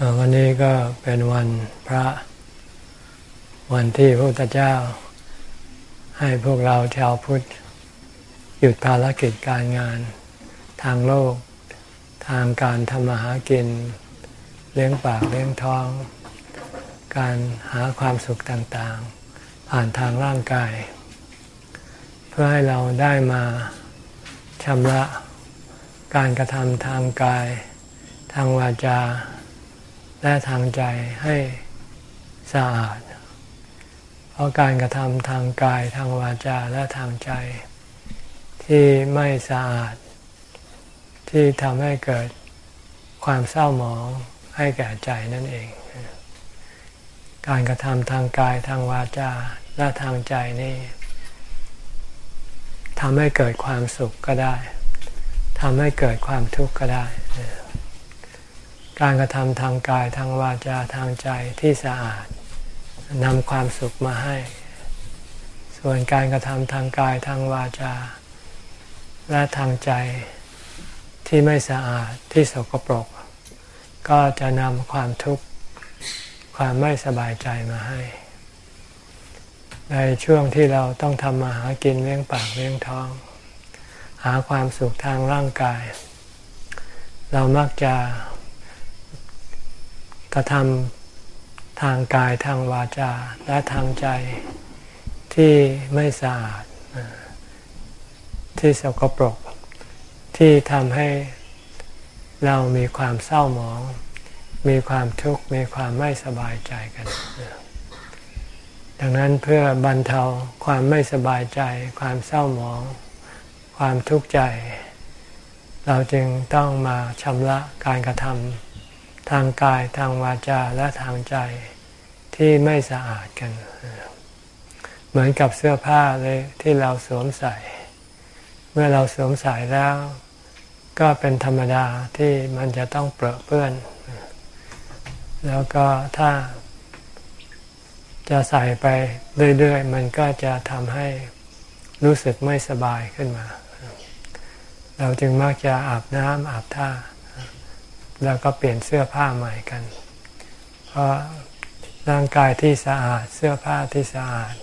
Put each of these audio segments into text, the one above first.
วันนี้ก็เป็นวันพระ วันที่พระพุทธเจ้า ให้พวกเราชาวพุทธ หยุดภารกิจการงาน ทางโลก ทางการทำมาหากิน เลี้ยงปากเลี้ยงท้อง การหาความสุขต่างๆ ผ่านทางร่างกาย เพื่อให้เราได้มาชำระการกระทำทางกาย ทางวาจา และทางใจให้สะอาด เพราะการกระทำทางกายทางวาจาและทางใจ ที่ไม่สะอาด ที่ทำให้เกิดความเศร้าหมองให้แก่ใจนั่นเอง การกระทำทางกายทางวาจาและทางใจนี่ทำให้เกิดความสุขก็ได้ทำให้เกิดความทุกข์ก็ได้ การกระทำทางกายทางวาจาทางใจที่สะอาดนำความสุขมาให้ ส่วนการกระทำทางกายทางวาจา และทางใจที่ไม่สะอาดที่สกปรก ก็จะนำความทุกข์ความไม่สบายใจมาให้ ในช่วงที่เราต้องทำมาหากินเลี้ยงปากเลี้ยงท้อง หาความสุขทางร่างกาย เรามักจะ ระทำทางกายทางวาจาและทางใจที่ไม่สะอาด ที่สกปรก ที่ทำให้เรามีความเศร้าหมอง มีความทุกข์ มีความไม่สบายใจกัน ดังนั้นเพื่อบรรเทาความไม่สบายใจ ความเศร้าหมอง ความทุกข์ใจ เราจึงต้องมาชำระการกระทำ ทางกายทางวาจาและทางใจที่ไม่สะอาดกัน เหมือนกับเสื้อผ้าเลยที่เราสวมใส่ เมื่อเราสวมใส่แล้ว ก็เป็นธรรมดาที่มันจะต้องเปรอะเปื้อน แล้วก็ถ้า จะใส่ไปเรื่อยๆ มันก็จะทำให้รู้สึกไม่สบายขึ้นมา เราจึงมักจะอาบน้ำอาบท่า แล้วก็เปลี่ยนเสื้อผ้าใหม่กัน เพราะร่างกายที่สะอาดเสื้อผ้าที่สะอาด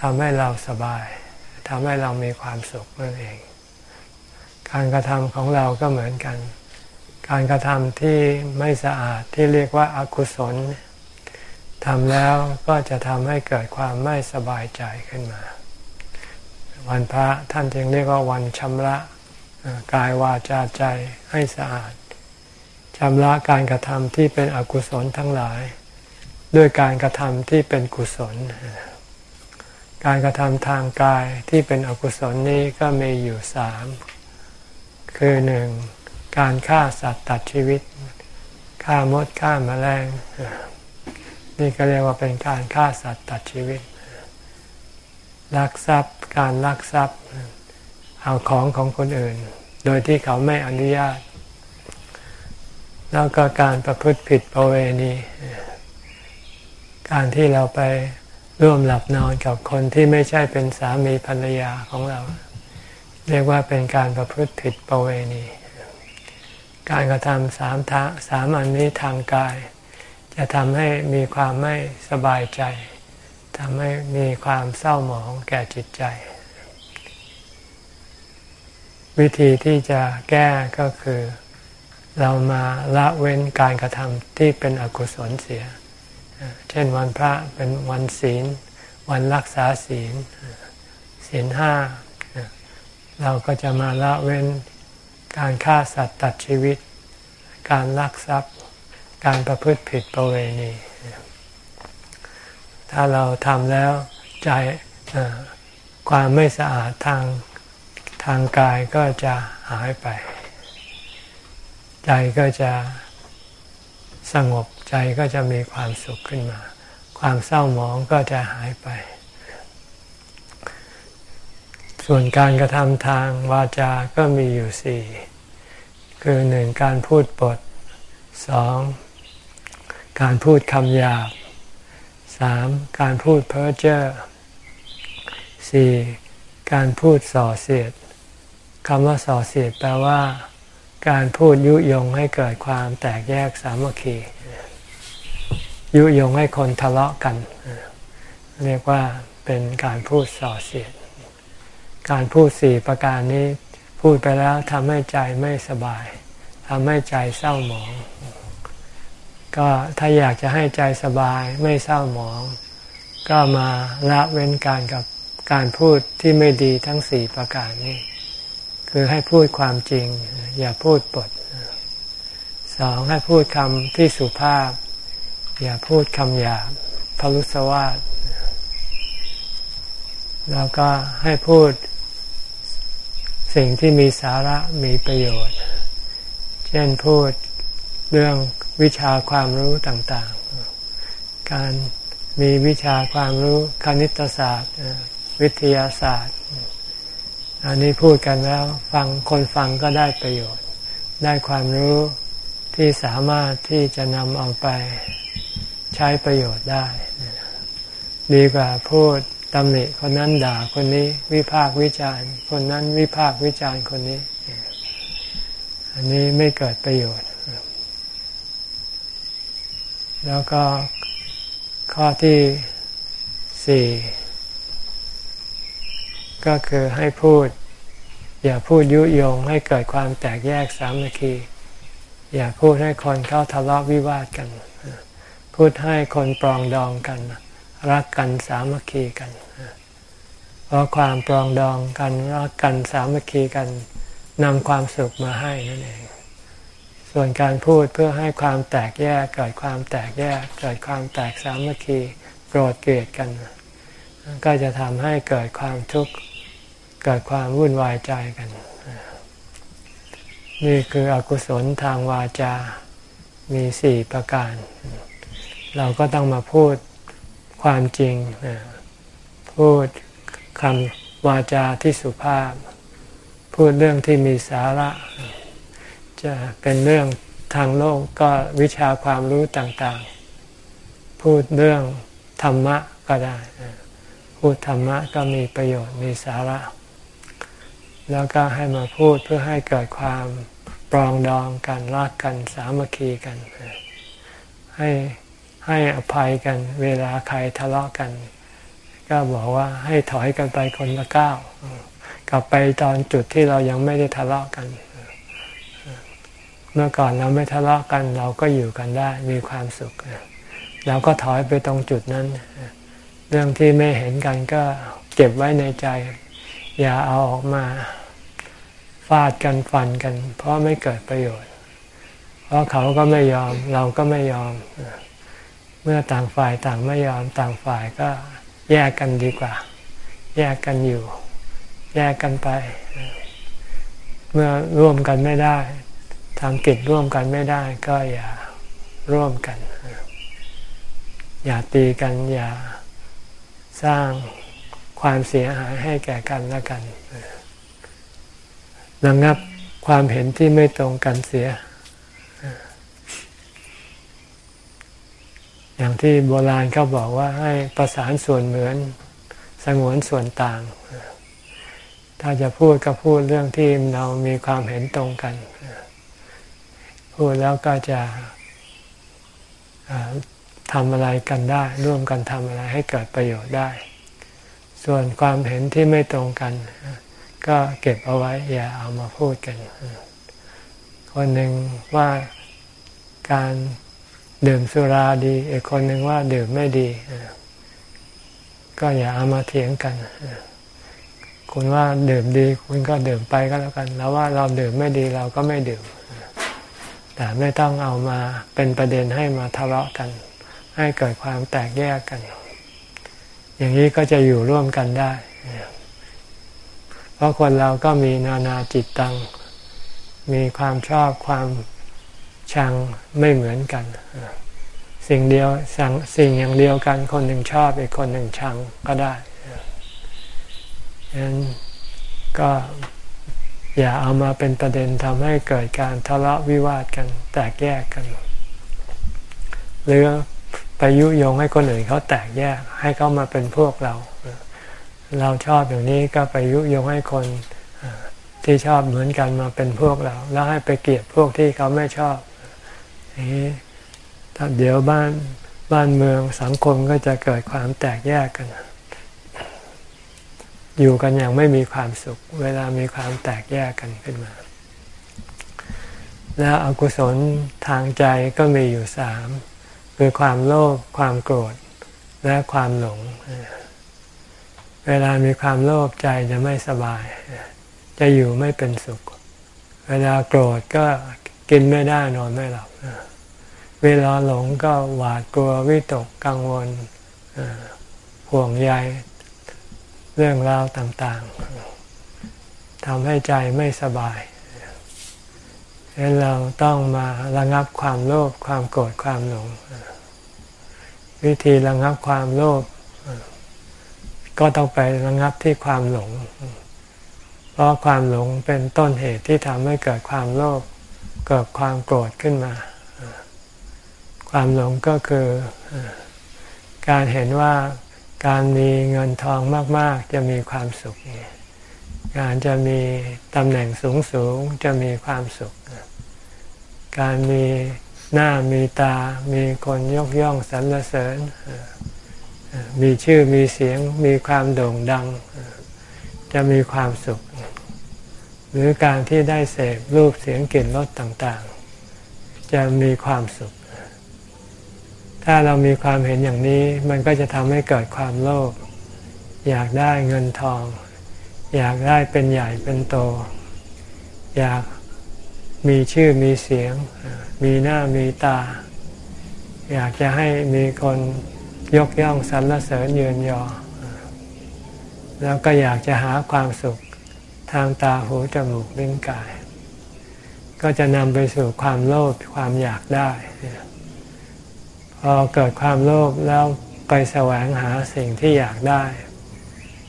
ทำให้เราสบายทำให้เรามีความสุขนั่นเอง การกระทำของเราก็เหมือนกัน การกระทำที่ไม่สะอาดที่เรียกว่าอากุศลทำแล้วก็จะทำให้เกิดความไม่สบายใจขึ้นมา วันพระท่านจึงเรียกว่าวันชำระกายวาจาใจให้สะอาด ชำระการกระทำที่เป็นอกุศลทั้งหลาย ด้วยการกระทำที่เป็นกุศล การกระทำทางกายที่เป็นอกุศลนี้ก็มีอยู่สามคือหนึ่งการฆ่าสัตว์ตัดชีวิตฆ่ามดฆ่ามาแมลงนี่ก็เรียกว่าเป็นการฆ่าสัตว์ตัดชีวิตลักทรัพย์การลักทรัพย์ เอาของของคนอื่น โดยที่เขาไม่อนุญาต แล้วก็การประพฤติผิดประเวณี การที่เราไปร่วมหลับนอนกับคนที่ไม่ใช่เป็นสามีภรรยาของเรา เรียกว่าเป็นการประพฤติผิดประเวณี การกระทำสามทางสามอันนี้ทางกาย จะทำให้มีความไม่สบายใจทำให้มีความเศร้าหมองแก่จิตใจ วิธีที่จะแก้ก็คือ เรามาละเว้นการกระทำที่เป็นอกุศลเสีย เช่นวันพระเป็นวันศีล วันรักษาศีล ศีลห้า เราก็จะมาละเว้นการฆ่าสัตว์ตัดชีวิต การลักทรัพย์ การประพฤติผิดประเวณี ถ้าเราทำแล้วใจความไม่สะอาดทางทางกายก็จะหายไป ใจก็จะสงบใจก็จะมีความสุขขึ้นมา ความเศร้าหมองก็จะหายไป ส่วนการกระทำทางวาจาก็มีอยู่สี่คือหนึ่งการพูดปดสองการพูดคำหยาบสามการพูดเพ้อเจ้อสี่การพูดส่อเสียดคำว่าส่อเสียดแปลว่า การพูดยุยงให้เกิดความแตกแยกสามัคคี ยุยงให้คนทะเลาะกัน เรียกว่าเป็นการพูดส่อเสียด การพูดสี่ประการนี้พูดไปแล้วทำให้ใจไม่สบายทำให้ใจเศร้าหมอง ก็ถ้าอยากจะให้ใจสบายไม่เศร้าหมอง ก็มาละเว้นการกับการพูดที่ไม่ดีทั้งสี่ประการนี้ คือให้พูดความจริง อย่าพูดปดสองให้พูดคำที่สุภาพ อย่าพูดคำหยาบพลุสวาสแล้วก็ให้พูดสิ่งที่มีสาระมีประโยชน์ เช่นพูดเรื่องวิชาความรู้ต่างๆ การมีวิชาความรู้คณิตศาสตร์ วิทยาศาสตร์ อันนี้พูดกันแล้วฟังคนฟังก็ได้ประโยชน์ ได้ความรู้ที่สามารถที่จะนำเอาไปใช้ประโยชน์ได้ ดีกว่าพูดตำหนิคนนั้นด่าคนนี้ วิพากวิจารณ์ คนนั้นวิพากวิจารณ์คนนี้ อันนี้ไม่เกิดประโยชน์ แล้วก็ข้อที่สี่ ก็คือให้พูด อย่าพูดยุยงให้เกิดความแตกแยกสามัคคี อย่าพูดให้คนเข้าทะเลาะวิวาทกัน พูดให้คนปรองดองกัน รักกันสามัคคีกัน เพราะความปรองดองกันรักกันสามัคคีกันนำความสุขมาให้นั่นเอง ส่วนการพูดเพื่อให้ความแตกแยกเกิดความแตกแยกเกิดความแตกสามัคคีโกรธเกลียดกัน ก็จะทำให้เกิดความทุกข์ เกิดความวุ่นวายใจกัน นี่คืออกุศลทางวาจา มีสี่ประการ เราก็ต้องมาพูดความจริง พูดคำวาจาที่สุภาพ พูดเรื่องที่มีสาระ จะเป็นเรื่องทางโลกก็วิชาความรู้ต่างๆ พูดเรื่องธรรมะก็ได้ พูดธรรมะก็มีประโยชน์มีสาระ แล้วก็ให้มาพูดเพื่อให้เกิดความปรองดองกันรักกันสามัคคีกัน ให้ให้อภัยกันเวลาใครทะเลาะกัน ก็บอกว่าให้ถอยกันไปคนละก้าวกลับไปตอนจุดที่เรายังไม่ได้ทะเลาะกัน เมื่อก่อนเราไม่ทะเลาะกัน เราก็อยู่กันได้มีความสุขเราก็ถอยไปตรงจุดนั้น เรื่องที่ไม่เห็นกันก็เก็บไว้ในใจ อย่าเอาออกมาฟาดกันฟันกัน เพราะไม่เกิดประโยชน์ เพราะเขาก็ไม่ยอมเราก็ไม่ยอม เมื่อต่างฝ่ายต่างไม่ยอมต่างฝ่ายก็แยกกันดีกว่า แยกกันอยู่ แยกกันไป เมื่อร่วมกันไม่ได้ทำกิจร่วมกันไม่ได้ ก็อย่าร่วมกัน อย่าตีกันอย่าสร้าง ความเสียหายให้แก่กันและกันระงับความเห็นที่ไม่ตรงกันเสีย อย่างที่โบราณเขาบอกว่าให้ประสานส่วนเหมือนสงวนส่วนต่าง ถ้าจะพูดก็พูดเรื่องที่เรามีความเห็นตรงกัน พูดแล้วก็จะทำอะไรกันได้ ร่วมกันทำอะไรให้เกิดประโยชน์ได้ ส่วนความเห็นที่ไม่ตรงกัน ก็เก็บเอาไว้อย่าเอามาพูดกัน คนหนึ่งว่าการดื่มสุราดีอีกคนหนึ่งว่าดื่มไม่ดี ก็อย่าเอามาเถียงกัน คุณว่าดื่มดี คุณก็ดื่มไปก็แล้วกันแล้วว่าเราดื่มไม่ดีเราก็ไม่ดื่ม แต่ไม่ต้องเอามาเป็นประเด็นให้มาทะเลาะกัน ให้เกิดความแตกแยกกัน อย่างนี้ก็จะอยู่ร่วมกันได้ เพราะคนเราก็มีนานาจิตตัง มีความชอบความชังไม่เหมือนกัน สิ่งเดียวสั่งสิ่งอย่างเดียวกัน คนหนึ่งชอบอีกคนหนึ่งชังก็ได้ฉะนั้นก็อย่าเอามาเป็นประเด็นทำให้เกิดการทะเลาะวิวาทกันแตกแยกกัน หรือ ไปยุยงให้คนอื่นเขาแตกแยกให้เขามาเป็นพวกเรา เราชอบอย่างนี้ก็ไปยุยงให้คนที่ชอบเหมือนกันมาเป็นพวกเรา แล้วให้ไปเกลียดพวกที่เขาไม่ชอบนี้ถ้าเดี๋ยวบ้านบ้านเมืองสังคมก็จะเกิดความแตกแยกกัน อยู่กันอย่างไม่มีความสุข เวลามีความแตกแยกกันขึ้นมา แล้วอกุศลทางใจก็มีอยู่สาม คือความโลภความโกรธและความหลง เวลามีความโลภใจจะไม่สบาย จะอยู่ไม่เป็นสุข เวลาโกรธก็กินไม่ได้นอนไม่หลับ เวลาหลงก็หวาดกลัววิตกกังวลห่วงใยเรื่องราวต่างๆทำให้ใจไม่สบาย ฉะนั้นเราต้องมาระงับความโลภความโกรธความหลง วิธีระงับความโลภก็ต้องไประงับที่ความหลง เพราะความหลงเป็นต้นเหตุที่ทำให้เกิดความโลภเกิดความโกรธขึ้นมา ความหลงก็คือการเห็นว่าการมีเงินทองมาก ๆ จะมีความสุข การจะมีตำแหน่งสูงสูงจะมีความสุข การมีหน้ามีตา มีคนยกย่องสรรเสริญ มีชื่อมีเสียง มีความโด่งดัง จะมีความสุข หรือการที่ได้เสพรูปเสียงกลิ่นรสต่างๆ จะมีความสุข ถ้าเรามีความเห็นอย่างนี้มันก็จะทำให้เกิดความโลภอยากได้เงินทอง อยากได้เป็นใหญ่เป็นโต อยากมีชื่อมีเสียง มีหน้ามีตา อยากจะให้มีคนยกย่องสรรเสริญเยือนยอ แล้วก็อยากจะหาความสุขทางตาหูจมูกลิ้นกาย ก็จะนำไปสู่ความโลภความอยากได้ พอเกิดความโลภแล้วไปแสวงหาสิ่งที่อยากได้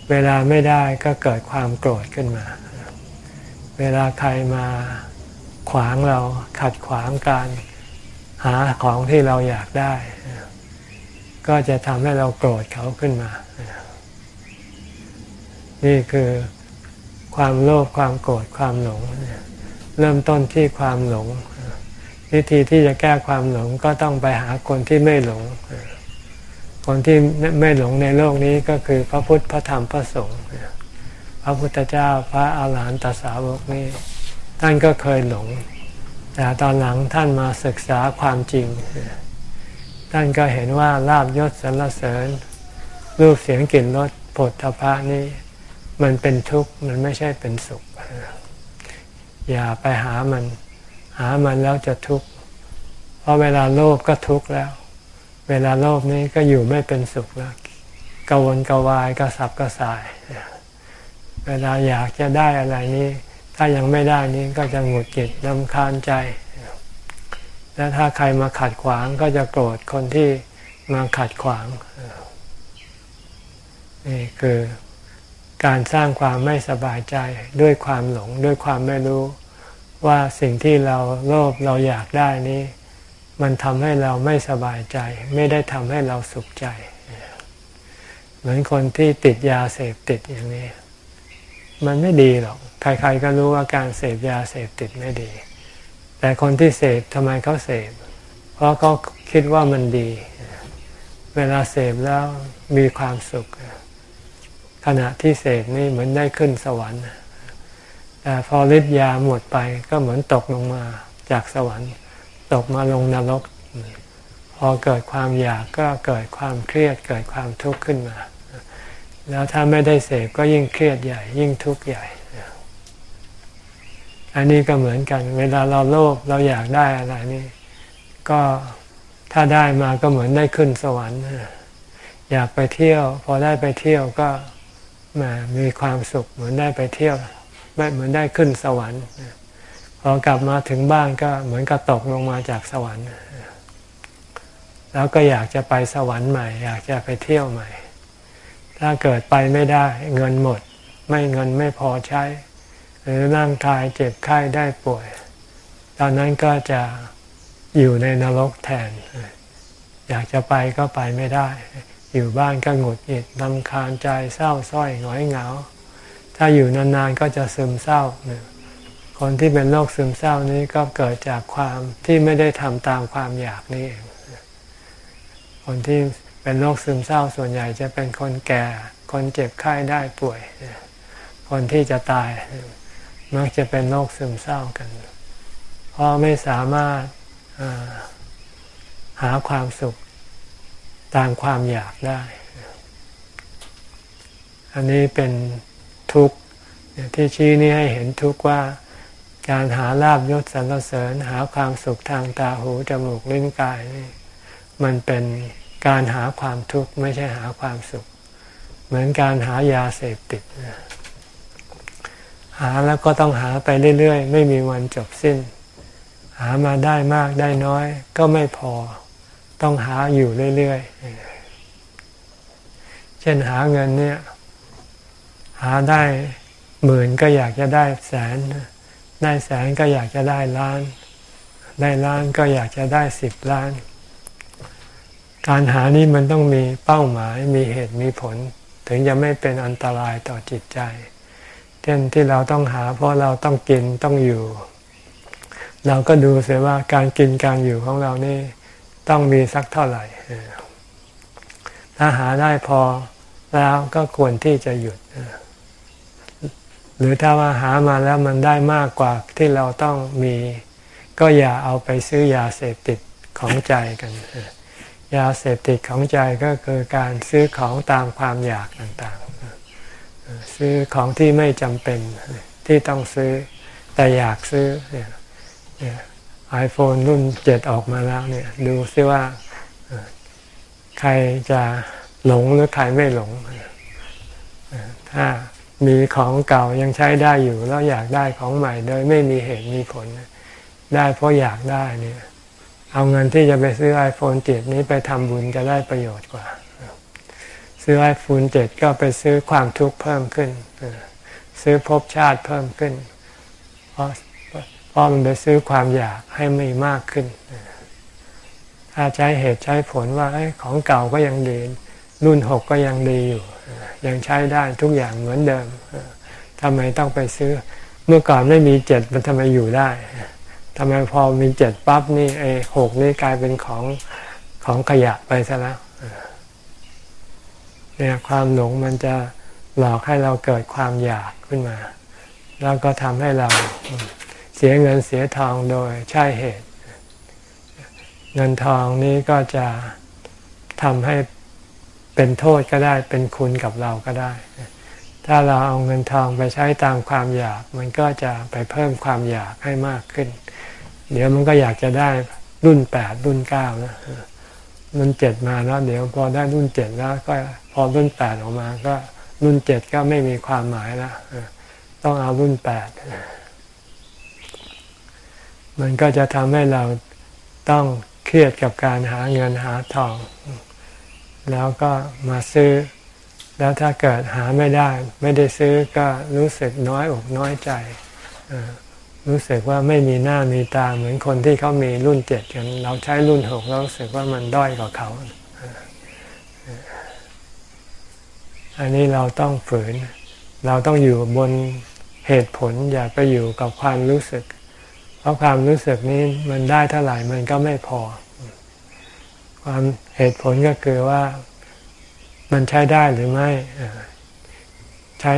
เวลาไม่ได้ก็เกิดความโกรธขึ้นมา เวลาใครมาขวางเราขัดขวางการหาของที่เราอยากได้ ก็จะทำให้เราโกรธเขาขึ้นมา นี่คือความโลภความโกรธความหลง เริ่มต้นที่ความหลง วิธีที่จะแก้ความหลงก็ต้องไปหาคนที่ไม่หลง คนที่ไม่หลงในโลกนี้ก็คือพระพุทธพระธรรมพระสงฆ์พระพุทธเจ้าพระอาหารหันตสาวกนี้ ท่านก็เคยหลง แต่ตอนหลังท่านมาศึกษาความจริง ท่านก็เห็นว่าลาบยศสรรเสริญ รูปเสียงกลิ่นรสผลทพะนี้มันเป็นทุกข์มันไม่ใช่เป็นสุข อย่าไปหามัน หามันแล้วจะทุกข์เพราะเวลาโลภก็ทุกข์แล้ว เวลาโลภนี้ก็อยู่ไม่เป็นสุขแล้วกวนกวายกระสับกระส่าย เวลาอยากจะได้อะไรนี้ ถ้ายังไม่ได้นี้ก็จะหงุดหงิดลำคาญใจ และถ้าใครมาขัดขวางก็จะโกรธคนที่มาขัดขวางนี่คือการสร้างความไม่สบายใจด้วยความหลงด้วยความไม่รู้ว่าสิ่งที่เราโลภเราอยากได้นี้ มันทำให้เราไม่สบายใจ ไม่ได้ทำให้เราสุขใจ เหมือนคนที่ติดยาเสพติดอย่างนี้ มันไม่ดีหรอก ใครๆก็รู้ว่าการเสพยาเสพติดไม่ดี แต่คนที่เสพทำไมเขาเสพ เพราะเขาคิดว่ามันดี เวลาเสพแล้วมีความสุข ขณะที่เสพนี่เหมือนได้ขึ้นสวรรค์แต่พอฤทธิ์ยาหมดไปก็เหมือนตกลงมาจากสวรรค์ ตกมาลงนรก พอเกิดความอยากก็เกิดความเครียดเกิดความทุกข์ขึ้นมา แล้วถ้าไม่ได้เสพก็ยิ่งเครียดใหญ่ ยิ่งทุกข์ใหญ่ อันนี้ก็เหมือนกัน เวลาเราโลภเราอยากได้อะไรนี่ ก็ถ้าได้มาก็เหมือนได้ขึ้นสวรรค์อยากไปเที่ยว พอได้ไปเที่ยวก็มามีความสุขเหมือนได้ไปเที่ยวไม่เหมือนได้ขึ้นสวรรค์ พอกลับมาถึงบ้านก็เหมือนกับตกลงมาจากสวรรค์ แล้วก็อยากจะไปสวรรค์ใหม่ อยากจะไปเที่ยวใหม่ ถ้าเกิดไปไม่ได้เงินหมด ไม่เงินไม่พอใช้ หรือร่างกายเจ็บไข้ได้ป่วย ตอนนั้นก็จะอยู่ในนรกแทน อยากจะไปก็ไปไม่ได้ อยู่บ้านก็หงุดหงิดลำคาญใจเศร้าส้อยหงอยเหงา ถ้าอยู่นานๆก็จะซึมเศร้า คนที่เป็นโรคซึมเศร้านี้ก็เกิดจากความที่ไม่ได้ทำตามความอยากนี่เองคนที่เป็นโรคซึมเศร้าส่วนใหญ่จะเป็นคนแก่ คนเจ็บไข้ได้ป่วย คนที่จะตายมักจะเป็นโรคซึมเศร้ากันเพราะไม่สามารถหาความสุขตามความอยากได้ อันนี้เป็นทุกข์ที่ชี้นี้ให้เห็นทุกข์ว่า การหาลาบยศสรรเสริญหาความสุขทางตาหูจมูกลิ้นกายนี่มันเป็นการหาความทุกข์ไม่ใช่หาความสุข เหมือนการหายาเสพติด หาแล้วก็ต้องหาไปเรื่อยๆ ไม่มีวันจบสิ้น หามาได้มากได้น้อย ก็ไม่พอต้องหาอยู่เรื่อยๆ เช่นหาเงินเนี่ย หาได้หมื่นก็อยากจะได้แสน ได้แสนก็อยากจะได้ล้าน ได้ล้านก็อยากจะได้สิบล้าน การหานี้มันต้องมีเป้าหมายมีเหตุมีผล ถึงจะไม่เป็นอันตรายต่อจิตใจ เช่นที่เราต้องหาเพราะเราต้องกินต้องอยู่ เราก็ดูเสียว่าการกินการอยู่ของเรานี่ต้องมีสักเท่าไหร่ถ้าหาได้พอแล้วก็ควรที่จะหยุด หรือถ้าว่าหามาแล้วมันได้มากกว่าที่เราต้องมี ก็อย่าเอาไปซื้อยาเสพติดของใจกัน ยาเสพติดของใจก็คือการซื้อของตามความอยากต่างๆ ซื้อของที่ไม่จำเป็นที่ต้องซื้อแต่อยากซื้อเนี่ย iPhone รุ่นเจ็ดออกมาแล้วเนี่ยดูซิว่าใครจะหลงหรือใครไม่หลงถ้า มีของเก่ายังใช้ได้อยู่ แล้วอยากได้ของใหม่โดยไม่มีเหตุมีผล ได้เพราะอยากได้เนี่ยเอาเงินที่จะไปซื้อ iPhone 7 นี้ไปทำบุญจะได้ประโยชน์กว่า ซื้อ iPhone 7 ก็ไปซื้อความทุกข์เพิ่มขึ้น ซื้อภพชาติเพิ่มขึ้น เพราะพราะมันไปซื้อความอยากให้มีมากขึ้น ถ้าใช้เหตุใช้ผลว่าของเก่าก็ยังดี รุ่นหกก็ยังดีอยู่ ยังใช้ได้ทุกอย่างเหมือนเดิมทำไมต้องไปซื้อ เมื่อก่อนไม่มีเจ็ดมันทำไมอยู่ได้ทำไมพอมีเจ็ดปั๊บนี่ไอ้หกนี่กลายเป็นของของขยะไปซะแล้วเนี่ยความหลงมันจะหลอกให้เราเกิดความอยากขึ้นมา แล้วก็ทำให้เราเสียเงินเสียทองโดยใช่เหตุ เงินทองนี้ก็จะทำให้ เป็นโทษก็ได้ เป็นคุณกับเราก็ได้ ถ้าเราเอาเงินทองไปใช้ตามความอยาก มันก็จะไปเพิ่มความอยากให้มากขึ้น เดี๋ยวมันก็อยากจะได้รุ่นแปดรุ่นเก้านะรุ่นเจ็ดมาแล้วเดี๋ยวพอได้รุ่นเจ็ดแล้วก็พอรุ่นแปดออกมา ก็รุ่นเจ็ดก็ไม่มีความหมายแล้วต้องเอารุ่นแปดมันก็จะทำให้เราต้องเครียดกับการหาเงินหาทอง แล้วก็มาซื้อ แล้วถ้าเกิดหาไม่ได้ ไม่ได้ซื้อก็รู้สึกน้อยอกน้อยใจ รู้สึกว่าไม่มีหน้ามีตาเหมือนคนที่เขามีรุ่นเจ็ดกัน เราใช้รุ่นหกเรารู้สึกว่ามันด้อยกว่าเขา อันนี้เราต้องฝืน เราต้องอยู่บนเหตุผลอย่าไปอยู่กับความรู้สึก เพราะความรู้สึกนี้มันได้เท่าไหร่มันก็ไม่พอ ความเหตุผลก็คือว่ามันใช้ได้หรือไม่ใช้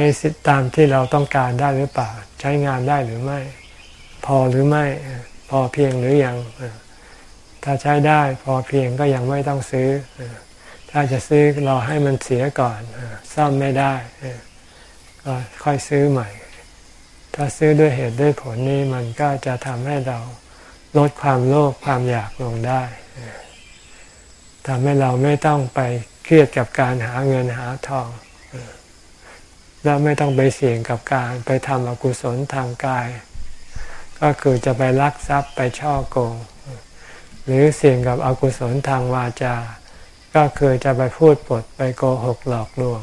ตามที่เราต้องการได้หรือเปล่า ใช้งานได้หรือไม่ พอหรือไม่ พอเพียงหรือยัง ถ้าใช้ได้พอเพียงก็ยังไม่ต้องซื้อ ถ้าจะซื้อรอให้มันเสียก่อนซ่อมไม่ได้ก็ค่อยซื้อใหม่ ถ้าซื้อด้วยเหตุด้วยผลนี้มันก็จะทำให้เราลดความโลภความอยากลงได้ ทำให้เราไม่ต้องไปเครียดกับการหาเงินหาทอง แล้วไม่ต้องไปเสี่ยงกับการไปทำอกุศลทางกาย ก็คือจะไปลักทรัพย์ไปช่อโกง หรือเสี่ยงกับอกุศลทางวาจา ก็คือจะไปพูดปดไปโกหกหลอกลวง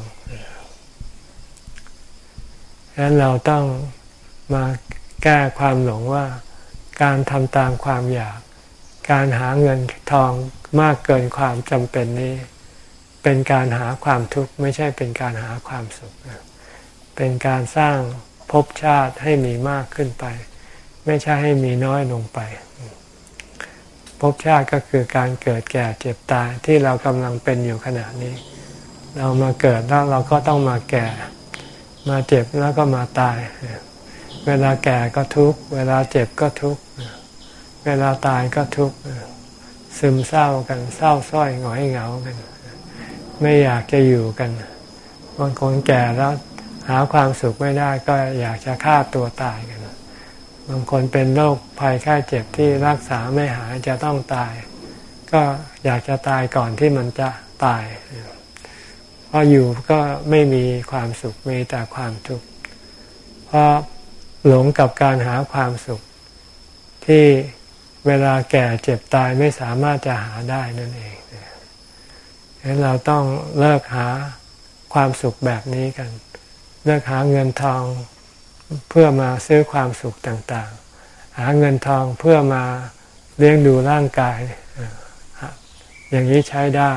ดังนั้นเราต้องมาแก้ความหลงว่าการทำตามความอยาก การหาเงินทอง มากเกินความจำเป็นนี้ เป็นการหาความทุกข์ไม่ใช่เป็นการหาความสุข เป็นการสร้างภพชาติให้มีมากขึ้นไป ไม่ใช่ให้มีน้อยลงไปภพชาติก็คือการเกิดแก่เจ็บตายที่เรากำลังเป็นอยู่ขณะนี้ เรามาเกิดแล้วเราก็ต้องมาแก่ มาเจ็บแล้วก็มาตาย เวลาแก่ก็ทุกข์เวลาเจ็บก็ทุกข์เวลาตายก็ทุกข์ ซึมเศร้ากันเศร้าส้อยหงอยเหงากัน ไม่อยากจะอยู่กันบางคนแก่แล้วหาความสุขไม่ได้ก็อยากจะฆ่าตัวตายกัน บางคนเป็นโรคภัยไข้เจ็บที่รักษาไม่หายจะต้องตาย ก็อยากจะตายก่อนที่มันจะตายเพราะอยู่ก็ไม่มีความสุขมีแต่ความทุกข์เพราะหลงกับการหาความสุขที่ เวลาแก่เจ็บตายไม่สามารถจะหาได้นั่นเองฉะนั้นเราต้องเลิกหาความสุขแบบนี้กัน เลิกหาเงินทองเพื่อมาซื้อความสุขต่างๆ หาเงินทองเพื่อมาเลี้ยงดูร่างกาย อย่างนี้ใช้ได้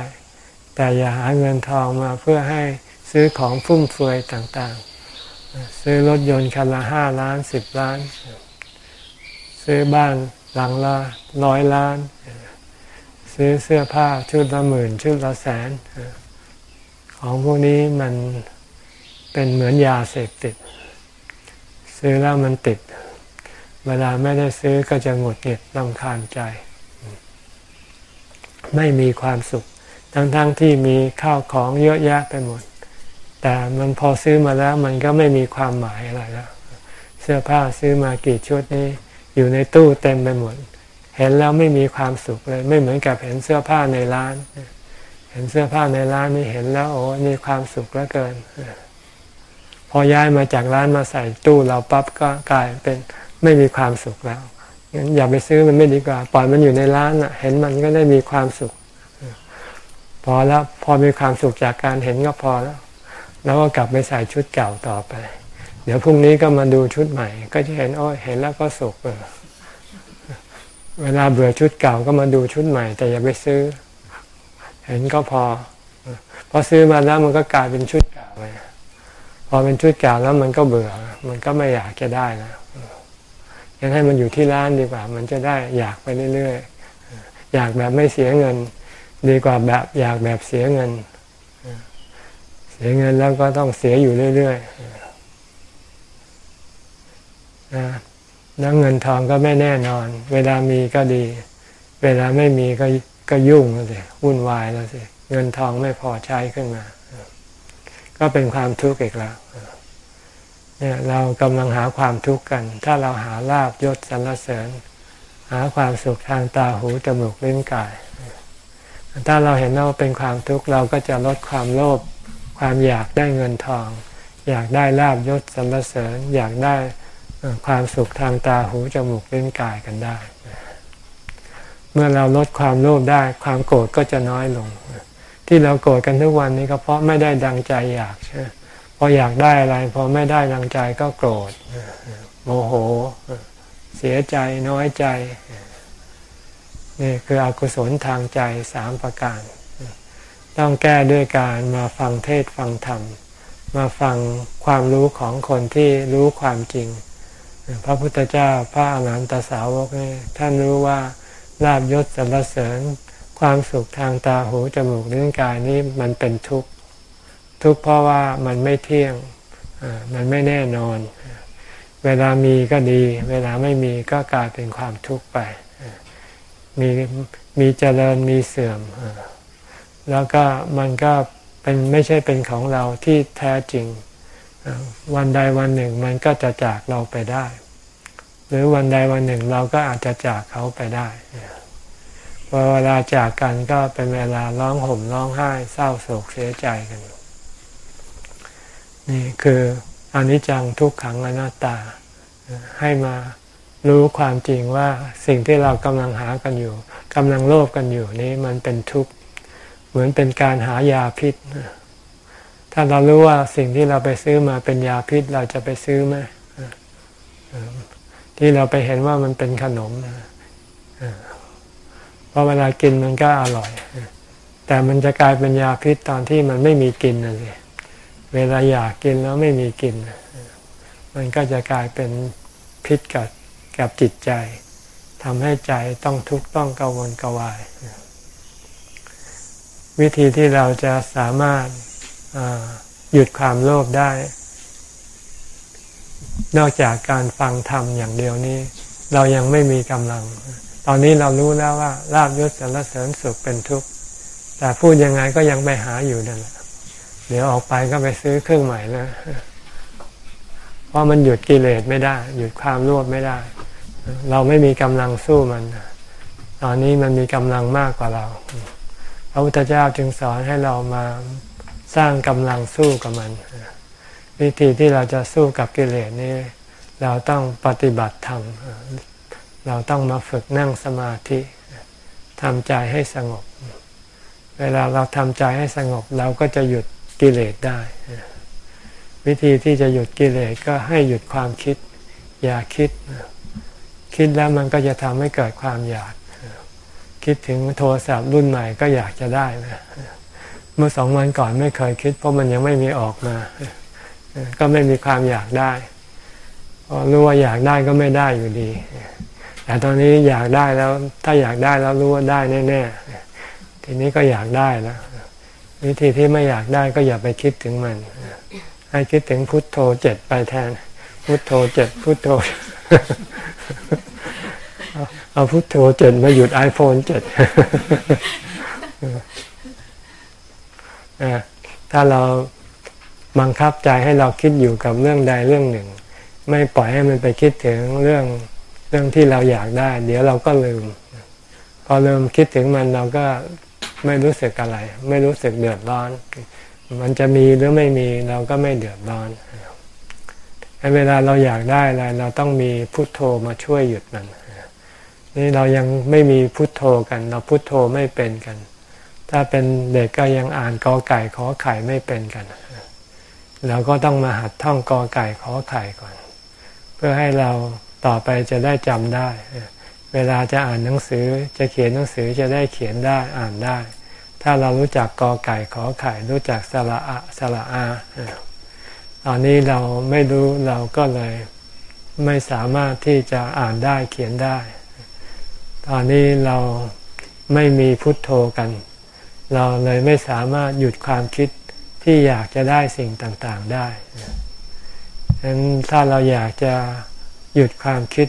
แต่อย่าหาเงินทองมาเพื่อให้ซื้อของฟุ่มเฟือยต่างๆ ซื้อรถยนต์คันละห้าล้านสิบล้าน ซื้อบ้าน หลังละร้อยล้าน ซื้อเสื้อผ้าชุดละหมื่น ชุดละแสน ของพวกนี้มันเป็นเหมือนยาเสพติด ซื้อแล้วมันติด เวลาไม่ได้ซื้อก็จะหงุดหงิดลำคาญใจ ไม่มีความสุข ทั้งๆทที่มีข้าวของเยอะแยะไปหมด แต่มันพอซื้อมาแล้วมันก็ไม่มีความหมายอะไรแล้ว เสื้อผ้าซื้อมากี่ชุดนี้ อยู่ในตู้เต็มไปหมด เห็นแล้วไม่มีความสุขเลย ไม่เหมือนกับเห็นเสื้อผ้าในร้าน เห็นเสื้อผ้าในร้านนี่เห็นแล้วโอ้มีความสุขเหลือเกิน พอย้ายมาจากร้านมาใส่ตู้เราปั๊บก็กลายเป็นไม่มีความสุขแล้วงั้นอย่าไปซื้อมันไม่ดีกว่า ปล่อยมันอยู่ในร้านอะ เห็นมันก็ได้มีความสุข พอแล้วพอมีความสุขจากการเห็นก็พอแล้ว แล้วก็กลับไปใส่ชุดเก่าต่อไป ดี๋ยวพรุ่งนี้ก็มาดูชุดใหม่ ก็จะเห็นโอ้ยเห็นแล้วก็สุขเออเวลาเบื่อชุดเก่าก็มาดูชุดใหม่ แต่อย่าไปซื้อ เห็นก็พอพอซื้อมาแล้วมันก็กลายเป็นชุดเก่าไปพอเป็นชุดเก่าแล้วมันก็เบื่อ มันก็ไม่อยากจะได้นะยังให้มันอยู่ที่ร้านดีกว่า มันจะได้อยากไปเรื่อยๆอยากแบบไม่เสียเงิน ดีกว่าแบบอยากแบบเสียเงิน เสียเงินแล้วก็ต้องเสียอยู่เรื่อยๆ นะแล้วเงินทองก็ไม่แน่นอน เวลามีก็ดี เวลาไม่มีก็ก็ยุ่งแล้วสิวุ่นวายแล้วสิเงินทองไม่พอใช้ขึ้นมา ก็เป็นความทุกข์อีกแล้วเนี่ยเรากำลังหาความทุกข์กัน ถ้าเราหาลาบยศสรรเสริญ หาความสุขทางตาหูจมูกลิ้นกาย ถ้าเราเห็นว่าเป็นความทุกข์เราก็จะลดความโลภความอยากได้เงินทอง อยากได้ลาบยศสรรเสริญ อยากได้ ความสุขทางตาหูจมูกเล่นกายกันได้ เมื่อเราลดความโลภได้ความโกรธก็จะน้อยลง ที่เราโกรธกันทุกวันนี้ก็เพราะไม่ได้ดังใจอยากใช่พออยากได้อะไรพอไม่ได้ดังใจก็โกรธโมโห เสียใจน้อยใจนี่คืออกุศลทางใจสามประการ ต้องแก้ด้วยการมาฟังเทศฟังธรรม มาฟังความรู้ของคนที่รู้ความจริง พระพุทธเจ้าพระอรหันตสาวกนี่ท่านรู้ว่าลาบยศสรรเสริญ ความสุขทางตาหูจมูกลิ้นกายนี้มันเป็นทุกข์ทุกข์เพราะว่ามันไม่เที่ยงมันไม่แน่นอน เวลามีก็ดี เวลาไม่มีก็กลายเป็นความทุกข์ไปมีมีเจริญมีเสื่อม แล้วก็มันก็เป็นไม่ใช่เป็นของเราที่แท้จริง วันใดวันหนึ่งมันก็จะจากเราไปได้ หรือวันใดวันหนึ่งเราก็อาจจะจากเขาไปได้พอเวลาจากกันก็เป็นเวลาร้องห่มร้องไห้เศร้าโศกเสียใจกัน นี่คืออนิจจังทุกขังอนัตตา ให้มารู้ความจริงว่าสิ่งที่เรากำลังหากันอยู่กำลังโลภกันอยู่นี้มันเป็นทุกข์ เหมือนเป็นการหายาพิษ ถ้าเรารู้ว่าสิ่งที่เราไปซื้อมาเป็นยาพิษเราจะไปซื้อไหมที่เราไปเห็นว่ามันเป็นขนมเพราะเวลากินมันก็อร่อย แต่มันจะกลายเป็นยาพิษตอนที่มันไม่มีกินนะสิเวลาอยากกินแล้วไม่มีกิน มันก็จะกลายเป็นพิษกับกับจิตใจทำให้ใจต้องทุกข์ต้องกังวลกวาย วิธีที่เราจะสามารถ หยุดความโลภได้ นอกจากการฟังธรรมอย่างเดียวนี้ เรายังไม่มีกำลัง ตอนนี้เรารู้แล้วว่าลาบยศสารเสริญสุขเป็นทุกข์ แต่พูดยังไงก็ยังไปหาอยู่นั่นแหละเดี๋ยวออกไปก็ไปซื้อเครื่องใหม่นะเพราะมันหยุดกิเลสไม่ได้ หยุดความโลภไม่ได้ เราไม่มีกำลังสู้มัน ตอนนี้มันมีกำลังมากกว่าเรา พระพุทธเจ้าจึงสอนให้เรามา สร้างกำลังสู้กับมัน วิธีที่เราจะสู้กับกิเลสนี้ เราต้องปฏิบัติธรรม เราต้องมาฝึกนั่งสมาธิทำใจให้สงบ เวลาเราทำใจให้สงบ เราก็จะหยุดกิเลสได้ วิธีที่จะหยุดกิเลสก็ให้หยุดความคิด อย่าคิด คิดแล้วมันก็จะทำให้เกิดความอยาก คิดถึงโทรศัพท์รุ่นใหม่ก็อยากจะได้นะ เมื่อสองวันก่อนไม่เคยคิด เพราะมันยังไม่มีออกมา ก็ไม่มีความอยากได้พอรู้ว่าอยากได้ก็ไม่ได้อยู่ดี แต่ตอนนี้อยากได้แล้ว ถ้าอยากได้แล้วรู้ว่าได้แน่ๆ ทีนี้ก็อยากได้แล้ววิธีที่ไม่อยากได้ก็อย่าไปคิดถึงมัน ให้คิดถึงพุทโธเจ็ดไปแทน พุทโธเจ็ดพุทโธ เอาพุทโธเจ็ดมาหยุดไอโฟนเจ็ด ถ้าเราบังคับใจให้เราคิดอยู่กับเรื่องใดเรื่องหนึ่ง ไม่ปล่อยให้มันไปคิดถึงเรื่องเรื่องที่เราอยากได้ เดี๋ยวเราก็ลืม พอลืมคิดถึงมันเราก็ไม่รู้สึกอะไร ไม่รู้สึกเดือดร้อน มันจะมีหรือไม่มีเราก็ไม่เดือดร้อนเวลาเราอยากได้อะไรเราต้องมีพุทโธมาช่วยหยุดมันนี่เรายังไม่มีพุทโธกัน เราพุทโธไม่เป็นกัน ถ้าเป็นเด็กก็ยังอ่านกอไก่ขอไข่ไม่เป็นกันเราก็ต้องมาหัดท่องกอไก่ขอไข่ก่อน เพื่อให้เราต่อไปจะได้จำได้ เวลาจะอ่านหนังสือจะเขียนหนังสือจะได้เขียนได้อ่านได้ ถ้าเรารู้จักกอไก่ขอไข่ รู้จักสระอะสระอาตอนนี้เราไม่รู้เราก็เลยไม่สามารถที่จะอ่านได้เขียนได้ ตอนนี้เราไม่มีพุทโธกัน เราเลยไม่สามารถหยุดความคิดที่อยากจะได้สิ่งต่างๆได้ฉะนั้นถ้าเราอยากจะหยุดความคิด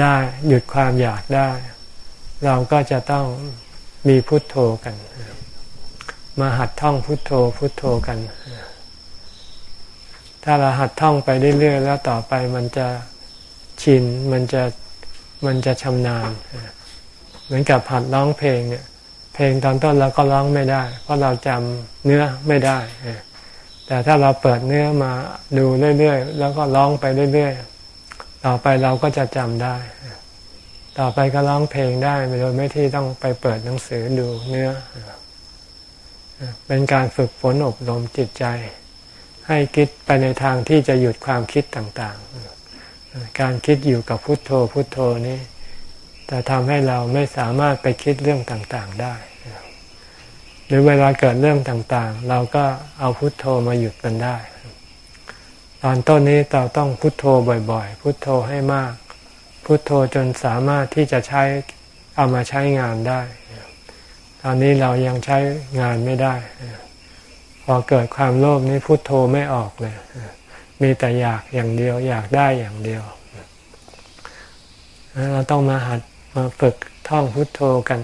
ได้ หยุดความอยากได้ เราก็จะต้องมีพุทโธกัน มาหัดท่องพุทโธพุทโธกัน ถ้าเราหัดท่องไปเรื่อยๆแล้วต่อไปมันจะชินมันจะมันจะชำนาญ เหมือนกับหัดร้องเพลงเนี่ย เพลงตอนต้นเราก็ร้องไม่ได้ เพราะเราจำเนื้อไม่ได้ แต่ถ้าเราเปิดเนื้อมาดูเรื่อยๆ แล้วก็ร้องไปเรื่อยๆ ต่อไปเราก็จะจำได้ ต่อไปก็ร้องเพลงได้โดยไม่ที่ต้องไปเปิดหนังสือดูเนื้อ เป็นการฝึกฝนอบรมจิตใจ ให้คิดไปในทางที่จะหยุดความคิดต่างๆ การคิดอยู่กับพุทโธพุทโธนี้ จะทำให้เราไม่สามารถไปคิดเรื่องต่างๆได้ หรือเวลาเกิดเรื่องต่างๆ เราก็เอาพุทโธมาหยุดมันได้ ตอนต้นนี้เราต้องพุโทโธบ่อยๆ พุโทโธให้มาก พุโทโธจนสามารถที่จะใช้เอามาใช้งานได้ ตอนนี้เรายังใช้งานไม่ได้ พอเกิดความโลภนี้พุโทโธไม่ออกเลย มีแต่อยากอย่างเดียว อยากได้อย่างเดียว เราต้องมาหัด มาฝึกท่องพุทโธกัน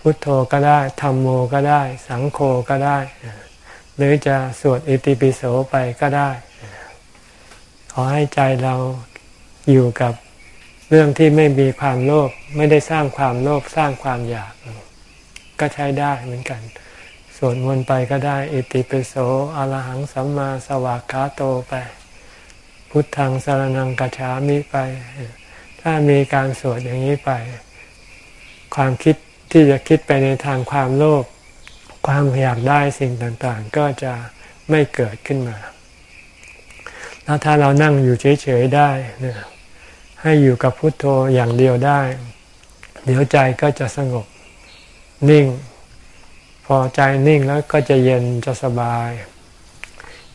พุทโธก็ได้ธรรมโมก็ได้ สังโฆก็ได้ หรือจะสวดอิติปิโสไปก็ได้ ขอให้ใจเราอยู่กับเรื่องที่ไม่มีความโลภไม่ได้สร้างความโลภสร้างความอยาก ก็ใช้ได้เหมือนกัน สวดมนต์ไปก็ได้ อิติปิโสอรหังสัมมาสวากขาโตไป พุทธังสารนังกัจฉามิไป ถ้ามีการสวดอย่างนี้ไป ความคิดที่จะคิดไปในทางความโลภความอยากได้สิ่งต่างๆ ก็จะไม่เกิดขึ้นมา แล้วถ้าเรานั่งอยู่เฉยๆได้เนี่ยให้อยู่กับพุทโธอย่างเดียวได้ เดี๋ยวใจก็จะสงบนิ่งพออใจนิ่งแล้วก็จะเย็นจะสบาย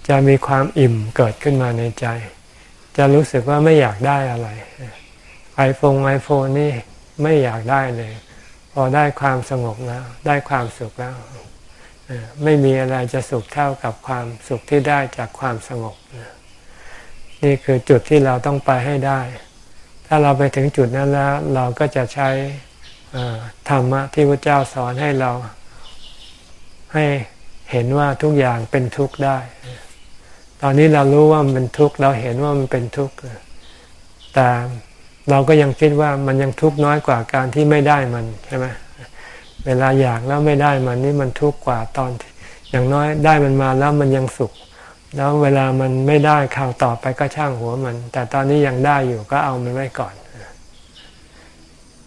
จะมีความอิ่มเกิดขึ้นมาในใจ จะรู้สึกว่าไม่อยากได้อะไร ไอโฟนไอโฟนนี่ไม่อยากได้เลย พอได้ความสงบแล้ว ได้ความสุขแล้วไม่มีอะไรจะสุขเท่ากับความสุขที่ได้จากความสงบ นี่คือจุดที่เราต้องไปให้ได้ ถ้าเราไปถึงจุดนั้นแล้ว เราก็จะใช้ธรรมะที่พระเจ้าสอนให้เราให้เห็นว่าทุกอย่างเป็นทุกข์ได้ ตอนนี้เรารู้ว่ามันเป็นทุกข์เราเห็นว่ามันเป็นทุกข์แต่ เราก็ยังคิดว่ามันยังทุกข์น้อยกว่าการที่ไม่ได้มันใช่ไหมเวลาอยากแล้วไม่ได้มันนี่มันทุกข์กว่าตอนอย่างน้อยได้มันมาแล้วมันยังสุข แล้วเวลามันไม่ได้ข่าวต่อไปก็ช่างหัวมัน แต่ตอนนี้ยังได้อยู่ก็เอามันไว้ก่อน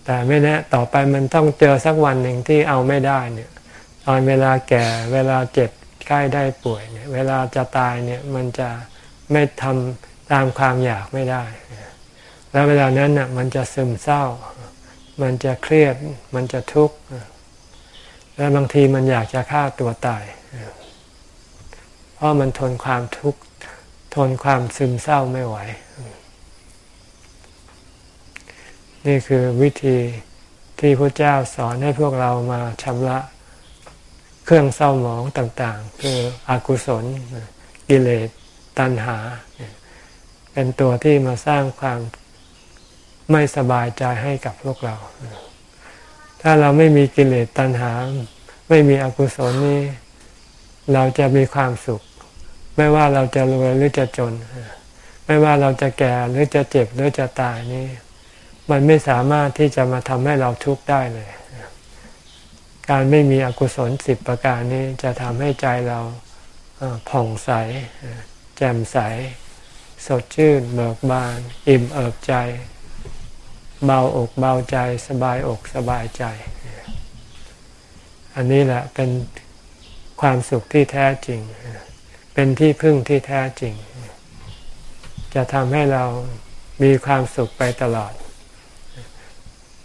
แต่ไม่แน่ต่อไปมันต้องเจอสักวันหนึ่งที่เอาไม่ได้เนี่ยตอนเวลาแก่เวลาเจ็บใกล้ได้ป่วยเนี่ยเวลาจะตายเนี่ยมันจะไม่ทำตามความอยากไม่ได้ แล้วเวลานั้นน่ะมันจะซึมเศร้า มันจะเครียด มันจะทุกข์ แล้วบางทีมันอยากจะฆ่าตัวตาย เพราะมันทนความทุกข์ ทนความซึมเศร้าไม่ไหว นี่คือวิธีที่พระเจ้าสอนให้พวกเรามาชำระเครื่องเศร้าหมองต่าง ๆ คืออกุศลกิเลสตัณหา เป็นตัวที่มาสร้างความ ไม่สบายใจให้กับพวกเรา ถ้าเราไม่มีกิเลสตัณหา ไม่มีอกุศลนี้ เราจะมีความสุข ไม่ว่าเราจะรวยหรือจะจน ไม่ว่าเราจะแก่หรือจะเจ็บหรือจะตายนี้ มันไม่สามารถที่จะมาทำให้เราทุกข์ได้เลย การไม่มีอกุศลสิบประการนี้จะทำให้ใจเราผ่องใส แจ่มใส สดชื่นเบิกบาน อิ่มเอิบใจ เบาอกเบาใจสบายอกสบายใจ อันนี้แหละเป็นความสุขที่แท้จริง เป็นที่พึ่งที่แท้จริง จะทำให้เรามีความสุขไปตลอด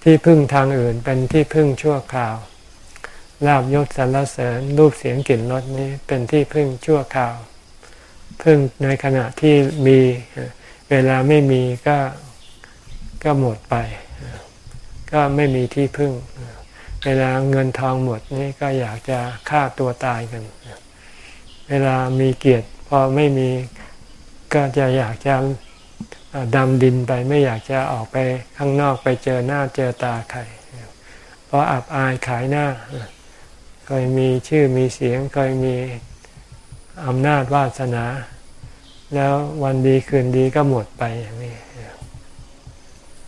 ที่พึ่งทางอื่นเป็นที่พึ่งชั่วคราวลาบยศสรรเสริญรูปเสียงกลิ่นรสนี้เป็นที่พึ่งชั่วคราว พึ่งในขณะที่มีเวลาไม่มีก็ ก็หมดไป ก็ไม่มีที่พึ่ง เวลาเงินทองหมดนี่ก็อยากจะฆ่าตัวตายกัน เวลามีเกียรติพอไม่มีก็จะอยากจะดำดินไปไม่อยากจะออกไปข้างนอกไปเจอหน้าเจอตาใครเพราะอับอายขายหน้าเคยมีชื่อมีเสียงเคยมีอำนาจวาสนา แล้ววันดีคืนดีก็หมดไปอย่างนี้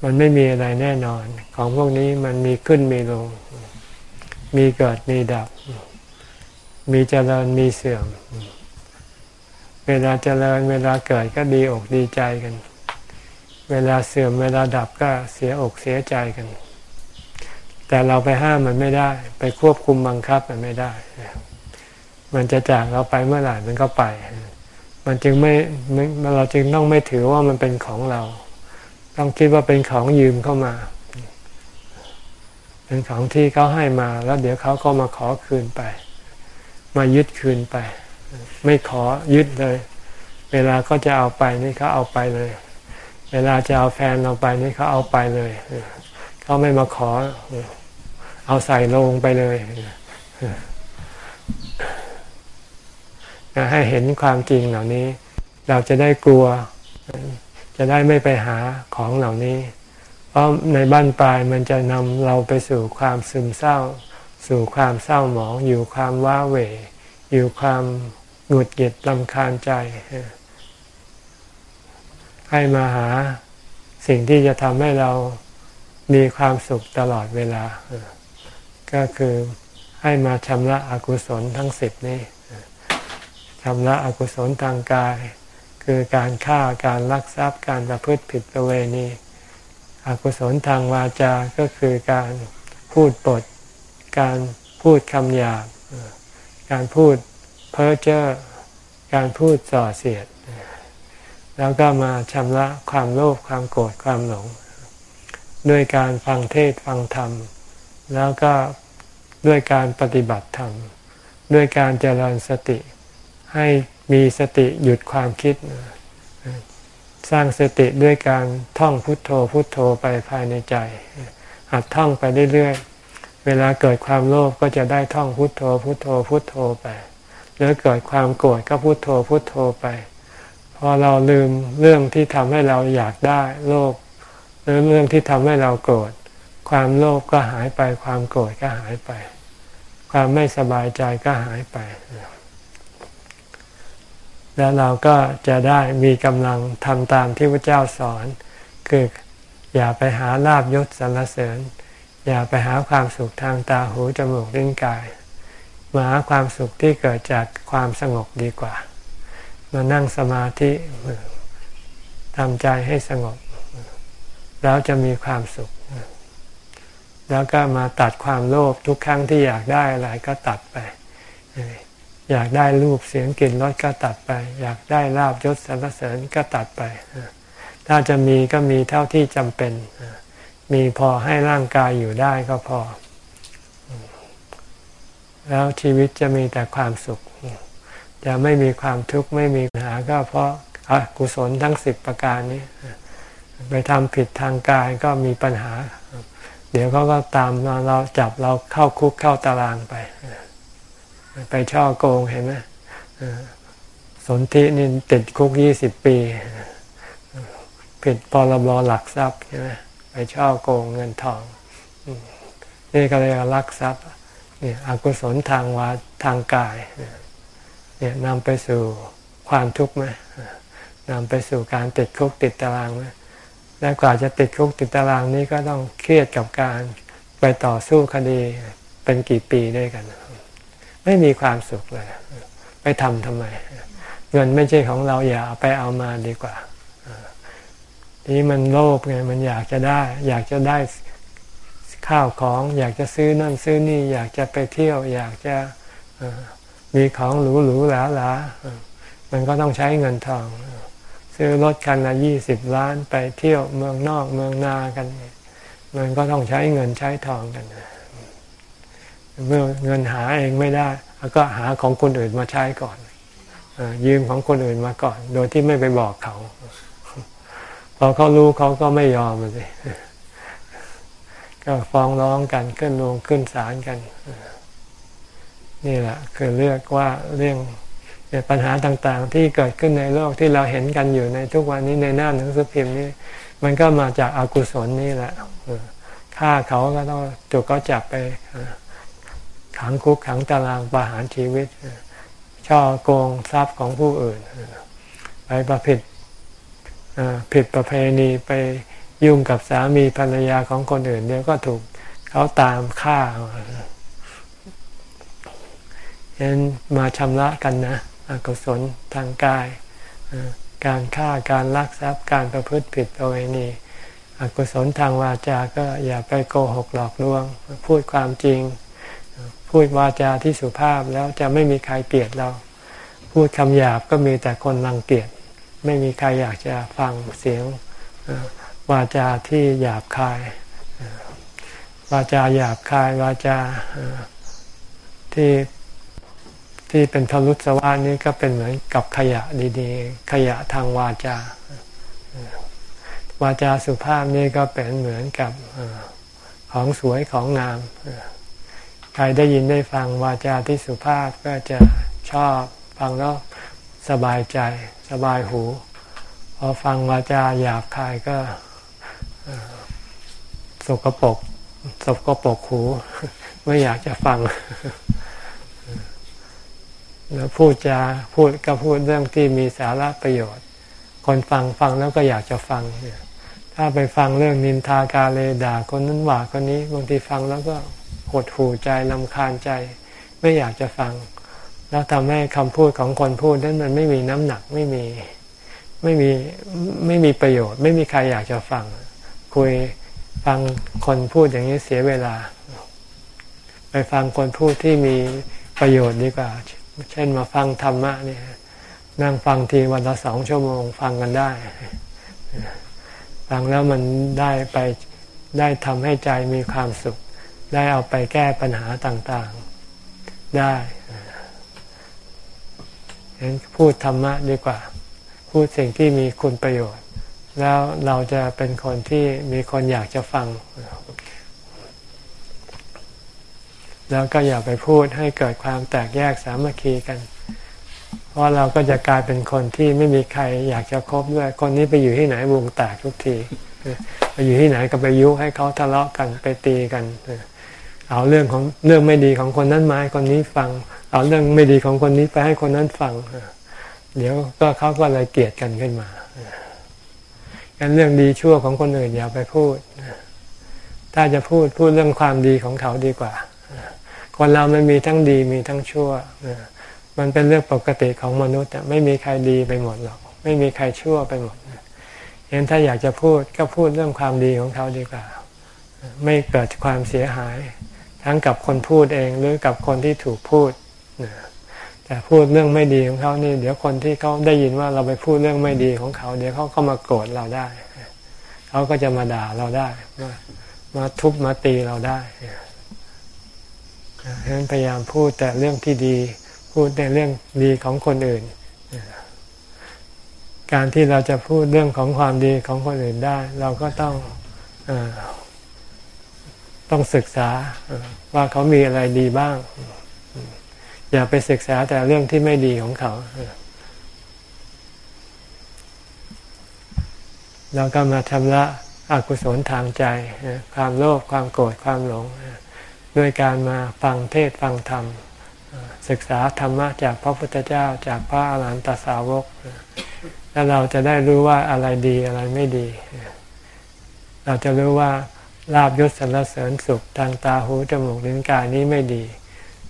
มันไม่มีอะไรแน่นอน ของพวกนี้มันมีขึ้นมีลง มีเกิดมีดับ มีเจริญมีเสื่อม เวลาเจริญเวลาเกิดก็ดีอกดีใจกัน เวลาเสื่อมเวลาดับก็เสียอกเสียใจกัน แต่เราไปห้ามมันไม่ได้ ไปควบคุมบังคับมันไม่ได้ มันจะจากเราไปเมื่อไหร่มันก็ไป มันจึงไม่เราจึงต้องไม่ถือว่ามันเป็นของเรา ต้องคิดว่าเป็นของยืมเข้ามา เป็นของที่เขาให้มาแล้วเดี๋ยวเขาก็มาขอคืนไป มายึดคืนไป ไม่ขอยึดเลย เวลาก็จะเอาไปนี่เขาเอาไปเลย เวลาจะเอาแฟนเราไปนี่เขาเอาไปเลยเขาไม่มาขอ เอาใส่ลงไปเลยให้เห็นความจริงเหล่านี้ เราจะได้กลัว จะได้ไม่ไปหาของเหล่านี้ เพราะในบ้านปลายมันจะนำเราไปสู่ความซึมเศร้า สู่ความเศร้าหมอง อยู่ความว้าเหวอยู่ความหงุดหงิดลำคาญใจ ให้มาหาสิ่งที่จะทำให้เรามีความสุขตลอดเวลา ก็คือให้มาชำระอกุศลทั้งสิบนี้ชำระอกุศลทางกาย คือการฆ่าการลักทรัพย์การประพฤติผิดประเวณีอกุศลทางวาจาก็คือการพูดปด การพูดคำหยาบ การพูดเพ้อเจ้อการพูดส่อเสียด แล้วก็มาชำระความโลภความโกรธความหลง ด้วยการฟังเทศฟังธรรม แล้วก็ด้วยการปฏิบัติธรรม ด้วยการเจริญสติให้ มีสติหยุดความคิด สร้างสติด้วยการท่องพุทโธพุทโธไปภายในใจ หัดท่องไปเรื่อยๆ เวลาเกิดความโลภก็จะได้ท่องพุทโธพุทโธพุทโธไปหรือเกิดความโกรธก็พุทโธพุทโธไป พอเราลืมเรื่องที่ทำให้เราอยากได้โลภหรือเรื่องที่ทำให้เราโกรธความโลภก็หายไป ความโกรธก็หายไป ความไม่สบายใจก็หายไป แล้วเราก็จะได้มีกำลังทำตามที่พระเจ้าสอน คืออย่าไปหาลาบยศสรรเสริญ อย่าไปหาความสุขทางตาหูจมูกลิ้นกาย มาหาความสุขที่เกิดจากความสงบดีกว่า มานั่งสมาธิทำใจให้สงบ แล้วจะมีความสุข แล้วก็มาตัดความโลภทุกครั้งที่อยากได้อะไรก็ตัดไป อยากได้รูปเสียงกลิ่นรสก็ตัดไป อยากได้ลาบยศสรรเสริญก็ตัดไป ถ้าจะมีก็มีเท่าที่จำเป็น มีพอให้ร่างกายอยู่ได้ก็พอ แล้วชีวิตจะมีแต่ความสุข จะไม่มีความทุกข์ไม่มีปัญหาก็เพราะกุศลทั้งสิบประการนี้ ไปทำผิดทางกายก็มีปัญหา เดี๋ยวเขาก็ตามเราจับเราเข้าคุกเข้าตารางไป ไปช่อโกงเห็นไหมสนธินี่ติดคุกยี่สิบปี ผิดพรบหลักทรัพย์ใช่ไหมไปช่อโกงเงินทอง นี่ก็เลยลักทรัพย์เนี่ยอกุศลทางวาทางกายเนี่ยนำไปสู่ความทุกข์ไหมนำไปสู่การติดคุกติดตารางไหมและกว่าจะติดคุกติดตารางนี้ก็ต้องเครียดกับการไปต่อสู้คดีเป็นกี่ปีด้วยกัน ไม่มีความสุขเลย ไปทำทำไม เงินไม่ใช่ของเราอย่าไปเอามาดีกว่านี่มันโลภไงมันอยากจะได้ อยากจะได้ข้าวของ อยากจะซื้อนั่นซื้อนี่ อยากจะไปเที่ยว อยากจะมีของหรูหรูหราหรามันก็ต้องใช้เงินทอง ซื้อรถคันละยี่สิบล้านไปเที่ยวเมืองนอกเมืองนากัน มันก็ต้องใช้เงินใช้ทองกัน เมื่อเงินหาเองไม่ได้ก็หาของคนอื่นมาใช้ก่อนยืมของคนอื่นมาก่อน โดยที่ไม่ไปบอกเขา พอเขารู้เขาก็ไม่ยอมเลยก็ฟ้องร้องกันขึ้นลงขึ้นศาลกัน นี่แหละ คือเรียกว่าเรื่องปัญหาต่างๆ ที่เกิดขึ้นในโลกที่เราเห็นกันอยู่ในทุกวันนี้ในหน้าหนังสือพิมพ์นี่มันก็มาจากอากุศลนี่แหละฆ่าเขาก็ต้องจุกก็จับไป ขังคุกขังตารางประหารชีวิต ช่อโกงทรัพย์ของผู้อื่น ไปประผิดผิดประเพณีไปยุ่งกับสามีภรรยาของคนอื่นเดี๋ยวก็ถูกเขาตามฆ่าเห็นมาชำระกันนะอกุศลทางกาย การฆ่าการลักทรัพย์การประพฤติผิดประเวณีอกุศลทางวาจาก็อย่าไปโกหกหลอกลวง พูดความจริง พูดวาจาที่สุภาพแล้วจะไม่มีใครเกลียดเรา พูดคำหยาบก็มีแต่คนรังเกียจไม่มีใครอยากจะฟังเสียงวาจาที่หยาบคายวาจาหยาบคายวาจาที่ที่เป็นทรุสวานี้ก็เป็นเหมือนกับขยะดีๆ ขยะทางวาจา วาจาสุภาพนี่ก็เป็นเหมือนกับของสวยของงาม ใครได้ยินได้ฟังวาจาที่สุภาพก็จะชอบฟังแล้วสบายใจ สบายหู พอฟังวาจาหยาบคายก็สกปรกสกปรกหู ไม่อยากจะฟัง แล้วพูดจะพูดก็พูดเรื่องที่มีสาระประโยชน์ คนฟังฟังแล้วก็อยากจะฟังเนี่ยถ้าไปฟังเรื่องนินทากาเลด่าคนนั้นว่าคนนี้บางทีฟังแล้วก็ หดหูใจลำคาญใจ ไม่อยากจะฟัง แล้วทำให้คำพูดของคนพูดนั้นมันไม่มีน้ำหนักไม่มีไม่มีไม่มีประโยชน์ ไม่มีใครอยากจะฟัง คุยฟังคนพูดอย่างนี้เสียเวลา ไปฟังคนพูดที่มีประโยชน์ดีกว่า เช่นมาฟังธรรมะเนี่ยนั่งฟังทีวันละสองชั่วโมงฟังกันได้ ฟังแล้วมันได้ไปได้ทำให้ใจมีความสุข ได้เอาไปแก้ปัญหาต่างๆได้ฉะนั้นพูดธรรมะดีกว่า พูดสิ่งที่มีคุณประโยชน์ แล้วเราจะเป็นคนที่มีคนอยากจะฟัง แล้วก็อย่าไปพูดให้เกิดความแตกแยกสามัคคีกัน เพราะเราก็จะกลายเป็นคนที่ไม่มีใครอยากจะคบด้วย คนนี้ไปอยู่ที่ไหนวงแตกทุกที ไปอยู่ที่ไหนก็ไปยุให้เขาทะเลาะกันไปตีกันเเอาเรื่องของเรื่องไม่ดีของคนนั้นมาให้คนนี้ฟัง เอาเรื่องไม่ดีของคนนี้ไปให้คนนั้นฟัง เดี๋ยวก็เขาก็เลยเกลียดกันขึ้นมากันเรื่องดีชั่วของคนอื่นอย่าไปพูด ถ้าจะพูดพูดเรื่องความดีของเขาดีกว่า คนเรามันมีทั้งดีมีทั้งชั่ว มันเป็นเรื่องปกติของมนุษย์ไม่มีใครดีไปหมดหรอก ไม่มีใครชั่วไปหมดเห็นถ้าอยากจะพูดก็พูดเรื่องความดีของเขาดีกว่า ไม่เกิดความเสียหาย ทั้งกับคนพูดเองหรือกับคนที่ถูกพูดแต่พูดเรื่องไม่ดีของเขานี่ เดี๋ยวคนที่เขาได้ยินว่าเราไปพูดเรื่องไม่ดีของเขา เดี๋ยวเขาก็มาโกรธเราได้เขาก็จะมาด่าเราได้มามาทุบมาตีเราได้ฉะนั้นพยายามพูดแต่เรื่องที่ดี พูดในเรื่องดีของคนอื่น การที่เราจะพูดเรื่องของความดีของคนอื่นได้ เราก็ต้องอ ต้องศึกษาว่าเขามีอะไรดีบ้าง อย่าไปศึกษาแต่เรื่องที่ไม่ดีของเขาเราก็มาทำละอกุศลทางใจ ความโลภความโกรธความหลง ด้วยการมาฟังเทศฟังธรรม ศึกษาธรรมะจากพระพุทธเจ้าจากพระอาหารหันตสาวก แล้วเราจะได้รู้ว่าอะไรดีอะไรไม่ดี เราจะรู้ว่า ลาบยศสรรเสริญสุขทางตาหูจมูกลิ้นกายนี้ไม่ดี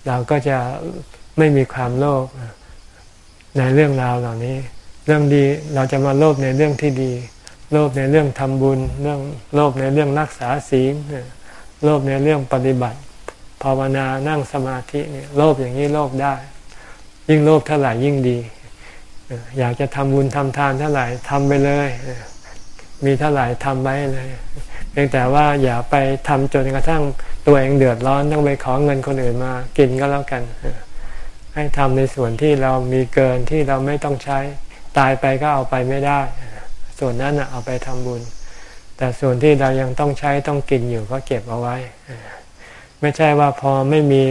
เราก็จะไม่มีความโลภในเรื่องราวเหล่านี้ เรื่องดีเราจะมาโลภในเรื่องที่ดี โลภในเรื่องทำบุญ เรื่องโลภในเรื่องรักษาศีลโลภในเรื่องปฏิบัติ ภาวนานั่งสมาธิเนี่ยโลภอย่างนี้โลภได้ ยิ่งโลภเท่าไหร่ยิ่งดี อยากจะทำบุญทำทานเท่าไหร่ทำไปเลย มีเท่าไหร่ทำไปเลย พียงแต่ว่าอย่าไปทำจนกระทั่งตัวเองเดือดร้อนต้องไปขอเงินคนอื่นมากินก็แล้วกัน ให้ทำในส่วนที่เรามีเกินที่เราไม่ต้องใช้ตายไปก็เอาไปไม่ได้ ส่วนนั้นเอาไปทำบุญ แต่ส่วนที่เรายังต้องใช้ต้องกินอยู่ก็เก็บเอาไว้ ไม่ใช่ว่าพอไม่มี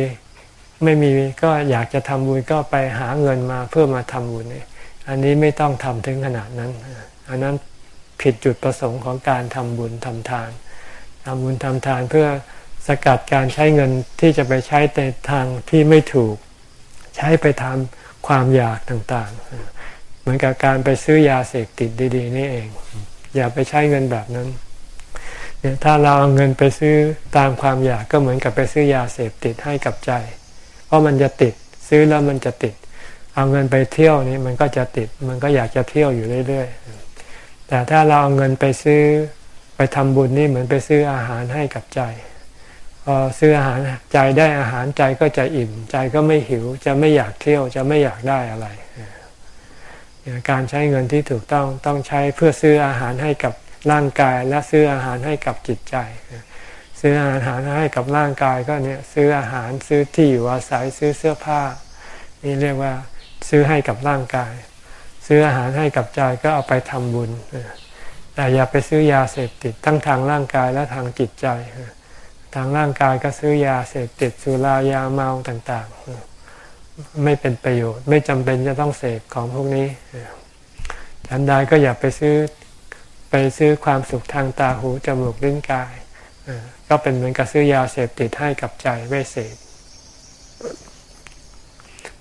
ไม่มีก็อยากจะทำบุญก็ไปหาเงินมาเพื่อมาทำบุญเนี่ยอันนี้ไม่ต้องทำถึงขนาดนั้น อันนั้น ผิดจุดประสงค์ของการทำบุญทำทานทำบุญทำทานเพื่อสกัดการใช้เงินที่จะไปใช้ในทางที่ไม่ถูก ใช้ไปทำความอยากต่างๆ เหมือนกับการไปซื้อยาเสพติดดี ๆ นี่เอง อย่าไปใช้เงินแบบนั้นเนี่ยถ้าเราเอาเงินไปซื้อตามความอยากก็เหมือนกับไปซื้อยาเสพติดให้กับใจ เพราะมันจะติดซื้อแล้วมันจะติด เอาเงินไปเที่ยวนี่มันก็จะติด มันก็อยากจะเที่ยวอยู่เรื่อย ๆ แต่ถ้าเราเอาเงินไปซื้อไปทำบุญนี่เหมือนไปซื้ออาหารให้กับใจ พอซื้ออาหารใจได้อาหารใจก็จะอิ่ม ใจก็ไม่หิว จะไม่อยากเที่ยวจะไม่อยากได้อะไร การใช้เงินที่ถูกต้องต้องใช้เพื่อซื้ออาหารให้กับร่างกาย และซื้ออาหารให้กับจิตใจ ซื้ออาหารให้กับร่างกายก็เนี่ยซื้ออาหารซื้อที่อยู่อาศัยซื้อเสื้อผ้า นี่เรียกว่าซื้อให้กับร่างกาย ซื้ออาหารให้กับใจก็เอาไปทำบุญ แต่อย่าไปซื้อยาเสพติดทั้งทางร่างกายและทางจิตใจ ทางร่างกายก็ซื้อยาเสพติดสุรายาเมาต่างๆ ไม่เป็นประโยชน์ ไม่จำเป็นจะต้องเสพของพวกนี้ฉันใดก็อย่าไปซื้อไปซื้อความสุขทางตาหูจมูกลิ้นกายก็เป็นเหมือนกับซื้อยาเสพติดให้กับใจไม่เสพ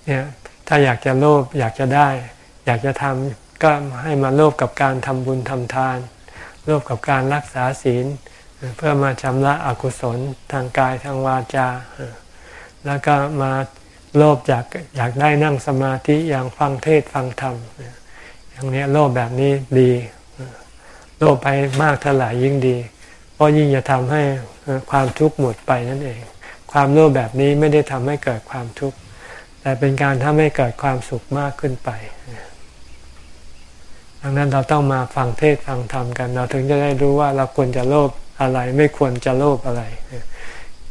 เนี่ยถ้าอยากจะโลภอยากจะได้ อยากจะทำก็ให้มาโลภกับการทำบุญทำทาน โลภกับการรักษาศีล เพื่อมาชำระอกุศลทางกายทางวาจา แล้วก็มาโลภอยากอยากได้นั่งสมาธิอย่างฟังเทศฟังธรรม อย่างนี้โลภแบบนี้ดี โลภไปมากเท่าไหร่ยิ่งดี เพราะยิ่งจะทำให้ความทุกข์หมดไปนั่นเอง ความโลภแบบนี้ไม่ได้ทำให้เกิดความทุกข์แต่เป็นการทำให้เกิดความสุขมากขึ้นไป ดังนั้นเราต้องมาฟังเทศฟังธรรมกัน เราถึงจะได้รู้ว่าเราควรจะโลภอะไร ไม่ควรจะโลภอะไร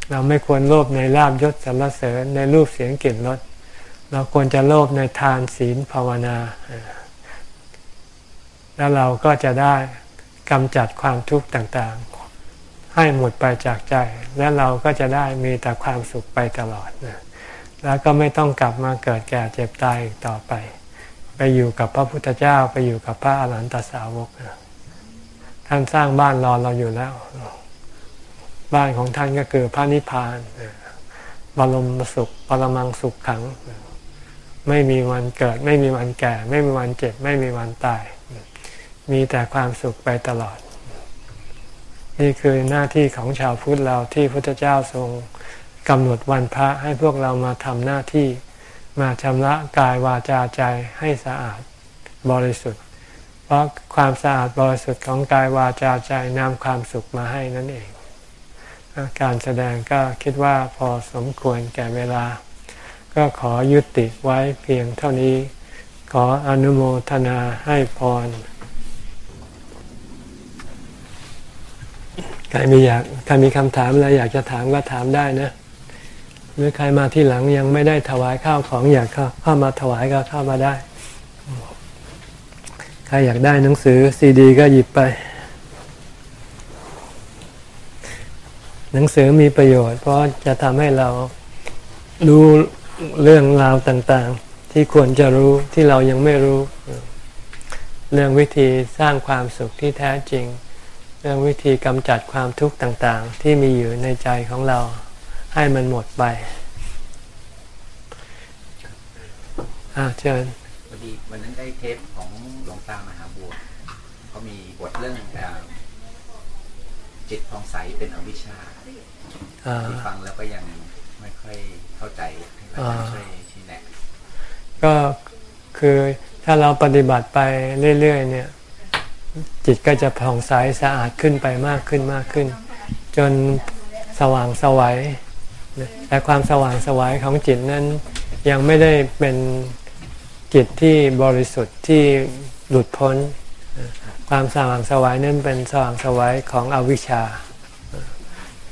เราไม่ควรโลภในลาบยศสรรเสริญในรูปเสียงกลิ่นรสเราควรจะโลภในทานศีลภาวนา แล้วเราก็จะได้กำจัดความทุกข์ต่างๆ ให้หมดไปจากใจ และเราก็จะได้มีแต่ความสุขไปตลอด แล้วก็ไม่ต้องกลับมาเกิดแก่เจ็บตายอีกต่อไป ไปอยู่กับพระพุทธเจ้าไปอยู่กับพระอรหันตสาวกท่านสร้างบ้านรอเราอยู่แล้ว บ้านของท่านก็คือพระนิพพานบรมสุขปรมังสุขขัง ไม่มีวันเกิด ไม่มีวันแก่ ไม่มีวันเจ็บ ไม่มีวันตาย มีแต่ความสุขไปตลอด นี่คือหน้าที่ของชาวพุทธเราที่พระพุทธเจ้าทรงกำหนดวันพระให้พวกเรามาทำหน้าที่ มาชำระกายวาจาใจให้สะอาดบริสุทธิ์ เพราะความสะอาดบริสุทธิ์ของกายวาจาใจนำความสุขมาให้นั่นเอง การแสดงก็คิดว่าพอสมควรแก่เวลา ก็ขอยุติไว้เพียงเท่านี้ ขออนุโมทนาให้พรใครมีอยากใครมีคำถามอะไรอยากจะถามก็ถามได้นะ หรือใครมาที่หลังยังไม่ได้ถวายข้าวของอยากเข้าข้ามาถวายก็เข้ามาได้ ใครอยากได้หนังสือซีดี ก็หยิบไป หนังสือมีประโยชน์ เพราะจะทำให้เรารู้เรื่องราวต่างๆ ที่ควรจะรู้ที่เรายังไม่รู้ เรื่องวิธีสร้างความสุขที่แท้จริง เรื่องวิธีกำจัดความทุกข์ต่างๆ ที่มีอยู่ในใจของเรา ให้มันหมดไปอ่าเชิญพอดีวันนั้นได้เทปของหลวงตามหาบัวเขามีบทเรื่องจิตทองใสเป็นอวิชชาที่ฟังแล้วก็ยังไม่ค่อยเข้าใจให้อาจารย์ช่วยชี้แนะก็คือถ้าเราปฏิบัติไปเรื่อยๆ เนี่ย จิตก็จะผ่องใสสะอาดขึ้นไปมากขึ้นมากขึ้น จนสว่างสวัย แต่ความสว่างสวายของจิตนั้นยังไม่ได้เป็นจิตที่บริสุทธิ์ที่หลุดพ้น ความสว่างสวายนั้นเป็นสว่างสวายของอวิชชา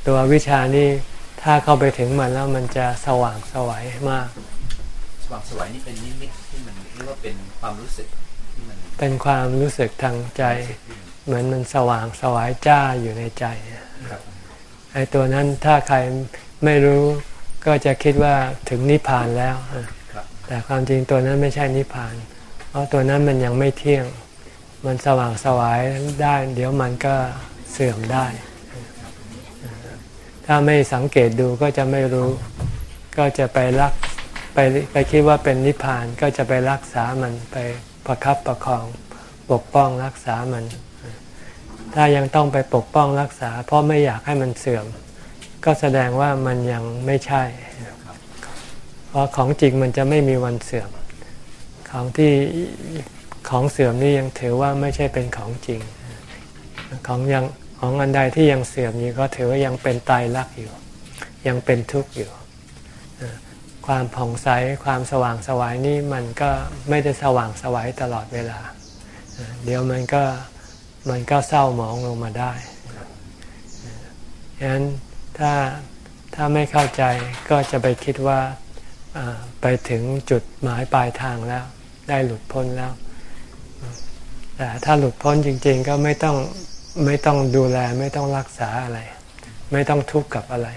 ตัววิชานี่ถ้าเข้าไปถึงมันแล้วมันจะสว่างสวายมาก สว่างสวายนี่เป็นนิมิตที่มันเรียกว่าเป็นความรู้สึกที่มันเป็นความรู้สึกทางใจ เหมือนมันสว่างสวายจ้าอยู่ในใจไอ้ตัวนั้นถ้าใคร ไม่รู้ก็จะคิดว่าถึงนิพพานแล้ว แต่ความจริงตัวนั้นไม่ใช่นิพพาน เพราะตัวนั้นมันยังไม่เที่ยง มันสว่างสวายได้ เดี๋ยวมันก็เสื่อมได้ ถ้าไม่สังเกตดูก็จะไม่รู้ ก็จะไปรักไปไปคิดว่าเป็นนิพพานก็จะไปรักษามันไปประคับประคองปกป้องรักษามัน ถ้ายังต้องไปปกป้องรักษา เพราะไม่อยากให้มันเสื่อม ก็แสดงว่ามันยังไม่ใช่ เพราะของจริงมันจะไม่มีวันเสื่อม ของที่ของเสื่อมนี่ยังถือว่าไม่ใช่เป็นของจริง ของยังของอันใดที่ยังเสื่อมอยู่ก็ถือว่ายังเป็นตายรักอยู่ ยังเป็นทุกข์อยู่ ความผ่องใสความสว่างสวายนี่มันก็ไม่ได้สว่างสวายตลอดเวลา เดี๋ยวมันก็มันก็เศร้าหมองลงมาได้ฉะนั้น ถ้าถ้าไม่เข้าใจก็จะไปคิดว่าไปถึงจุดหมายปลายทางแล้ว ได้หลุดพ้นแล้ว แต่ถ้าหลุดพ้นจริง ๆ ก็ไม่ต้องไม่ต้องดูแลไม่ต้องรักษาอะไร ไม่ต้องทุกข์กับอะไร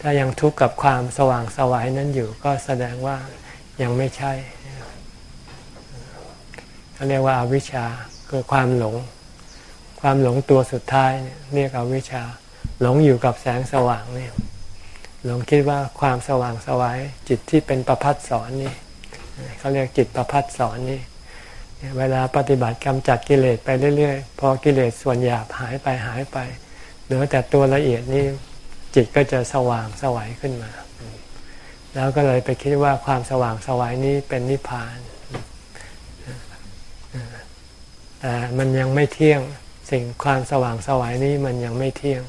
ถ้ายังทุกข์กับความสว่างสวายนั้นอยู่ ก็แสดงว่ายังไม่ใช่เขาเรียกว่าอาวิชชาคือความหลง ความหลงตัวสุดท้ายเรียกอวิชชา หลงอยู่กับแสงสว่างเนี่ยหลงคิดว่าความสว่างสวายจิตที่เป็นประพัดสอนนี่เขาเรียกจิตประพัดสอนนี่เวลาปฏิบัติกรรมจัดกิเลสไปเรื่อยๆ พอกิเลสส่วนหยาบหายไปหายไปเหลือแต่ตัวละเอียดนี่จิตก็จะสว่างสวัยขึ้นมา แล้วก็เลยไปคิดว่าความสว่างสวัยนี้เป็นนิพพานแต่มันยังไม่เที่ยงสิ่งความสว่างสวัยนี้มันยังไม่เที่ยง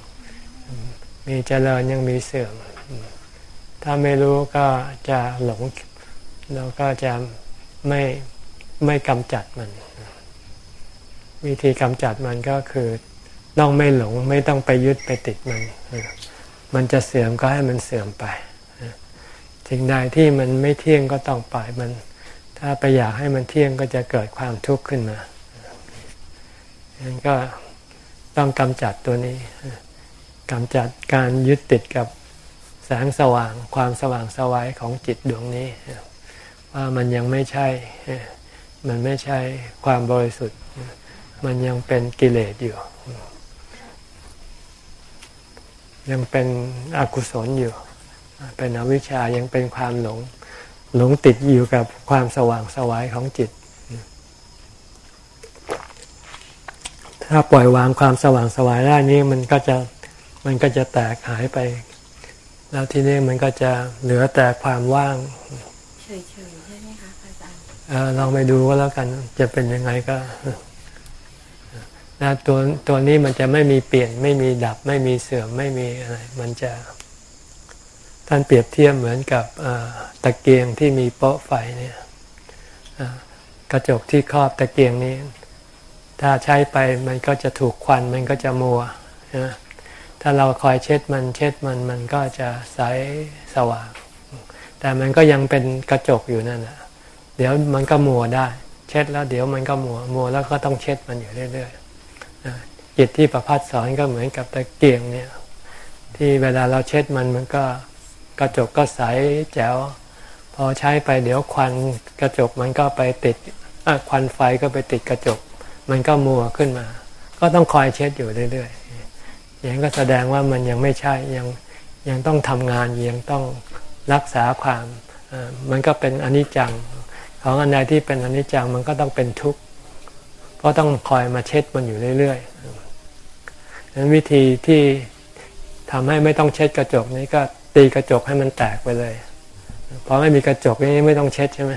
มีเจริญยังมีเสื่อม ถ้าไม่รู้ก็จะหลงเราก็จะไม่ไม่กำจัดมัน วิธีกำจัดมันก็คือต้องไม่หลงไม่ต้องไปยึดไปติดมัน มันจะเสื่อมก็ให้มันเสื่อมไปสิ่งใดที่มันไม่เที่ยงก็ต้องปล่อยมัน ถ้าไปอยากให้มันเที่ยงก็จะเกิดความทุกข์ขึ้นมาดังนั้นก็ต้องกำจัดตัวนี้ กำจัดการยึดติดกับแสงสว่างความสว่างสวัยของจิตดวงนี้ ว่ามันยังไม่ใช่ มันไม่ใช่ความบริสุทธิ์ มันยังเป็นกิเลสอยู่ ยังเป็นอกุศลอยู่ เป็นอวิชชายังเป็นความหลงหลงติดอยู่กับความสว่างสวัยของจิต ถ้าปล่อยวางความสว่างสวายได้นี้มันก็จะ มันก็จะแตกหายไป แล้วทีนี้มันก็จะเหลือแต่ความว่างเฉยๆใช่ไหมคะอาจารย์เออลองไปดูก็แล้วกันจะเป็นยังไงก็นะตัวตัวนี้มันจะไม่มีเปลี่ยน ไม่มีดับ ไม่มีเสื่อมไม่มีอะไรมันจะ ท่านเปรียบเทียบเหมือนกับตะเกียงที่มีโป๊ะไฟเนี่ยกระจกที่ครอบตะเกียงนี้ ถ้าใช้ไปมันก็จะถูกควันมันก็จะมัวนะ ถ้าเราคอยเช็ดมันเช็ดมันมันก็จะใสสว่าง แต่มันก็ยังเป็นกระจกอยู่นั่นแหละเดี๋ยวมันก็มัวได้ เช็ดแล้วเดี๋ยวมันก็มัวมัวแล้วก็ต้องเช็ดมันอยู่เรื่อยๆจิตที่ประพัดสอนก็เหมือนกับตะเกียงเนี่ยที่เวลาเราเช็ดมันมันก็กระจกก็ใสแจ๋วพอใช้ไปเดี๋ยวควันกระจกมันก็ไปติดควันไฟก็ไปติดกระจก มันก็มัวขึ้นมา ก็ต้องคอยเช็ดอยู่เรื่อยๆ อย่างก็แสดงว่ามันยังไม่ใช่ยังยังต้องทำงานยังต้องรักษาความมันก็เป็นอนิจจัง ของอันใดที่เป็นอนิจจังมันก็ต้องเป็นทุกข์เพราะต้องคอยมาเช็ดมันอยู่เรื่อยๆนั้นวิธีที่ทำให้ไม่ต้องเช็ดกระจกนี้ก็ตีกระจกให้มันแตกไปเลยพอไม่มีกระจกนี้ไม่ต้องเช็ดใช่ไหม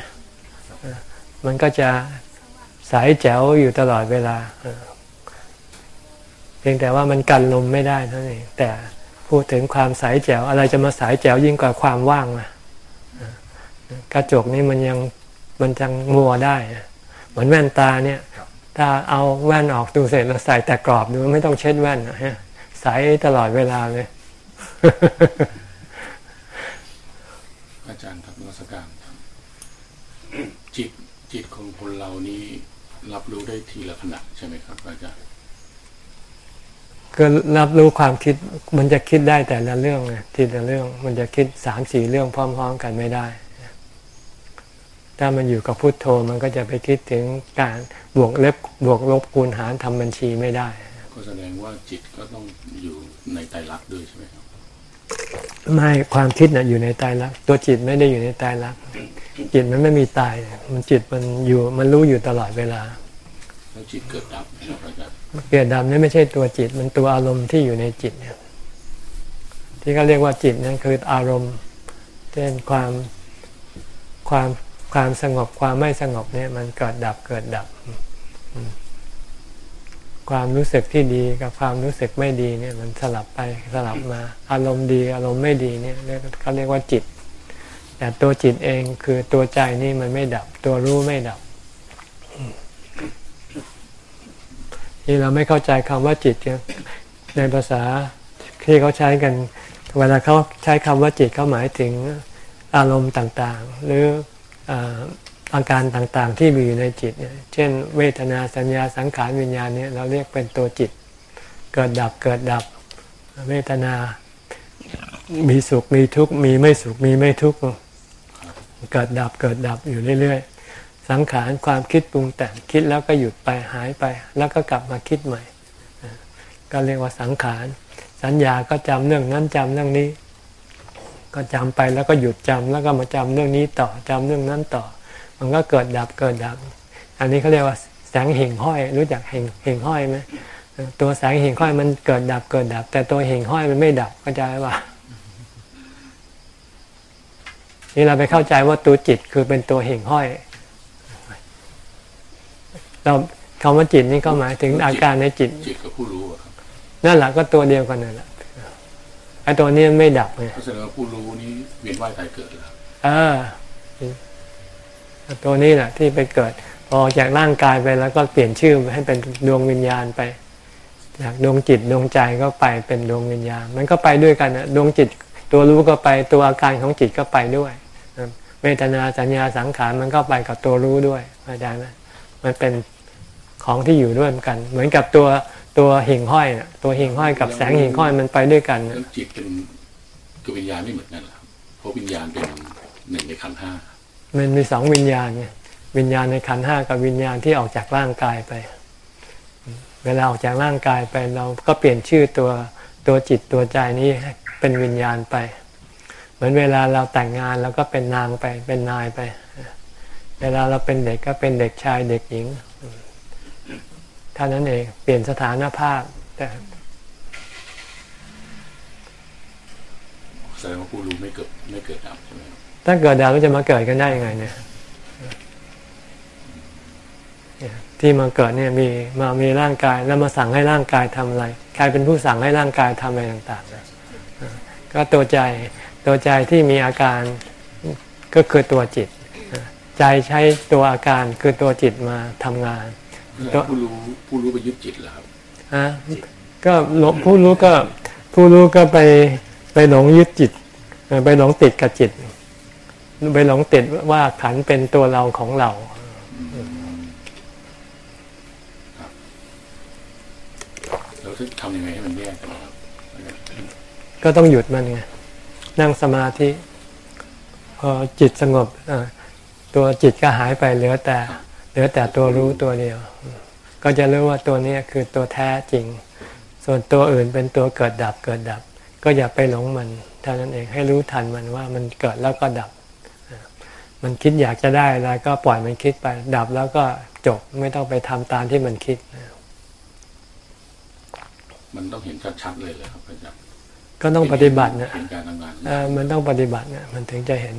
มันก็จะใสแจ๋วอยู่ตลอดเวลา เพียงแต่ว่ามันกันลมไม่ได้เท่านั้นเองแต่พูดถึงความใสแจ๋วอะไรจะมาใสแจ๋วยิ่งกว่าความว่างนะกระจกนี่มันยังมันจังมัวได้เหมือนแว่นตาเนี่ย ถ้าเอาแว่นออกดูเสร็จแล้วใส่แต่กรอบดูไม่ต้องเช็ดแว่นนะฮะใสตลอดเวลาเลยอาจารย์ครับนวัตการครับจิตจิตของคนเรานี้รับรู้ได้ทีละขณะใช่ไหมครับอาจารย์ ก็รับรู้ความคิดมันจะคิดได้แต่ละเรื่องไงทีละเรื่องมันจะคิดสามสี่เรื่องพร้อม ๆ กันไม่ได้ ถ้ามันอยู่กับพุโทโธมันก็จะไปคิดถึงการบวกเล็บบวกลบคูณหารทำบัญชีไม่ได้ ก็แสดงว่าจิตก็ต้องอยู่ในไตรลักษณ์ด้วยใช่ไหมครับไม่ความคิดน่ะอยู่ในตายรักตัวจิตไม่ได้อยู่ในตายรักจิตมันไม่มีตาย มันจิตมันอยู่มันรู้อยู่ตลอดเวลา แล้วจิตเกิดดับนะครับอาจารย์ เกิดดำนี่ไม่ใช่ตัวจิต มันตัวอารมณ์ที่อยู่ในจิตเนี่ยที่เขาเรียกว่าจิตนั่นคืออารมณ์เช่นความความความสงบความไม่สงบเนี่ยมันเกิดดับเกิดดับ ความรู้สึกที่ดีกับความรู้สึกไม่ดีเนี่ยมันสลับไปสลับมา อารมณ์ดีอารมณ์ไม่ดีเนี่ยเขาเรียกว่าจิต แต่ตัวจิตเองคือตัวใจนี่มันไม่ดับ ตัวรู้ไม่ดับ ที่เราไม่เข้าใจคำว่าจิตในภาษาที่เขาใช้กันเวลาเขาใช้คำว่าจิตเขาหมายถึงอารมณ์ต่างๆ หรืออาการต่างๆที่มีอยู่ในจิตเนี่ยเช่น เวทนาสัญญาสังขารวิญญาณเนี่ยเราเรียกเป็นตัวจิต เกิดดับเกิดดับ เวทนา มีสุขมีทุกข์มีไม่สุขมีไม่ทุกข์เกิดดับเกิดดับอยู่เรื่อยๆ สังขารความคิดปรุงแต่งคิดแล้วก็หยุดไปหายไป แล้วก็กลับมาคิดใหม่ ก็เรียกว่าสังขาร สัญญาก็จำเรื่องนั้นจำเรื่องนี้ ก็จำไปแล้วก็หยุดจำแล้วก็มาจำเรื่องนี้ต่อจำเรื่องนั้นต่อ มันก็เกิดดับเกิดดับ อันนี้เขาเรียกว่าแสงหิ่งห้อย รู้จักหิ่งหิ่งห้อยไหมตัวแสงหิ่งห้อยมันเกิดดับเกิดดับ แต่ตัวหิ่งห้อยมันไม่ดับเข้าใจป่ะนี่เราไปเข้าใจว่าตัวจิตคือเป็นตัวหิ่งห้อย เราคำว่าจิตนี่ก็หมายถึงอาการในจิตจิตกับผู้รู้อะครับนั่นแหละก็ตัวเดียวกันนั่นแหละไอ้ตัวนี้ไม่ดับไงก็แสดงว่าผู้รู้นี้เวียนว่ายตายเกิดแล้วเออตัวนี้แหละที่ไปเกิดพอจากร่างกายไปแล้วก็เปลี่ยนชื่อให้เป็นดวงวิญญาณไปจากดวงจิตดวงใจก็ไปเป็นดวงวิญญาณ มันก็ไปด้วยกันนะดวงจิตตัวรู้ก็ไปตัวอาการของจิตก็ไปด้วยเวทนาสัญญาสังขารมันก็ไปกับตัวรู้ด้วยเข้าใจไหมมันเป็น ของที่อยู่ด้วยกัน เหมือนกับตัวตัวหิ่งห้อยนะตัวหิ่งห้อยกับแสงหิ่งห้อยมันไปด้วยกันเรื่องจิตเป็นกับวิญญาณไม่เหมือนกันเหรอครับเพราะวิญญาณเป็นหนึ่งในขันธ์ห้ามันมีสองวิญญาณไงวิญญาณในขันห้ากับวิญญาณที่ออกจากร่างกายไป เวลาออกจากร่างกายไปเราก็เปลี่ยนชื่อตัวตัวจิตตัวใจนี้ให้เป็นวิญญาณไป เหมือนเวลาเราแต่งงานเราก็เป็นนางไปเป็นนายไป เวลาเราเป็นเด็กก็เป็นเด็กชายเด็กหญิง เท่านั้นเองเปลี่ยนสถานภาพแต่แสดงว่าผู้รู้ไม่เกิดไม่เกิดดับใช่ไหมครับถ้าเกิดดาวมันจะมาเกิดกันได้ยังไงเนี่ยเนี่ยที่มาเกิดเนี่ยมีมามีร่างกายแล้วมาสั่งให้ร่างกายทำอะไรใครเป็นผู้สั่งให้ร่างกายทำอะไรต่างๆนะก็ตัวใจตัวใจที่มีอาการก็คือตัวจิต ใจใช้ตัวอาการคือตัวจิตมาทำงาน แล้วผู้รู้ผู้รู้ไปยึดจิตเหรอครับฮะก็หลงผู้รู้ก็ผู้รู้ก็ไปไปหลงยึดจิตเอ่อไปหลงติดกับจิต ไปหลงติดว่าขันเป็นตัวเราของเราแล้วจะทำยังไงให้มันแยกกันนะครับก็ต้องหยุดมันไงนั่งสมาธิพอจิตสงบเอ่อตัวจิตก็หายไปเหลือแต่ เหลือแต่ตัวรู้ตัวเดียว ก็จะรู้ว่าตัวนี้คือตัวแท้จริง ส่วนตัวอื่นเป็นตัวเกิดดับเกิดดับ ก็อย่าไปหลงมันเท่านั้นเองให้รู้ทันมันว่ามันเกิดแล้วก็ดับ มันคิดอยากจะได้อะไรก็ปล่อยมันคิดไป ดับแล้วก็จบไม่ต้องไปทำตามที่มันคิด มันต้องเห็นชัดๆเลยเลยครับอาจารย์ก็ต้องปฏิบัตินะเห็นการทำงานเอ่อมันต้องปฏิบัตินะมันถึงจะเห็น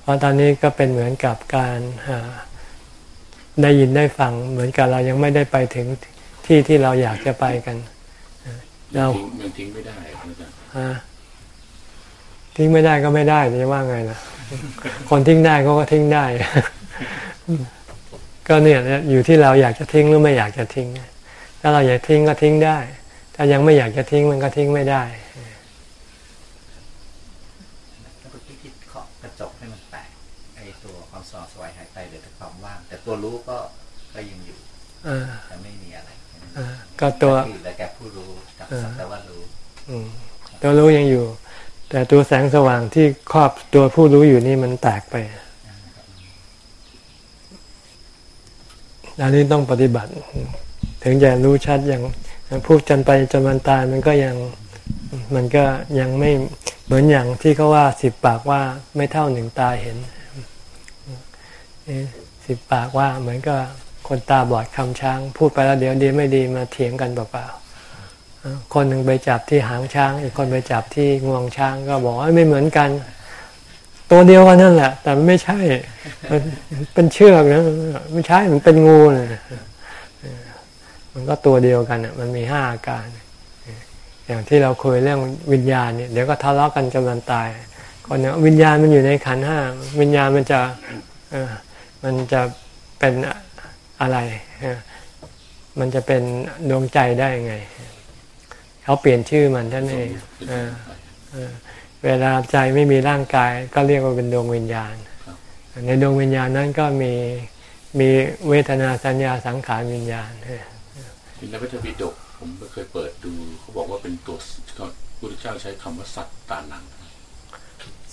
เพราะตอนนี้ก็เป็นเหมือนกับการอ่า ได้ยินได้ฟังเหมือนกับเรายังไม่ได้ไปถึงที่ที่เราอยากจะไปกันเราทิ้งมันทิ้งไม่ได้ครับอาจารย์ฮะทิ้งไม่ได้ก็ไม่ได้จะว่าไงล่ะคนทิ้งได้เขาก็ทิ้งได้ ก็เนี่ยอยู่ที่เราอยากจะทิ้งหรือไม่อยากจะทิ้ง ถ้าเราอยากทิ้งก็ทิ้งได้ ถ้ายังไม่อยากจะทิ้งมันก็ทิ้งไม่ได้ แล้วก็คิดคิดเคาะกระจกให้มันแตกไอ้ ตัวความสว่างสวายหายไปเหลือแต่ความว่าง แต่ตัวรู้ก็ก็ยังอยู่อ่าแต่ไม่มีอะไรอ่าก็ตัวคือแต่แก่ผู้รู้กับสักแต่ว่ารู้อืมตัวรู้ยังอยู่ แต่ตัวแสงสว่างที่ครอบตัวผู้รู้อยู่นี่มันแตกไปอันนี้ต้องปฏิบัติ ถึงจะรู้ชัดอย่างพูดจนไปจนมันตายมันก็ยังมันก็ยังไม่เหมือนอย่างที่เขาว่าสิบปากว่าไม่เท่าหนึ่งตาเห็นเอ๊ะ สิบปากว่าเหมือนกับคนตาบอดคำช้าง พูดไปแล้วเดี๋ยวดีไม่ดีมาเถียงกันเปล่าๆคนหนึ่งไปจับที่หางช้าง อีกคนไปจับที่งวงช้าง ก็บอกว่าไม่เหมือนกัน ตัวเดียวกันนั่นแหละ แต่ไม่ใช่เป็นเชือกนะไม่ใช่มันเป็นงูนะมันก็ตัวเดียวกันอะมันมีห้าอาการ อย่างที่เราคุยเรื่องวิญญาณเนี่ยเดี๋ยวก็ทะเลาะกันจนมันตายคนเนี่ยวิญญาณมันอยู่ในขันห้าวิญญาณมันจะ มันจะเป็นอะไรเออมันจะเป็นดวงใจได้ยังไง เขาเปลี่ยนชื่อมันท่านเองเออเออเวลาใจไม่มีร่างกาย ก็เรียกว่าเป็นดวงวิญญาณ ในดวงวิญญาณนั้นก็มีมีเวทนาสัญญาสังขารวิญญาณเออในพระเจ้าปิฎกผมเคยเปิดดู เขาบอกว่าเป็นตัวเขาพุทธเจ้าใช้คำว่าสัตตานัง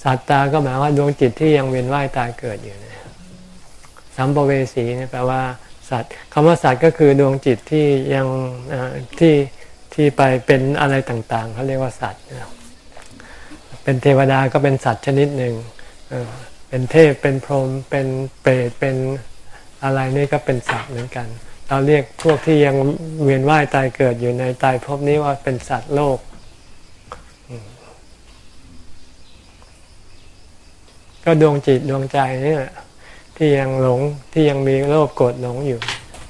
สัตตาก็หมายว่าดวงจิตที่ยังเวียนว่ายตายเกิดอยู่นะ สัมปเวสีเนี่ยแปลว่าสัตว์คำว่าสัตว์ก็คือดวงจิตที่ยังที่ที่ไปเป็นอะไรต่างๆเขาเรียกว่าสัตว์นะเป็นเทวดาก็เป็นสัตว์ชนิดหนึ่งเอ่อเป็นเทพเป็นพรหมเป็นเปรตเป็นอะไรนี่ก็เป็นสัตว์เหมือนกัน เราเรียกพวกที่ยังเวียนว่ายตายเกิดอยู่ในตายภพนี้ว่าเป็นสัตว์โลก ก็ดวงจิตดวงใจนี่แหละ ที่ยังหลงที่ยังมีโลภโกรธหลงอยู่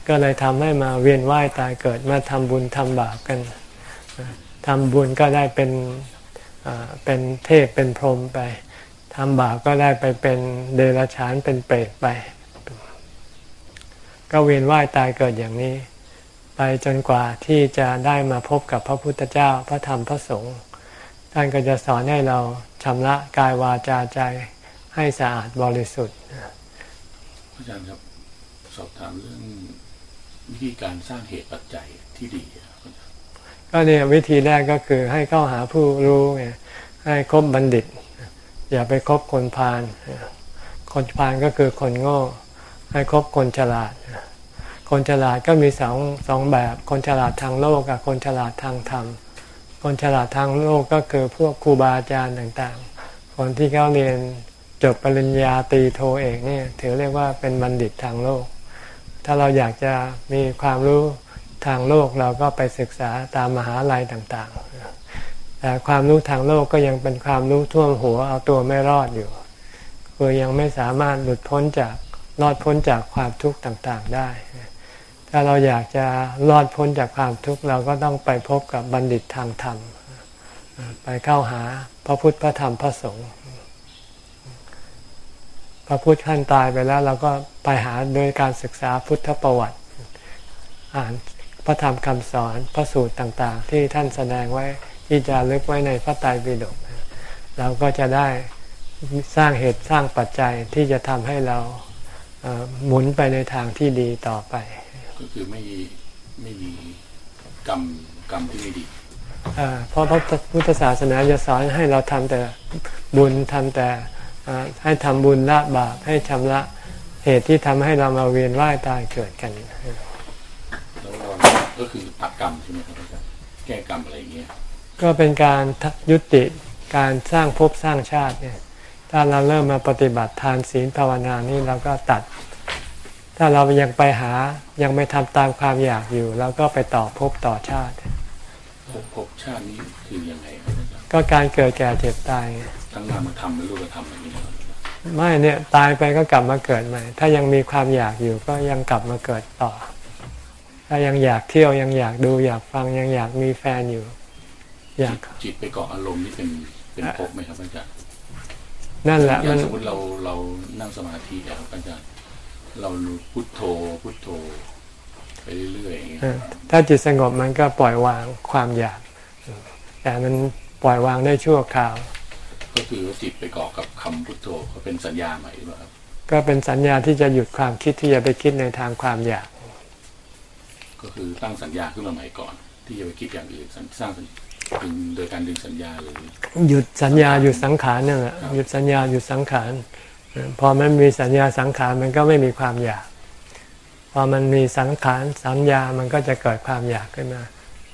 ก็เลยทำให้มาเวียนว่ายตายเกิดมาทำบุญทำบาปกันทำบุญก็ได้เป็นอ่าเป็นเทพเป็นพรหมไปทำบาปก็ได้ไปเป็นเดรัจฉานเป็นเปรตไป ก็เวียนว่ายตายเกิดอย่างนี้ ไปจนกว่าที่จะได้มาพบกับพระพุทธเจ้าพระธรรมพระสงฆ์ท่านก็จะสอนให้เราชำระกายวาจาใจให้สะอาดบริสุทธิ์ อาจารย์ครับสอบถามเรื่องวิธีการสร้างเหตุปัจจัยที่ดีก็เนี่ยวิธีแรกก็คือให้เข้าหาผู้รู้ไงให้คบบัณฑิต อย่าไปคบคนพาลคนพาลก็คือคนโง่ ให้คบคนฉลาด คนฉลาดก็มีสองสองแบบ คนฉลาดทางโลกกับคนฉลาดทางธรรม คนฉลาดทางโลกก็คือพวกครูบาอาจารย์ต่างๆ คนที่เขาเรียน จบปริญญาตีโทเอกเนี่ยถือเรียกว่าเป็นบัณฑิตทางโลก ถ้าเราอยากจะมีความรู้ทางโลกเราก็ไปศึกษาตามมหาลัยต่างๆ แต่ความรู้ทางโลกก็ยังเป็นความรู้ท่วมหัวเอาตัวไม่รอดอยู่คือยังไม่สามารถหลุดพ้นจากรอดพ้นจากความทุกข์ต่างๆได้ ถ้าเราอยากจะรอดพ้นจากความทุกข์เราก็ต้องไปพบกับบัณฑิตทางธรรม ไปเข้าหาพระพุทธพระธรรมพระสงฆ์ พระพุทธท่านตายไปแล้วเราก็ไปหาโดยการศึกษาพุทธประวัติ อ่านพระธรรมคำสอนพระสูตรต่างๆ ที่ท่านแสดงไว้ที่จะลึกไว้ในพระไตรปิฎกเราก็จะได้สร้างเหตุสร้างปัจจัยที่จะทำให้เราเอ่อหมุนไปในทางที่ดีต่อไป ก็คือไม่ไม่มีกรรมกรรมที่ไม่ดีเอ่อเพราะพระพุทธศาสนาจะสอนให้เราทำแต่บุญทำแต่เอ่อ ให้ทำบุญละบาปให้ชำระเหตุที่ทำให้เรามาเวียนว่ายตายเกิดกันแล้วเราก็คือตัดกรรมใช่ไหมครับอาจารย์แก้กรรมอะไรอย่างเงี้ยก็เป็นการยุติการสร้างภพสร้างชาติเนี่ย ถ้าเราเริ่มมาปฏิบัติทานศีลภาวนานี่เราก็ตัด ถ้าเรายังไปหายังไม่ทำตามความอยากอยู่เราก็ไปต่อภพต่อชาติภพภพชาตินี้คือยังไงครับอาจารย์ก็การเกิดแก่เจ็บตายทั้งนามธรรมและรูปธรรม ไม่เนี่ยตายไปก็กลับมาเกิดใหม่ ถ้ายังมีความอยากอยู่ก็ยังกลับมาเกิดต่อ ถ้ายังอยากเที่ยวยังอยากดูอยากฟังยังอยากมีแฟนอยู่ อยากจิตจิตไปเกาะอารมณ์นี่เป็นเป็นภพไหมครับอาจารย์นั่นแหละอย่ามังนสมมติเราเรานั่งสมาธิอะครับอาจารย์เราพุทโธพุทโธไปเรื่อยๆอย่างเงี้ยเออถ้าจิตสงบมันก็ปล่อยวางความอยาก แต่มันปล่อยวางได้ชั่วคราว ก็คือว่าจิตไปเกาะกับคำพุทโธก็เป็นสัญญาใหม่หรือเปล่าครับก็เป็นสัญญาที่จะหยุดความคิดที่จะไปคิดในทางความอยาก ก็คือตั้งสัญญาขึ้นมาใหม่ก่อน ที่จะไปคิดอย่างอื่นสัญสร้างสัญดึงโดยการดึงสัญญาหรือหยุดสัญญาหยุดสังขารนั่นแหละหยุดสัญญาหยุดสังขารเออพอมันมีสัญญาสังขารมันก็ไม่มีความอยาก พอมันมีสังขารสัญญามันก็จะเกิดความอยากขึ้นมา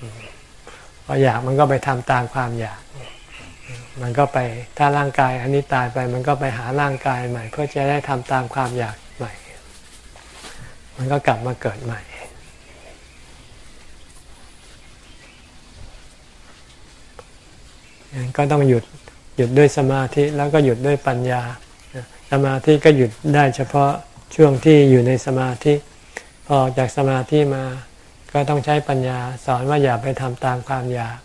อืมพออยากมันก็ไปทำตามความอยาก มันก็ไปถ้าร่างกายอันนี้ตายไป มันก็ไปหาร่างกายใหม่ เพื่อจะได้ทำตามความอยากใหม่ มันก็กลับมาเกิดใหม่ ก็ต้องหยุดหยุดด้วยสมาธิแล้วก็หยุดด้วยปัญญา สมาธิก็หยุดได้เฉพาะช่วงที่อยู่ในสมาธิ พอจากสมาธิมาก็ต้องใช้ปัญญา สอนว่าอย่าไปทำตามความอยาก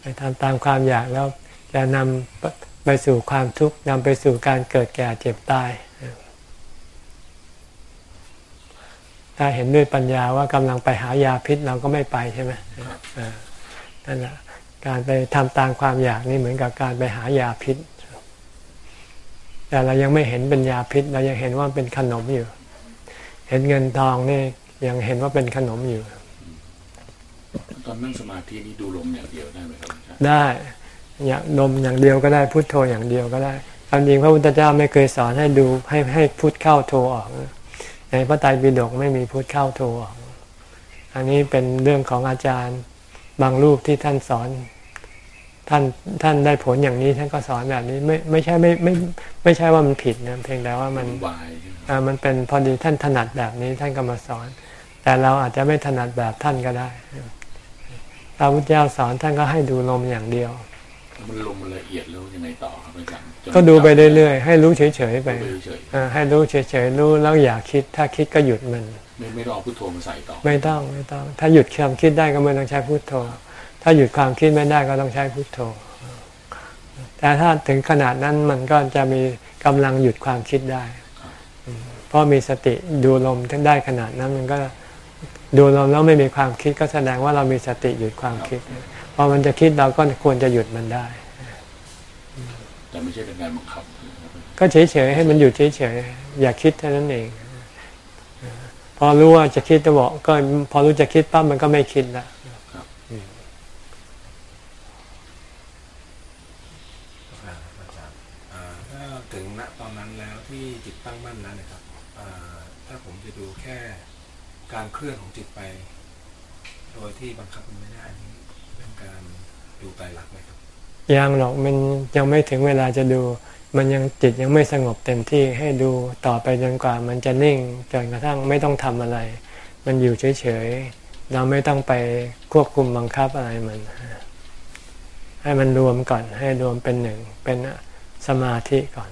ไปทำตามความอยากแล้ว จะนำไปไปสู่ความทุกข์นำไปสู่การเกิดแก่เจ็บตาย ถ้าเห็นด้วยปัญญาว่ากำลังไปหายาพิษเราก็ไม่ไปใช่ไหมอ่านั่นแหละการไปทำตามความอยากนี่เหมือนกับการไปหายาพิษ แต่เรายังไม่เห็นเป็นยาพิษ เรายังเห็นว่าเป็นขนมอยู่ เห็นเงินทองนี่ยังเห็นว่าเป็นขนมอยู่ตอนนั่งสมาธินี่ดูลมอย่างเดียวได้ไหมครับอาจารย์ได้ อยากนมอย่างเดียวก็ได้พุทโธอย่างเดียวก็ได้ความจริงพระพุทธเจ้าไม่เคยสอนให้ดูให้ให้พุทเข้าโธออก ในพระไตรปิฎกไม่มีพุทเข้าโธออก อันนี้เป็นเรื่องของอาจารย์บางรูปที่ท่านสอน ท่านท่านได้ผลอย่างนี้ท่านก็สอนแบบนี้ไม่ไม่ใช่ไม่ไม่ไม่ใช่ว่ามันผิดนะเพียงแต่ว่ามันวายใช่ไหมอ่ามันเป็นพอดีท่านถนัดแบบนี้ท่านก็มาสอน แต่เราอาจจะไม่ถนัดแบบท่านก็ได้พระพุทธเจ้าสอนท่านก็ให้ดูลมอย่างเดียวแล้ว มันลมมันละเอียดแล้วยังไงต่อครับอาจารย์จนก็ดูไปเรื่อยๆให้รู้เฉยๆไปดูเฉยอ่าให้รู้เฉยๆรู้แล้วอย่าคิด ถ้าคิดก็หยุดมันๆไม่ไม่ต้องเอาพุทโธมาใส่ต่อ ไม่ต้องไม่ต้อง ถ้าหยุดความคิดได้ก็ไม่ต้องใช้พุทโธ ถ้าหยุดความคิดไม่ได้ก็ต้องใช้พุทโธ แต่ถ้าถึงขนาดนั้นมันก็จะมีกำลังหยุดความคิดได้อืมเพราะมีสติดูลมถึงได้ขนาดนั้นมันก็ดูลมแล้วไม่มีความคิดก็แสดงว่าเรามีสติหยุดความคิด พอมันจะคิดเราก็ควรจะหยุดมันได้คแต่ไม่ใช่เป็นการบังคับ ก็เฉยๆให้มันอยู่เฉยๆอย่าคิดเท่านั้นเอง พอรู้ว่าจะคิดจะบอกก็พอรู้จะคิดปั๊บมันก็ไม่คิดละอ่าอาจารย์อ่าถ้าถึงณตอนนั้นแล้วที่จิตตั้งมั่นแล้วนะครับอ่าถ้าผมจะดูแค่การเคลื่อนของจิตไป โดยที่บัง ยังหรอกมันยังไม่ถึงเวลาจะดู มันยังจิตยังไม่สงบเต็มที่ให้ดูต่อไปจนกว่า มันจะนิ่งจนกระทั่งไม่ต้องทำอะไร มันอยู่เฉยๆ เราไม่ต้องไปควบคุมบังคับอะไรมัน ให้มันรวมก่อนให้รวมเป็นหนึ่งเป็นสมาธิก่อน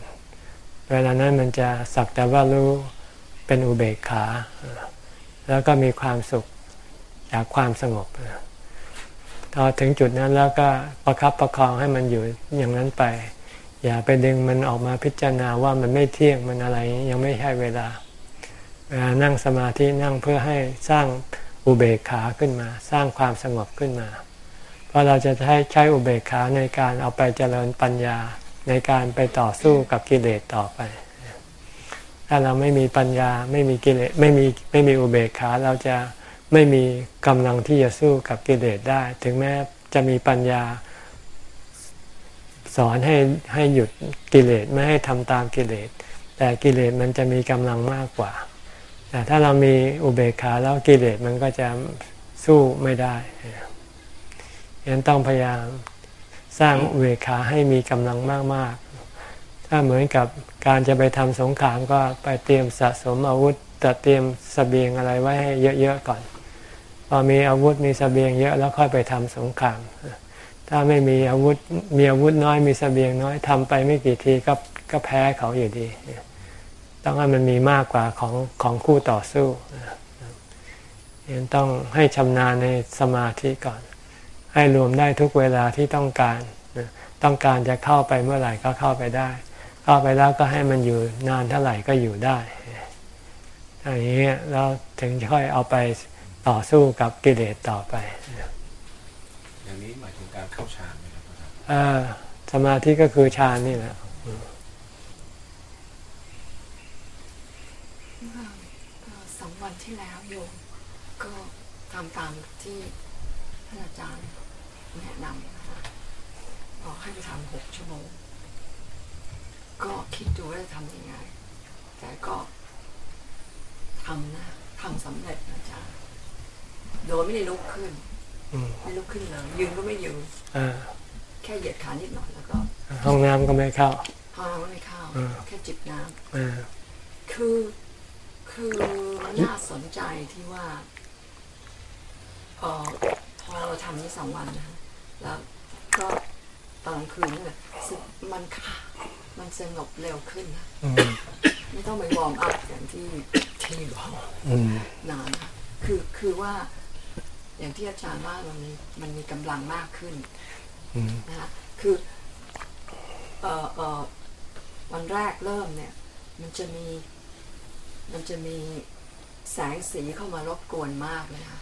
เวลานั้นมันจะสักแต่ว่ารู้เป็นอุเบกขา แล้วก็มีความสุขจากความสงบ พอถึงจุดนั้นแล้วก็ประคับประคองให้มันอยู่อย่างนั้นไป อย่าไปดึงมันออกมาพิจารณาว่ามันไม่เที่ยงมันอะไรยังไม่ใช่เวลาเวลานั่งสมาธินั่งเพื่อให้สร้างอุเบกขาขึ้นมา สร้างความสงบขึ้นมา เพราะเราจะใช้ใช้อุเบกขาในการเอาไปเจริญปัญญาในการไปต่อสู้กับกิเลสต่อไป ถ้าเราไม่มีปัญญาไม่มีกิเลสไม่มีไม่มีอุเบกขาเราจะ ไม่มีกำลังที่จะสู้กับกิเลสได้ ถึงแม้จะมีปัญญา สอนให้ให้หยุดกิเลสไม่ให้ทำตามกิเลส แต่กิเลสมันจะมีกำลังมากกว่า แต่ถ้าเรามีอุเบกขาแล้วกิเลสมันก็จะสู้ไม่ได้ฉะนั้นต้องพยายามสร้างอุเบกขาให้มีกำลังมาก ๆ ถ้าเหมือนกับการจะไปทำสงครามก็ไปเตรียมสะสมอาวุธจะเตรียมสเสบียงอะไรไว้ให้เยอะ ๆ ก่อน พอมีอาวุธมีสเสบียงเยอะแล้วค่อยไปทำสงคราม ถ้าไม่มีอาวุธมีอาวุธน้อยมีสเสบียงน้อยทำไปไม่กี่ทีก็ก็แพ้เขาอยู่ดี ต้องให้มันมีมากกว่าของของคู่ต่อสู้ยังต้องให้ชำนาญในสมาธิก่อน ให้รวมได้ทุกเวลาที่ต้องการ ต้องการจะเข้าไปเมื่อไหร่ก็เข้าไปได้ เข้าไปแล้วก็ให้มันอยู่นานเท่าไหร่ก็อยู่ได้อย่างนี้เราถึงค่อยเอาไป ต่อสู้กับกิเลสต่อไป อย่างนี้หมายถึงการเข้าฌานไหมครับอาจารย์เออสมาธิก็คือฌานนี่แหละเมื่อเอ่อสองวันที่แล้วโยมก็ทำตามที่ท่านอาจารย์แนะนำนะคะบอกให้ไปทำหกชั่วโมง ก็คิดดูว่าจะทำยังไง แต่ก็ทำนะทำสำเร็จนะอาจารย์ โดยไม่ได้ลุกขึ้นอืมไม่ลุกขึ้นเลยยืนก็ไม่ยืนอ่าแค่เหยียดขานิดหน่อยแล้วก็ ห้องน้ำก็ไม่เข้าห้องน้ำก็ไม่เข้าอืมแค่จิบน้ำอ่าคือคือมันน่าสนใจที่ว่าเออพอเราทำนี้สองวันนะฮะแล้วก็ตอนกลางคืนนี่แหละซึ่งมันค่ะมันสงบเร็วขึ้นนะอืมไม่ต้องไป warm up อย่างที่ที่บอกอืมนานนะคือคือว่า อย่างที่อาจารย์ว่ามันมีมันมีกำลังมากขึ้นอืมนะคะคือเอ่อเอ่อวันแรกเริ่มเนี่ย มันจะมีมันจะมีแสงสีเข้ามารบกวนมากเลยค่ะ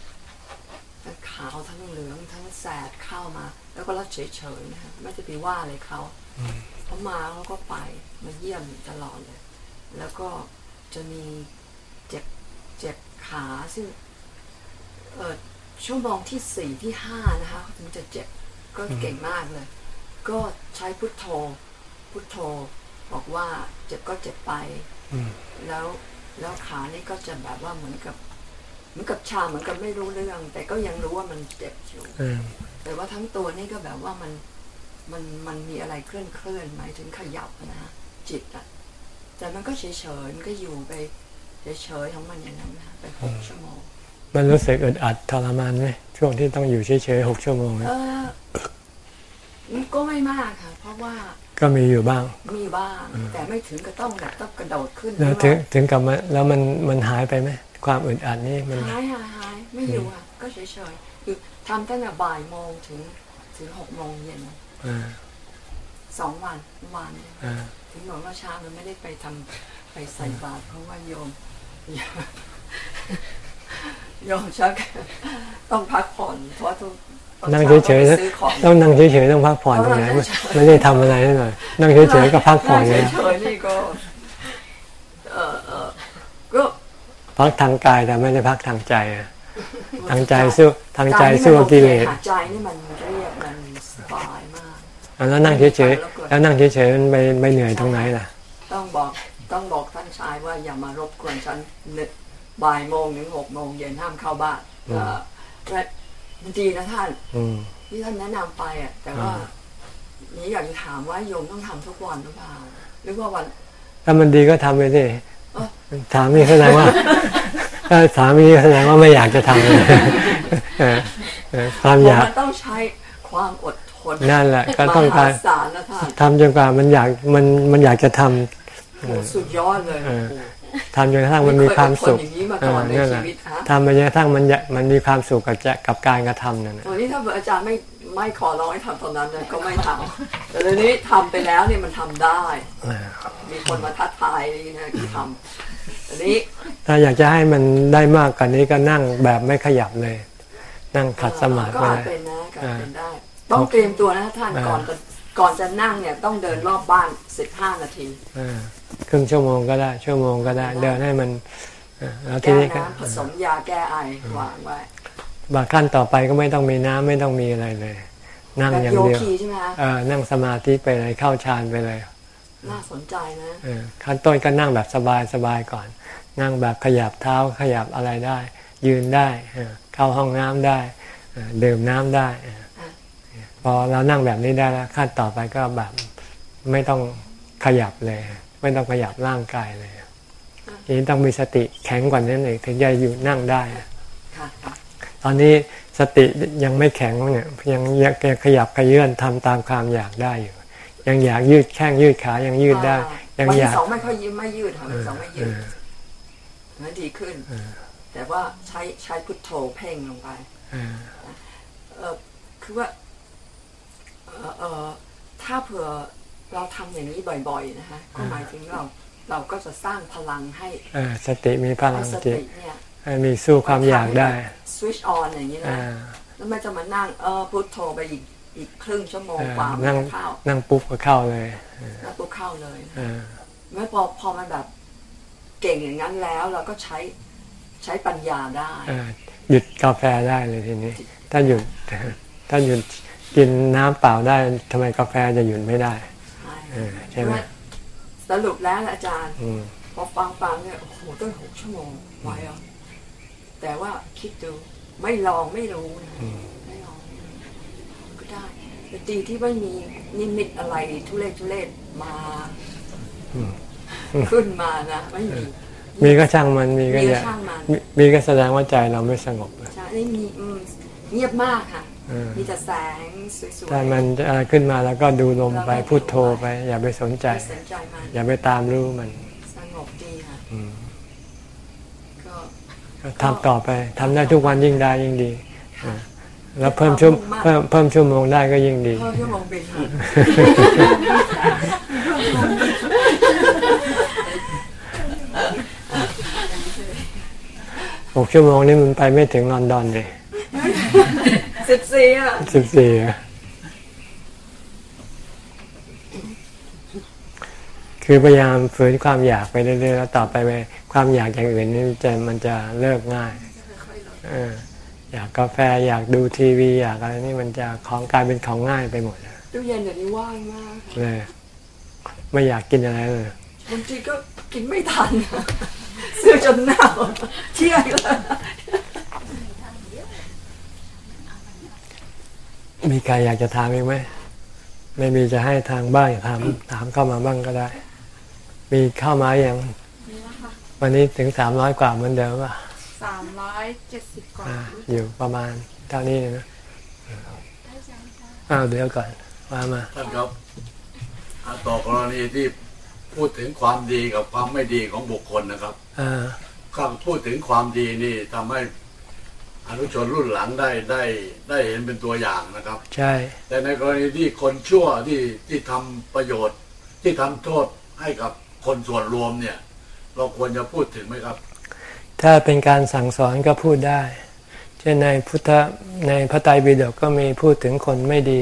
ทั้งขาวทั้งเหลืองทั้งแสดเข้ามา แล้วก็รับเฉยๆนะคะไม่จะไปว่าอะไรเขาเขามาเขาก็ไปมาเยี่ยมตลอดเลย แล้วก็จะมีเจ็บเจ็บขาซึ่งเออ ชั่วโมงที่สี่ที่ห้านะคะถึงจะเจ็บก็เก่งมากเลย ก็ใช้พุทโธ พุทโธ บอกว่าเจ็บก็เจ็บไปแล้วแล้วขานี่ก็จะแบบว่าเหมือนกับ เหมือนกับชาเหมือนกับไม่รู้เรื่อง แต่ก็ยังรู้ว่ามันเจ็บอยู่แต่ว่าทั้งตัวนี่ก็แบบว่ามันมันมันมีอะไรเคลื่อนเคลื่อนหมายถึงขยับนะจิตอะแต่มันก็เฉยเฉยมันก็อยู่ไปเฉยเฉยๆของมันอย่างนั้นนะไปหกชั่วโมง มันรู้สึกอึดอัดทรมานไหมช่วงที่ต้องอยู่เฉยๆหกชั่วโมงเอเนี่ยอมันก็ไม่มากค่ะ เพราะว่า ก็มีอยู่บ้าง มีบ้าง แต่ไม่ถึงกับต้องแบบต้องกระโดดขึ้นแล้วหถึรืงอว่าถึงกับมันแล้วมันมันหายไปไหมความอึดอัดนี่มันหายหายหายไม่อยู่อะ ก็เฉยเฉยๆคือทำตั้งแต่บ่ายโมงถึงถึงหกโมงเย็นอ่าสองวันเมื่อวานเนี่ยอ่าถึงบอกว่าเช้ามันไม่ได้ไปทำไปใส่บาตรเพราะว่าโยม โยมชักต้องพักผ่อนเพราะทุกนั่งเฉยตอนช้าก็ไปซื้อของๆต้องนั่งเฉยๆต้องพักผ่อนตรงไหนเออไม่ไม่ได้ทำอะไรนิดหน่อยนั่งเฉยๆก็พักผ่อนนั่ไงงเฉยๆนี่ก็เออเออก็พักทางกายแต่ไม่ได้พักทางใจอะทางใจสู้ทางใจสู้กับกิเลสหายใจนี่มันเรียบมันสบายมากแล้วนั่งเฉยๆแล้วนั่งเฉยๆมันไปไปเหนื่อยตรงไหนล่ะ ต้องบอกต้องบอกท่านชายว่าอย่ามารบกวนฉันนึก บ่ายโมงถึงหกโมงเย็นห้ามเข้าบ้านอืมเออและดีนะท่านอืมที่ท่านแนะนำไปอะ แต่ว่าอ่านี้อยากจะถามว่าโยมต้องทำทุกวันหรือเปล่าหรือว่าวัน ถ้ามันดีก็ทำไปสิเอ้าถามนี่แสดงว่าถ้าสามีแสดงว่าไม่อยากจะทำเลยเออเออความเพอยาราะกมันต้องใช้ความอดทนนั่นแหละ ก็ต้องการมหศาลนะท่านทำจนกว่ามันอยากมันมันอยากจะทำโอ้สุดยอดเลยเออโอ้โห ทำจนกระทั่งมันมีความสุขไเคยอดทนอย่างนี้มาก่อนในเออนั่นแหละชีวิตฮะทำไปจนกระทั่งมันอยากมันมีความสุขกับจะกับการกระทำนั่นน่ะวันนี้ถ้าอาจารย์ไม่ไม่ขอร้องให้ทำตอนนั้นเนี่ยก็ไม่ทำแต่เดี๋ยวนี้ทำไปแล้วเนี่ยมันทำได้เออมีคนมาท้าทายนี่นะที่ทำอันนี้ ถ้าอยากจะให้มันได้มากกว่านี้ก็นั่งแบบไม่ขยับเลย นั่งขัดสมาธิก็ไปอาจเลยเป็นนะก็อาจเป็นได้อ่าต้องเตรียมตัวนะท่านอ่าก่อนจะก่อนจะนั่งเนี่ยต้องเดินรอบบ้าน15นาทีเออ ครึ่งชั่วโมงก็ได้ ชั่วโมงก็ได้ เดินให้มันเออแล้วทีแก้นี้ก็น้ำผสมยาแก้ไอวางไว้บางขั้นต่อไปก็ไม่ต้องมีน้ำไม่ต้องมีอะไรเลย นั่งแบบอย่างโยเดียวคีใช่ไหมคะเออนั่งสมาธิไปเลยเข้าฌานไปเลยน่าสนใจนะเออขั้นต้นก็นั่งแบบสบายสบายก่อน นั่งแบบขยับเท้าขยับอะไรได้ ยืนได้เออเข้าห้องน้ำได้เออดื่มน้ำได้เออพอเรานั่งแบบนี้ได้แล้วขั้นต่อไปก็แบบไม่ต้องขยับเลย ไม่ต้องขยับร่างกายเลยทีนี้ต้องมีสติแข็งกว่านั้นเองถึงจะอยู่นั่งได้ค่ะค่ะตอนนี้สติยังไม่แข็งเนี่ยยังยังขยับขยื่นทำตามความอยากได้อยู่ ยังอยากยืดแข้งยืดขายังยืดได้ ยังวันอที่ยากสองไม่ค่อยยืดไม่ยืดค่ะวันที่สองไม่ยืเอดอนั้นดีขึ้นแต่ว่าใช้ใช้พุทโธเพ่งลงไปเออเออคือว่าเออเออถ้าเผื่อ เราทำอย่างนี้บ่อยๆนะคะก็หมายถึงเราเราก็จะสร้างพลังให้เออสติมีพให้ลังสจิตติเนี่ยให้มีสู้ความอยากได้สวิตช์ออนอย่างนี้เอนะอแล้วไม่จะมานั่งเออพุทโธไปอีกอีกครึ่งชั่วโมงเออกว่ามันนั่งจะเข้านั่งปุ๊บก็เข้าเลยแล้วก็เข้าเลยเออไม่พอพอมันแบบเก่งอย่างนั้นแล้วเราก็ใช้ใช้ปัญญาได้เออหยุดกาแฟได้เลยทีนี้ ถ้าหยุดถ้าหยุดกินน้ำเปล่าได้ทำไมกาแฟจะหยุดไม่ได้เออ ใช่ไหมสรุปแล้วอาจารย์อืมพอฟังฟังเนี่ยโอ้โหตั้งหกชั่วโมงไหวเหรอแต่ว่าคิดดูไม่ลองไม่รู้นะไม่ลองไม่รู้ก็ได้แต่ดีที่ไม่มีนิมิตอะไรทุเรศทุเรศมาขึ้นมานะไม่มีมีก็ช่างมันมีก็มีก็อย่าช่างมันมีมีก็แสดงว่าใจเราไม่สงบใช่ไม่มีอืมเงียบมากค่ะเออ มีแต่แสงสวยๆถ้ามันอะไรขึ้นมาแล้วก็ดูลมไปพูดโทรไป อย่าไปสนใจไม่สนใจมันอย่าไปตามรู้มันสงบดีค่ะอืมก็ก็ทำต่อไปทำได้ทุกวันยิ่งได้ยิ่งดีเออแล้วเพิ่มชั่วเพิ่มเพิ่มชั่วโมงได้ก็ยิ่งดีเพิ่มชั่วโมงบินค่ะหกชั่วโมงนี่มันไปไม่ถึงลอนดอนเลย สิบสี่อะสิบสี่คือพยายามฝืนความอยากไปเรื่อยๆแล้วต่อไปไปความอยากอย่างอื่นนี่จะมันจะเลิกง่ายเอออยากกาแฟอยากดูทีวี อยากอะไรนี่มันจะของกลายเป็นของง่ายไปหมดตู้เย็นเดี๋ยวนี้ว่างมากค่ะเลยไม่อยากกินอะไรเลยบางทีก็กินไม่ทันซื้อจนเน่าเที่ยงแล้ว มีใครอยากจะถามอีกไหม ไม่มีจะให้ทางบ้านถามถามเข้ามาบ้างก็ได้ มีเข้ามาอย่างนี่นะคะวันนี้ถึงสามร้อยกว่าเหมือนเดิมป่ะสามร้อยเจ็ดสิบกว่าอ่าอยู่ประมาณเท่านี้นะอ้าวเดี๋ยวก่อนว่ามาท่านครับอ่าต่อกรณีที่พูดถึงความดีกับความไม่ดีของบุคคลนะครับอ่าคำพูดถึงความดีนี่ทำให้ อนุชนรุ่นหลังได้ได้ได้เห็นเป็นตัวอย่างนะครับ ใช่ แต่ในกรณีที่คนชั่วที่ที่ทำประโยชน์ ที่ทำโทษให้กับคนส่วนรวมเนี่ย เราควรจะพูดถึงไหมครับ ถ้าเป็นการสั่งสอนก็พูดได้ เช่นในพุทธในพระไตรปิฎกก็มีพูดถึงคนไม่ดี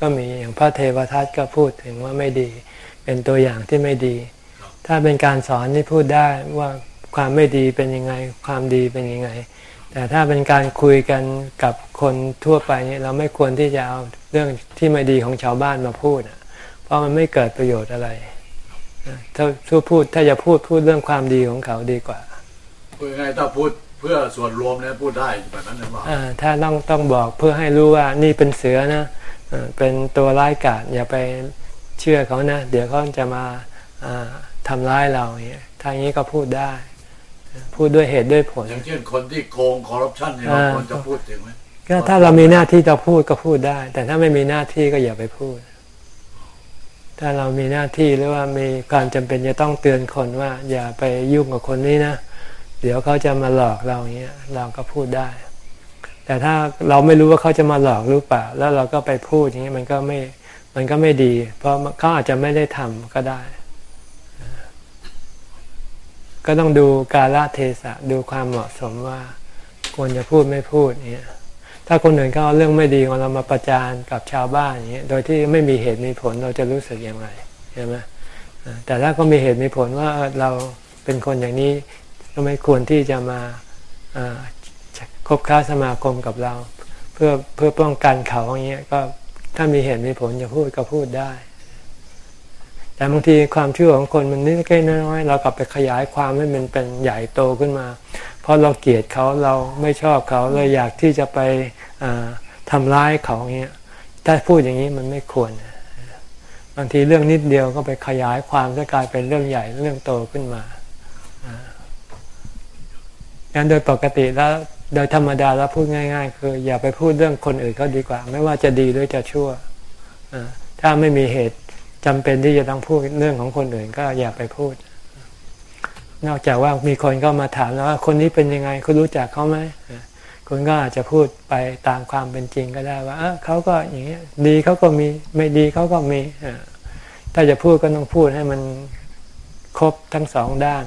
ก็มีอย่างพระเทวทัตก็พูดถึงว่าไม่ดี เป็นตัวอย่างที่ไม่ดี ถ้าเป็นการสอนนี่พูดได้ว่าความไม่ดีเป็นยังไง ความดีเป็นยังไง แต่ถ้าเป็นการคุยกันกับคนทั่วไปเนี่ยเราไม่ควรที่จะเอาเรื่องที่ไม่ดีของชาวบ้านมาพูดอะเพราะมันไม่เกิดประโยชน์อะไร ถ้าถ้าพูดถ้าจะพูดพูดเรื่องความดีของเขาดีกว่าพูดยังไงถ้าพูดเพื่อส่วนรวมเนี่ยพูดได้แบบนั้นหรือเปล่าอ่าถ้าต้องต้องบอกเพื่อให้รู้ว่านี่เป็นเสือนะเอ่อเป็นตัวร้ายกาจอย่าไปเชื่อเขานะ เดี๋ยวเขาจะมาอ่าทำร้ายเราอย่างเงี้ยทางนี้ก็พูดได้ พูดด้วยเหตุด้วยผล อย่างเช่นคนที่โกงคอร์รัปชันเนี่ยเราอ่าควรจะพูดถึงไหมก็ถ้าเรามีหน้าที่จะพูดก็พูดได้ แต่ถ้าไม่มีหน้าที่ก็อย่าไปพูด ถ้าเรามีหน้าที่หรือว่ามีความจำเป็นจะต้องเตือนคนว่า อย่าไปยุ่งกับคนนี้นะ เดี๋ยวเขาจะมาหลอกเราอย่างเงี้ยเราก็พูดได้ แต่ถ้าเราไม่รู้ว่าเขาจะมาหลอกหรือเปล่า แล้วเราก็ไปพูดอย่างนี้มันก็ไม่มันก็ไม่ดี เพราะเขาอาจจะไม่ได้ทำก็ได้ ก็ต้องดูกาลเทศะดูความเหมาะสมว่าควรจะพูดไม่พูดเนี่ยถ้าคนอื่นเขาเอาเรื่องไม่ดีของเรามาประจานกับชาวบ้านอย่างเงี้ยโดยที่ไม่มีเหตุมีผลเราจะรู้สึกอยังไงใช่ไหมแต่ถ้าก็มีเหตุมีผลว่าเราเป็นคนอย่างนี้ก็ไม่ควรที่จะมาคบค้าสมาคมกับเรา เพื่อเพื่อป้องกันเขาอย่างเงี้ยก็ถ้ามีเหตุมีผลจะพูดก็พูดได้ แต่บางทีความเชื่อของคนมันนิดเล็กน้อยๆเรากลับไปขยายความให้มันเป็นใหญ่โตขึ้นมา เพราะเราเกลียดเขาเราไม่ชอบเขาเลยอยากที่จะไปอ่าทำร้ายเขาเงี้ยถ้าพูดอย่างนี้มันไม่ควร บางทีเรื่องนิดเดียวก็ไปขยายความจะกลายเป็นเรื่องใหญ่เรื่องโตขึ้นมาอ่างั้นโดยปกติแล้วโดยธรรมดาแล้วพูดง่าย ๆ คือ อย่าไปพูดเรื่องคนอื่นเขาดีกว่า ไม่ว่าจะดีหรือจะชั่วถ้าไม่มีเหตุ จำเป็นที่จะต้องพูดเรื่องของคนอื่นก็อย่าไปพูด นอกจากว่ามีคนก็มาถามแล้วว่าคนนี้เป็นยังไงคุณรู้จักเขาไหมคุณก็อาจจะพูดไปตามความเป็นจริงก็ได้ว่าเเขาก็อย่างเงี้ยดีเขาก็มีไม่ดีเขาก็มีถ้าจะพูดก็ต้องพูดให้มันครบทั้งสองด้าน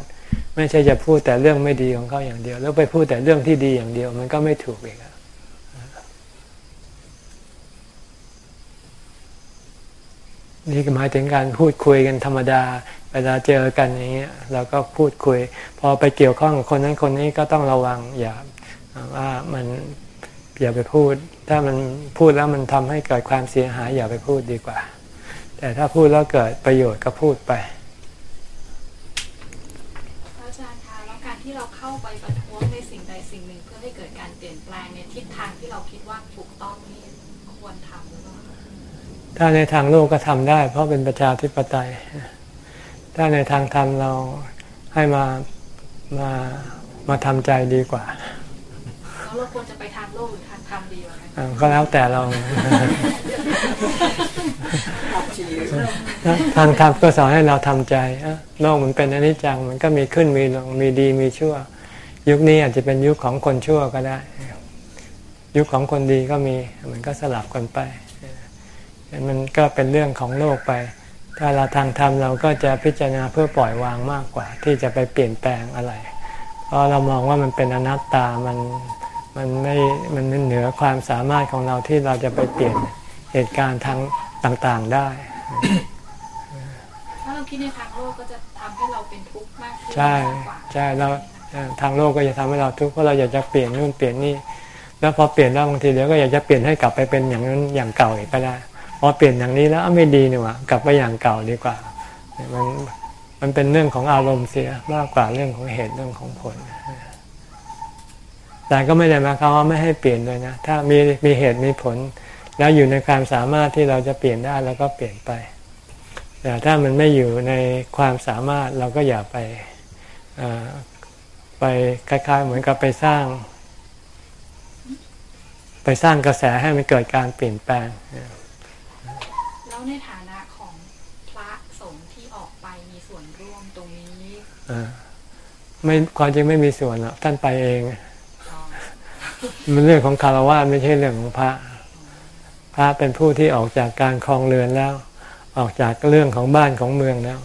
ไม่ใช่จะพูดแต่เรื่องไม่ดีของเขาอย่างเดียว แล้วไปพูดแต่เรื่องที่ดีอย่างเดียว มันก็ไม่ถูกอีกอะ นี่หมายถึงการพูดคุยกันธรรมดา เวลาเจอกันอย่างเงี้ยเราก็พูดคุย พอไปเกี่ยวข้องกับคนนั้นคนนี้ก็ต้องระวังอย่าว่ามันอย่าไปพูด ถ้ามันพูดแล้วมันทำให้เกิดความเสียหายอย่าไปพูดดีกว่า แต่ถ้าพูดแล้วเกิดประโยชน์ก็พูดไปอาจารย์คะแล้วการที่เราเข้าไปประท้วงในสิ่งใดสิ่งหนึ่ง เพื่อให้เกิดการเปลี่ยนแปลงในทิศทางที่เราคิดว่าถูกต้องนี่ควรทำหรือเปล่า ถ้าในทางโลกก็ทำได้ เพราะเป็นประชาธิปไตย ถ้าในทางธรรมเราให้มามามาทำใจดีกว่าแล้วเราควรจะไปทางโลกหรือทางธรรมดีกว่ากันอ่าก็แล้วแต่เรา up to you ทางธรรมก็สอนให้เราทำใจอะโลกมันเป็นอนิจจังมันก็มีขึ้นมีลงมีดีมีชั่ว ยุคนี้อาจจะเป็นยุคของคนชั่วก็ได้ ยุคของคนดีก็มีมันก็สลับกันไป มันก็เป็นเรื่องของโลกไป ถ้าเราทางธรรมเราก็จะพิจารณาเพื่อปล่อยวางมากกว่า ที่จะไปเปลี่ยนแปลงอะไร เพราะเรามองว่ามันเป็นอนัตตา มันมันไม่มันเหนือความสามารถของเราที่เราจะไปเปลี่ยนเหตุการณ์ทางต่างๆได้ถ้าเราคิดในทางโลกก็จะทำให้เราเป็นทุกข์มากขึ้นใช่มากกว่าใช่เราเอ่อทางโลกก็จะทำให้เราทุกข์เพราะเราอยากจะเปลี่ยนนู่นเปลี่ยนนี่ แล้วพอเปลี่ยนแล้วบางทีเดี๋ยวก็อยากจะเปลี่ยนให้กลับไปเป็นอย่างนั้นอย่างเก่าอีกก็ได้ พอเปลี่ยนอย่างนี้แล้วไม่ดีนี่หว่ากลับไปอย่างเก่าดีกว่า มันมันเป็นเรื่องของอารมณ์เสียมากกว่าเรื่องของเหตุเรื่องของผล แต่ก็ไม่ได้หมายความว่าไม่ให้เปลี่ยนเลยนะ ถ้ามีมีเหตุมีผล แล้วอยู่ในความสามารถที่เราจะเปลี่ยนได้แล้วก็เปลี่ยนไป แต่ถ้ามันไม่อยู่ในความสามารถเราก็อย่าไปไปคล้ายๆเหมือนกับไปสร้าง ไปสร้างกระแสให้มันเกิดการเปลี่ยนแปลง ในฐานะของพระสงฆ์ที่ออกไปมีส่วนร่วมตรงนี้อ่าไม่ความจริงไม่มีส่วนหรอกท่านไปเอง มันเรื่องของคารวะไม่ใช่เรื่องของพระ พระเป็นผู้ที่ออกจากการคลองเรือนแล้ว ออกจากเรื่องของบ้านของเมืองแล้ว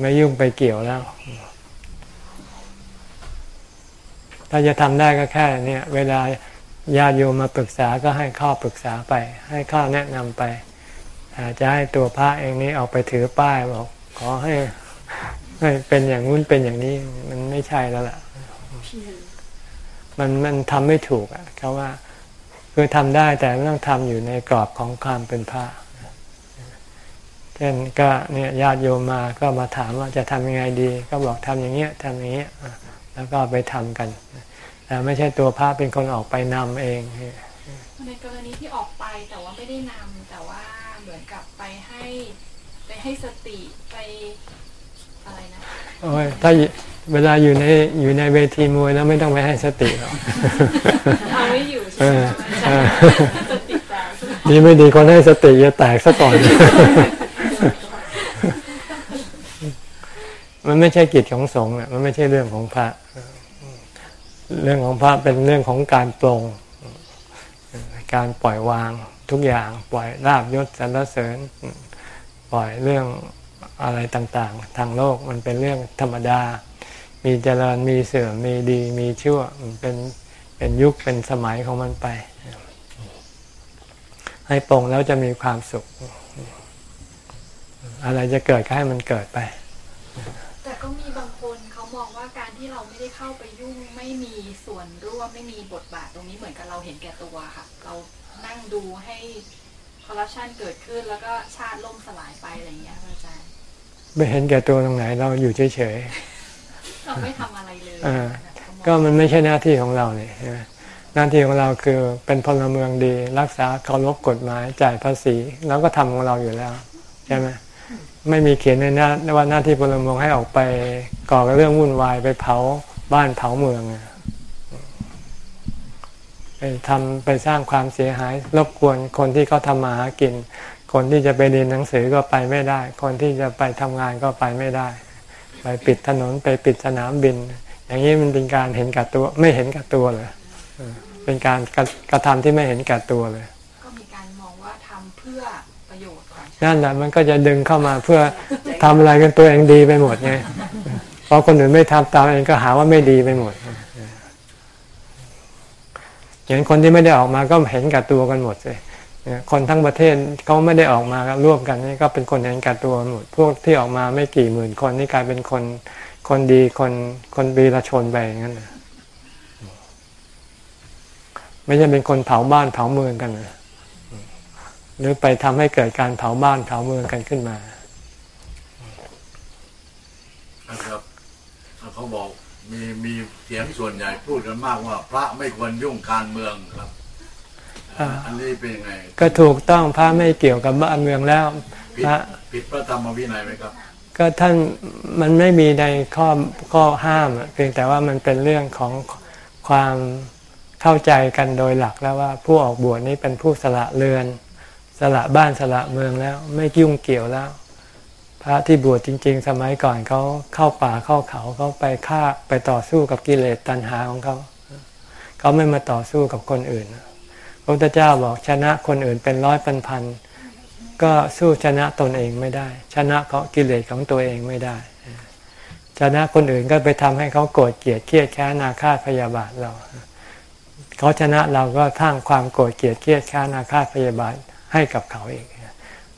ไม่ยุ่งไปเกี่ยวแล้ว ถ้าจะทำได้ก็แค่เนี่ยเวลาญาติโยมมาปรึกษาก็ให้ข้อปรึกษาไป ให้ข้อแนะนำไปอา จจะให้ตัวพระเองนี้ออกไปถือป้ายบอก ขอให้ให้เป็นอย่างนู้นเป็นอย่างนี้มันไม่ใช่แล้วล่ะมันมันทำไม่ถูกอะเขาว่าคือทำได้แต่ไม่ต้องทำอยู่ในกรอบของความเป็นพระเช่นก็เนี่ยญาติโยมมาก็มาถามว่าจะทำยังไงดี ก็บอกทำอย่างเงี้ยทำอย่างเงี้ยแล้วก็ไปทำกันแต่ไม่ใช่ตัวพระเป็นคนออกไปนำเองในกรณีที่ออกไปแต่ว่าไม่ได้นำแต่ว่าเหมือนกับไปให้ไป ให้สติไปอะไรนะโอ้ยถ้าเวลาอยู่ในอยู่ในเวทีมวยแล้วไม่ต้องไปให้สติหรอกเอาไม่อยู่เอใช่ไหมออาเอจารอย์สติแตกดีไม่ดีคนให้สติจะแตกซะก่อนมันไม่ใช่กิจของสงฆ์อะมันไม่ใช่เรื่องของพระ เรื่องของพระเป็นเรื่องของการปลงการปล่อยวางทุกอย่างปล่อยราบยศสรรเสริญ ปล่อยเรื่องอะไรต่างๆ ทางโลกมันเป็นเรื่องธรรมดา มีเจริญมีเสื่อมมีดีมีชั่วมันเป็นเป็นยุคเป็นสมัยของมันไป ให้ปรงแล้วจะมีความสุข อะไรจะเกิดก็ให้มันเกิดไป แต่ก็มีบางคนเขามองว่าการที่เราไม่ได้เข้าไปยุ่งไม่มีส่วนร่วมไม่มีบทบาทตรงนี้เหมือนกับเราเห็นแก่ตัวค่ะ เรานั่งดูให้ คอร์รัปชันเกิดขึ้นแล้วก็ชาติล่มสลายไปอะไรอย่างเงี้ยค่ะอาจารย์ไม่เห็นแก่ตัวตรงไหนเราอยู่เฉยเราไม่ทำอะไรเลยอ่าเขามองๆก็มันไม่ใช่หน้าที่ของเราเนี่ยใช่ไหมหน้าที่ของเราคือเป็นพลเมืองดี รักษาเคารพกฎหมายจ่ายภาษีเราก็ทำของเราอยู่แล้วใช่ไหมไม่มีเขียนในหน้าว่าหน้าที่พลเมืองให้ออกไปก่อเรื่องวุ่นวายไปเผาบ้านเผาเมืองอะ ไปทำไปสร้างความเสียหาย รบกวนคนที่เขาทำมาหากิน คนที่จะไปเรียนหนังสือก็ไปไม่ได้ คนที่จะไปทำงานก็ไปไม่ได้ ไปปิดถนนไปปิดสนามบิน อย่างนี้มันเป็นการเห็นกับตัวไม่เห็นกับตัวเลยเออเป็นการกระกระทำที่ไม่เห็นกับตัวเลย ก็มีการมองว่าทำเพื่อประโยชน์ของชาตินั่นแหละมันก็จะดึงเข้ามาเพื่อทำอะไรกันตัวเองดีไปหมดไงพอคนอื่นไม่ทำตามเองก็หาว่าไม่ดีไปหมด อย่างคนที่ไม่ได้ออกมาก็เห็นกับตัวกันหมดเลยคนทั้งประเทศเขาไม่ได้ออกมาร่วมกันนี่ก็เป็นคนเห็นกับตัวหมดพวกที่ออกมาไม่กี่หมื่นคนนี่กลายเป็นคนคนดีคนคนบีรชนไปอย่างนั้นนะไม่ใช่เป็นคนเผาบ้านเผาเมืองกันนะหรือไปทำให้เกิดการเผาบ้านเผาเมืองกันขึ้นมา ครับเขาบอก มีมีเสียงส่วนใหญ่พูดกันมากว่า พระไม่ควรยุ่งการเมืองครับอ่าอันนี้เป็นยังไง ก็ถูกต้องพระไม่เกี่ยวกับบ้านเมืองแล้วผิดพระผิดพระธรรมวินัยไหมครับ ก็ท่านมันไม่มีในข้อข้อห้ามอะเพียงแต่ว่ามันเป็นเรื่องของความเข้าใจกันโดยหลักแล้วว่าผู้ออกบวชนี้เป็นผู้สละเรือน สละบ้านสละเมืองแล้ว ไม่ยุ่งเกี่ยวแล้วพ ระที่บวชจริง ๆ สมัยก่อนเขาเข้าป่าเข้าเขาเขาไปฆ่าไปต่อสู้กับกิเลสตัณหาของเขาเขาไม่มาต่อสู้กับคนอื่นพระพุทธเจ้าบอกชนะคนอื่นเป็นร้อยพันพันก็สู้ชนะตนเองไม่ได้ ชนะเขากิเลสของตัวเองไม่ได้ ชนะคนอื่นก็ไปทำให้เขาโกรธเกลียดเครียดแค้นอาฆาตพยาบาทเราเขาชนะเราก็ทั้งความโกรธเกลียดเครียดแค้นอาฆาตพยาบาทให้กับเขาเอง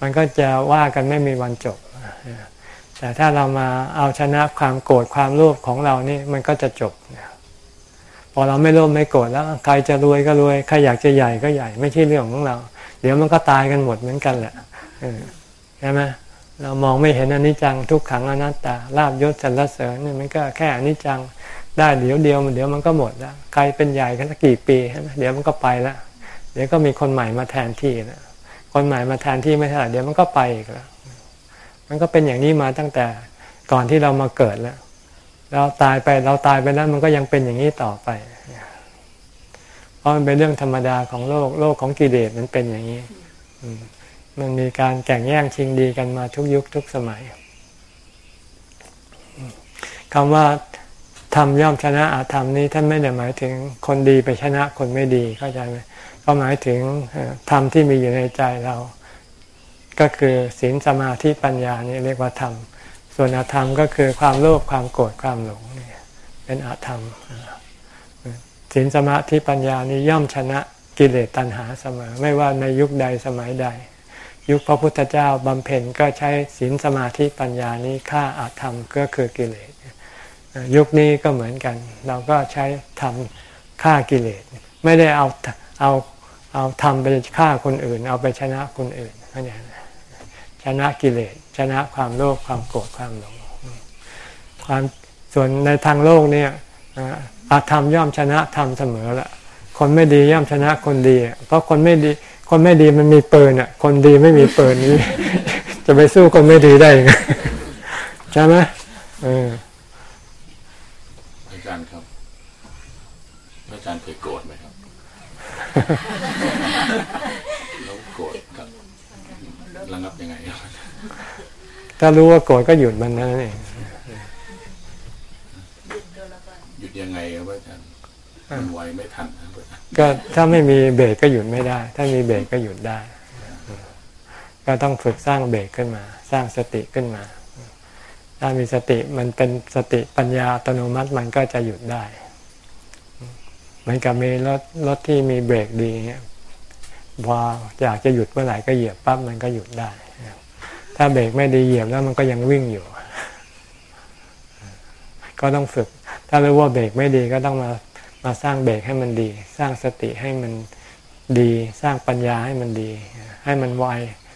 มันก็จะว่ากันไม่มีวันจบ แต่ถ้าเรามาเอาชนะความโกรธความโลภของเรานี่มันก็จะจบพอเราไม่โลภไม่โกรธแล้วใครจะรวยก็รวยใครอยากจะใหญ่ก็ใหญ่ ไม่ใช่เรื่องของเรา เดี๋ยวมันก็ตายกันหมดเหมือนกันแหละใช่ไหมเรามองไม่เห็นอนิจจังทุกขังอนัตตาลาบยศสรรเสริญนี่มันก็แค่อนิจจังได้เดี๋ยวเดียวมันเดี๋ยวมันก็หมดแล้วใครเป็นใหญ่กันสักกี่ปีใช่ไหมเดี๋ยวมันก็ไปแล้วเดี๋ยวก็มีคนใหม่มาแทนที่แล้วคนใหม่มาแทนที่ไม่เท่าไหร่เดี๋ยวมันก็ไปอีกแล้ว มันก็เป็นอย่างนี้มาตั้งแต่ก่อนที่เรามาเกิดแล้ว เราตายไปเราตายไปแล้วมันก็ยังเป็นอย่างนี้ต่อไป เพราะมันเป็นเรื่องธรรมดาของโลกโลกของกิเลสมันเป็นอย่างนี้มันมีการแข่งแย่งชิงดีกันมาทุกยุคทุกสมัยคำว่าธรรมย่อมชนะอาธรรมนี้ท่านไม่ได้หมายถึงคนดีไปชนะคนไม่ดีเข้าใจไหมก็หมายถึงธรรมที่มีอยู่ในใจเรา ก็คือศีลสมาธิปัญญานี่เรียกว่าธรรม ส่วนอธรรมก็คือความโลภความโกรธความหลงเนี่ยเป็นอธรรมศีลสมาธิปัญญานี้ย่อมชนะกิเลสตัณหาเสมอ ไม่ว่าในยุคใดสมัยใด ยุคพระพุทธเจ้าบำเพ็ญก็ใช้ศีลสมาธิปัญญานี้ฆ่าอาธรรมก็คือกิเลสยุคนี้ก็เหมือนกัน เราก็ใช้ทำฆ่ากิเลส ไม่ได้เอาเอาเอาทำไปฆ่าคนอื่น เอาไปชนะคนอื่นเข้าใจไหม ชนะกิเลสชนะความโลภความโกรธความหลงความส่วนในทางโลกเนี่ยอาธรรมย่อมชนะธรรมเสมอละคนไม่ดีย่อมชนะคนดี เพราะคนไม่ดี คนไม่ดีมันมีปืนอะ คนดีไม่มีปืนนี้ จะไปสู้คนไม่ดีได้ยังไงใช่ไหมเอออาจารย์ครับอาจารย์เคยโกรธไหมครับ แล้วโกรธครับระงับยังไงครับ ถ้ารู้ว่าโกรธก็หยุดมันนั่นเองหยุดยังไงครับอาจารย์มันไวไม่ทันครับอาจารย์ก็ถ้าไม่มีเบรกก็หยุดไม่ได้ ถ้ามีเบรกก็หยุดได้ ก็ต้องฝึกสร้างเบรกขึ้นมา สร้างสติขึ้นมา ถ้ามีสติมันเป็นสติปัญญาอัตโนมัติมันก็จะหยุดได้เหมือนกับมีรถรถที่มีเบรกดีเนี่ยพออยากจะหยุดเมื่อไหร่ก็เหยียบปั๊บมันก็หยุดได้ ถ้าเบรกไม่ดีเหยียบแล้วมันก็ยังวิ่งอยู่ ก็ต้องฝึก ถ้ารู้ว่าเบรกไม่ดีก็ต้องมามาสร้างเบรกให้มันดี สร้างสติให้มันดี สร้างปัญญาให้มันดี ให้มันไว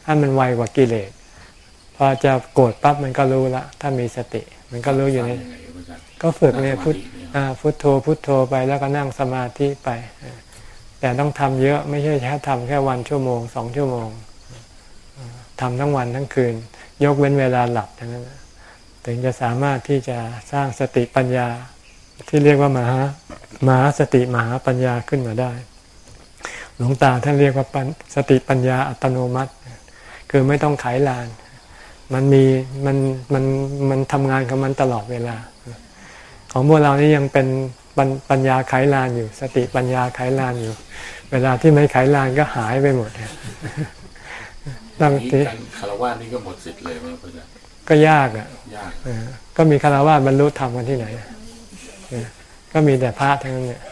ให้มันไวกว่ากิเลสพอจะโกรธปั๊บมันก็รู้ละถ้ามีสติ มันก็รู้อยู่ในก็ฝึกเนี่ยพุทธพุทโธพุทโธไปแล้วก็นั่งสมาธิไป แต่ต้องทำเยอะไม่ใช่แค่ทำแค่วันชั่วโมงสองชั่วโมง ทำทั้งวันทั้งคืน ยกเว้นเวลาหลับเท่านั้นถึงจะสามารถที่จะสร้างสติปัญญาที่เรียกว่ามหามหาสติมหาปัญญาขึ้นมาได้ หลวงตาท่านเรียกว่าสติปัญญาอัตโนมัติ คือไม่ต้องไขลาน มันมีมันมันมันทำงานของมันตลอดเวลา ของพวกเรานี่ยังเป็นปัญปัญญาไขลานอยู่ สติปัญญาไขลานอยู่ เวลาที่ไม่ไขลานก็หายไปหมด บางนี่ทีการคารวะนี่ก็หมดสิทธิ์เลยครับอาจารย์ก็ยากอะยากเออก็มีคารวะบรรลุธรรมกันที่ไหนเออก็มีแต่พระทั้งนั้นเนี่ย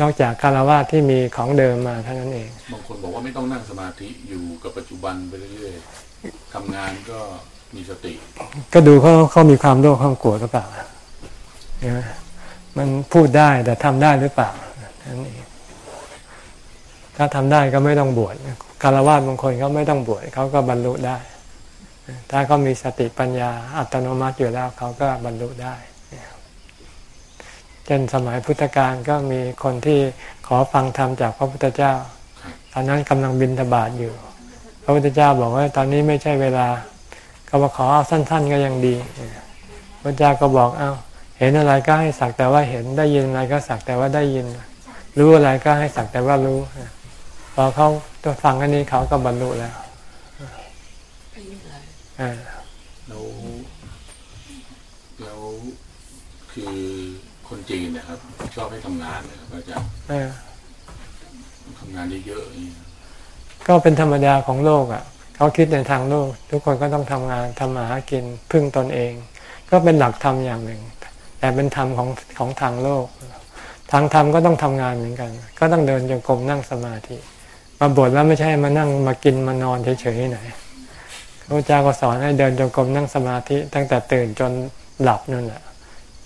นอกจากคารวะที่มีของเดิมมาเท่านั้นเอง บางคนบอกว่าไม่ต้องนั่งสมาธิอยู่กับปัจจุบันไปเรื่อยๆทำงานก็มีสติ ก็ดูเขาเขามีความโลภความโกรธหรือเปล่าเห็นไหมมันพูดได้แต่ทำได้หรือเปล่านั่นเองถ้าทำได้ก็ไม่ต้องบวช คารวะบางคนเขาไม่ต้องบวชเขาก็บรรลุได้ ถ้าเขามีสติปัญญาอัตโนมัติอยู่แล้วเขาก็บรรลุได้เช่นสมัยพุทธกาลก็มีคนที่ขอฟังธรรมจากพระพุทธเจ้า ตอนนั้นกำลังบินทบาทอยู่ พระพุทธเจ้าบอกว่าตอนนี้ไม่ใช่เวลา ก็บอกขอเอาสั้น ๆ ก็ยังดี พระเจ้าก็บอกเอา้าเห็นอะไรก็ให้สักแต่ว่าเห็นได้ยินอะไรก็สักแต่ว่าได้ยิน รู้อะไรก็ให้สักแต่ว่ารู้ พอเขาตัวฟังอันนี้เขาก็บรรลุแล้วไปยิ่งเลยอ่าแล้วแล้วคือคนจีนนะครับ ชอบให้ทำงานนะครับอาจารย์อ่าทำงานเยอะๆอย่างนี้ก็เป็นธรรมดาของโลกอะเขาคิดในทางโลก ทุกคนก็ต้องทำงานทำมาหากินพึ่งตนเอง ก็เป็นหลักธรรมอย่างหนึ่ง แต่เป็นธรรมของของทางโลก ทางธรรมก็ต้องทำงานเหมือนกัน ก็ต้องเดินจงกรมนั่งสมาธิ มาบวชแล้วไม่ใช่มานั่งมากินมานอนเฉยๆไหนพระเจ้าก็สอนให้เดินจงกรมนั่งสมาธิตั้งแต่ตื่นจนหลับนั่นแหละ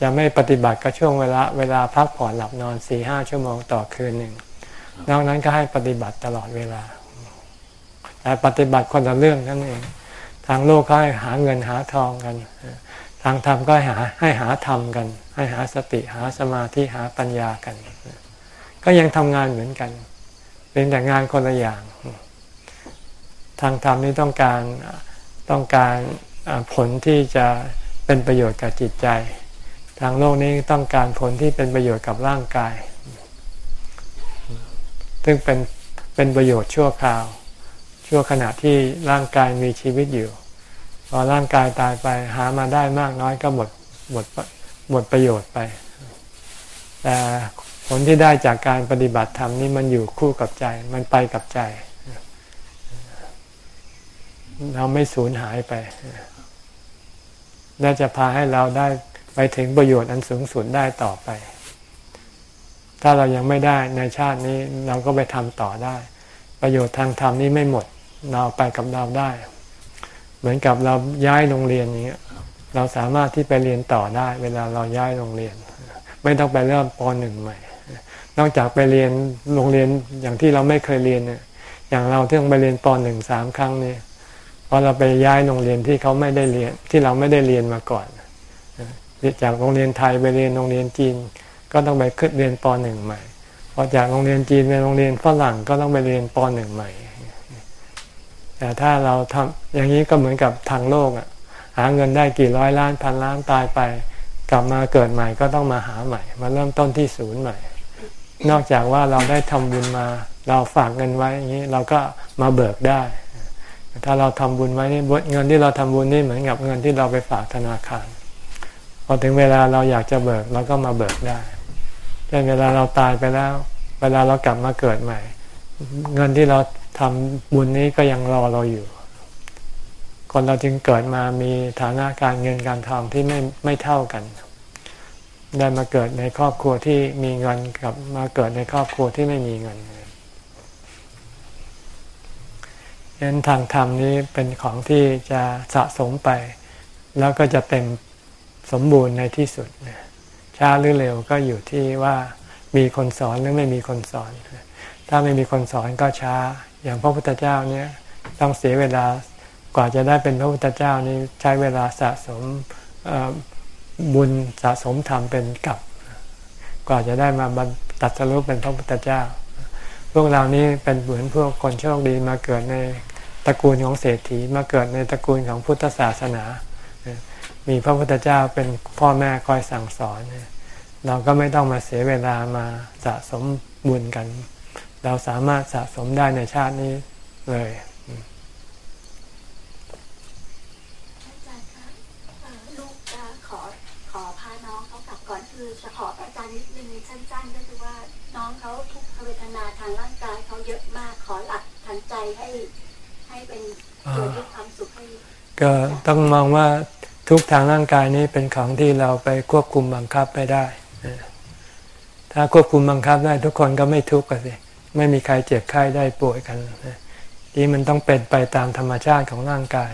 จะไม่ปฏิบัติก็ช่วงเวลาเวลาพักผ่อนหลับนอนสี่ห้าชั่วโมงต่อคืนหนึ่งนอกนั้นก็ให้ปฏิบัติตลอดเวลา แต่ปฏิบัติคนละเรื่องนั่นเอง ทางโลกก็ให้หาเงินหาทองกัน ทางธรรมก็ให้หาให้หาธรรมกัน ให้หาสติหาสมาธิหาปัญญากัน ก็ยังทำงานเหมือนกัน เป็นแต่งานคนละอย่าง ทางธรรมนี่ต้องการต้องการผลที่จะเป็นประโยชน์กับจิตใจ ทางโลกนี้ต้องการผลที่เป็นประโยชน์กับร่างกาย ซึ่งเป็นเป็นประโยชน์ชั่วคราว ชั่วขณะที่ร่างกายมีชีวิตอยู่ พอร่างกายตายไปหามาได้มากน้อยก็หมดหมดหมดประโยชน์ไป แต่ ผลที่ได้จากการปฏิบัติธรรมนี่มันอยู่คู่กับใจ มันไปกับใจ เราไม่สูญหายไปและจะพาให้เราได้ไปถึงประโยชน์อันสูงสุดได้ต่อไป ถ้าเรายังไม่ได้ในชาตินี้เราก็ไปทำต่อได้ ประโยชน์ทางธรรมนี้ไม่หมด เราไปกับเราได้ เหมือนกับเราย้ายโรงเรียนอย่างเงี้ย เราสามารถที่ไปเรียนต่อได้ เวลาเราย้ายโรงเรียน ไม่ต้องไปเริ่มปหนึ่งใหม่ นอกจากไปเรียนโรงเรียนอย่างที่เราไม่เคยเรียนเนี่ย อย่างเราที่ต้องไปเรียนปหนึ่งสามครั้งเนี่ยพอเราไปย้ายโรงเรียนที่เขาไม่ได้เรียนที่เราไม่ได้เรียนมาก่อนจากโรงเรียนไทยไปเรียนโรงเรียนจีน ก็ต้องไปขึ้นเรียนปหนึ่งใหม่พอจากโรงเรียนจีนไปโรงเรียนฝรั่งก็ต้องไปเรียนปหนึ่งใหม่ แต่ถ้าเราทำอย่างนี้ก็เหมือนกับทางโลกอะ หาเงินได้กี่ร้อยล้านพันล้านตายไป กลับมาเกิดใหม่ก็ต้องมาหาใหม่ มาเริ่มต้นที่ศูนย์ใหม่ นอกจากว่าเราได้ทำบุญมา เราฝากเงินไว้อย่างนี้เราก็มาเบิกได้ ถ้าเราทำบุญไว้นี่เงินที่เราทำบุญนี่เหมือนกับเงินที่เราไปฝากธนาคาร พอถึงเวลาเราอยากจะเบิกเราก็มาเบิกได้เช่นเวลาเราตายไปแล้ว เวลาเรากลับมาเกิดใหม่ เงินที่เราทำบุญนี้ก็ยังรอเราอยู่ คนเราจึงเกิดมามีฐานะการเงินการทองที่ไม่ไม่เท่ากัน ได้มาเกิดในครอบครัวที่มีเงินกับมาเกิดในครอบครัวที่ไม่มีเงินดังนั้นทางธรรมนี้เป็นของที่จะสะสมไป แล้วก็จะเต็มสมบูรณ์ในที่สุดช้าหรือเร็วก็อยู่ที่ว่ามีคนสอนหรือไม่มีคนสอน ถ้าไม่มีคนสอนก็ช้า อย่างพระพุทธเจ้าเนี่ยต้องเสียเวลากว่าจะได้เป็นพระพุทธเจ้านี่ใช้เวลาสะสม บุญสะสมธรรมเป็นกับกว่าจะได้มาตัดสรุปเป็นพระพุทธเจ้า พวกเรานี้เป็นเหมือนพวกคนโชคดีมาเกิดในตระกูลของเศรษฐีมาเกิดในตระกูลของพุทธศาสนา มีพระพุทธเจ้าเป็นพ่อแม่คอยสั่งสอน เราก็ไม่ต้องมาเสียเวลามาสะสมบุญกัน เราสามารถสะสมได้ในชาตินี้เลย อาจารย์คะลูกจะขอขอพาน้องเขากลับก่อนคือจะขออาจารย์นิดนึงสั้นๆก็คือว่าน้องเขาทุกขเวทนาทางร่างกาย เขาเยอะมากขอหลักทางใจให้ให้เป็นตัวที่ความสุขให้ก็ต้องมองว่าทุกทางร่างกายนี้เป็นของที่เราไปควบคุมบังคับไม่ได้ ถ้าควบคุมบังคับได้ทุกคนก็ไม่ทุกข์กันสิ ไม่มีใครเจ็บไข้ได้ป่วยกันที่มันต้องเป็นไปตามธรรมชาติของร่างกาย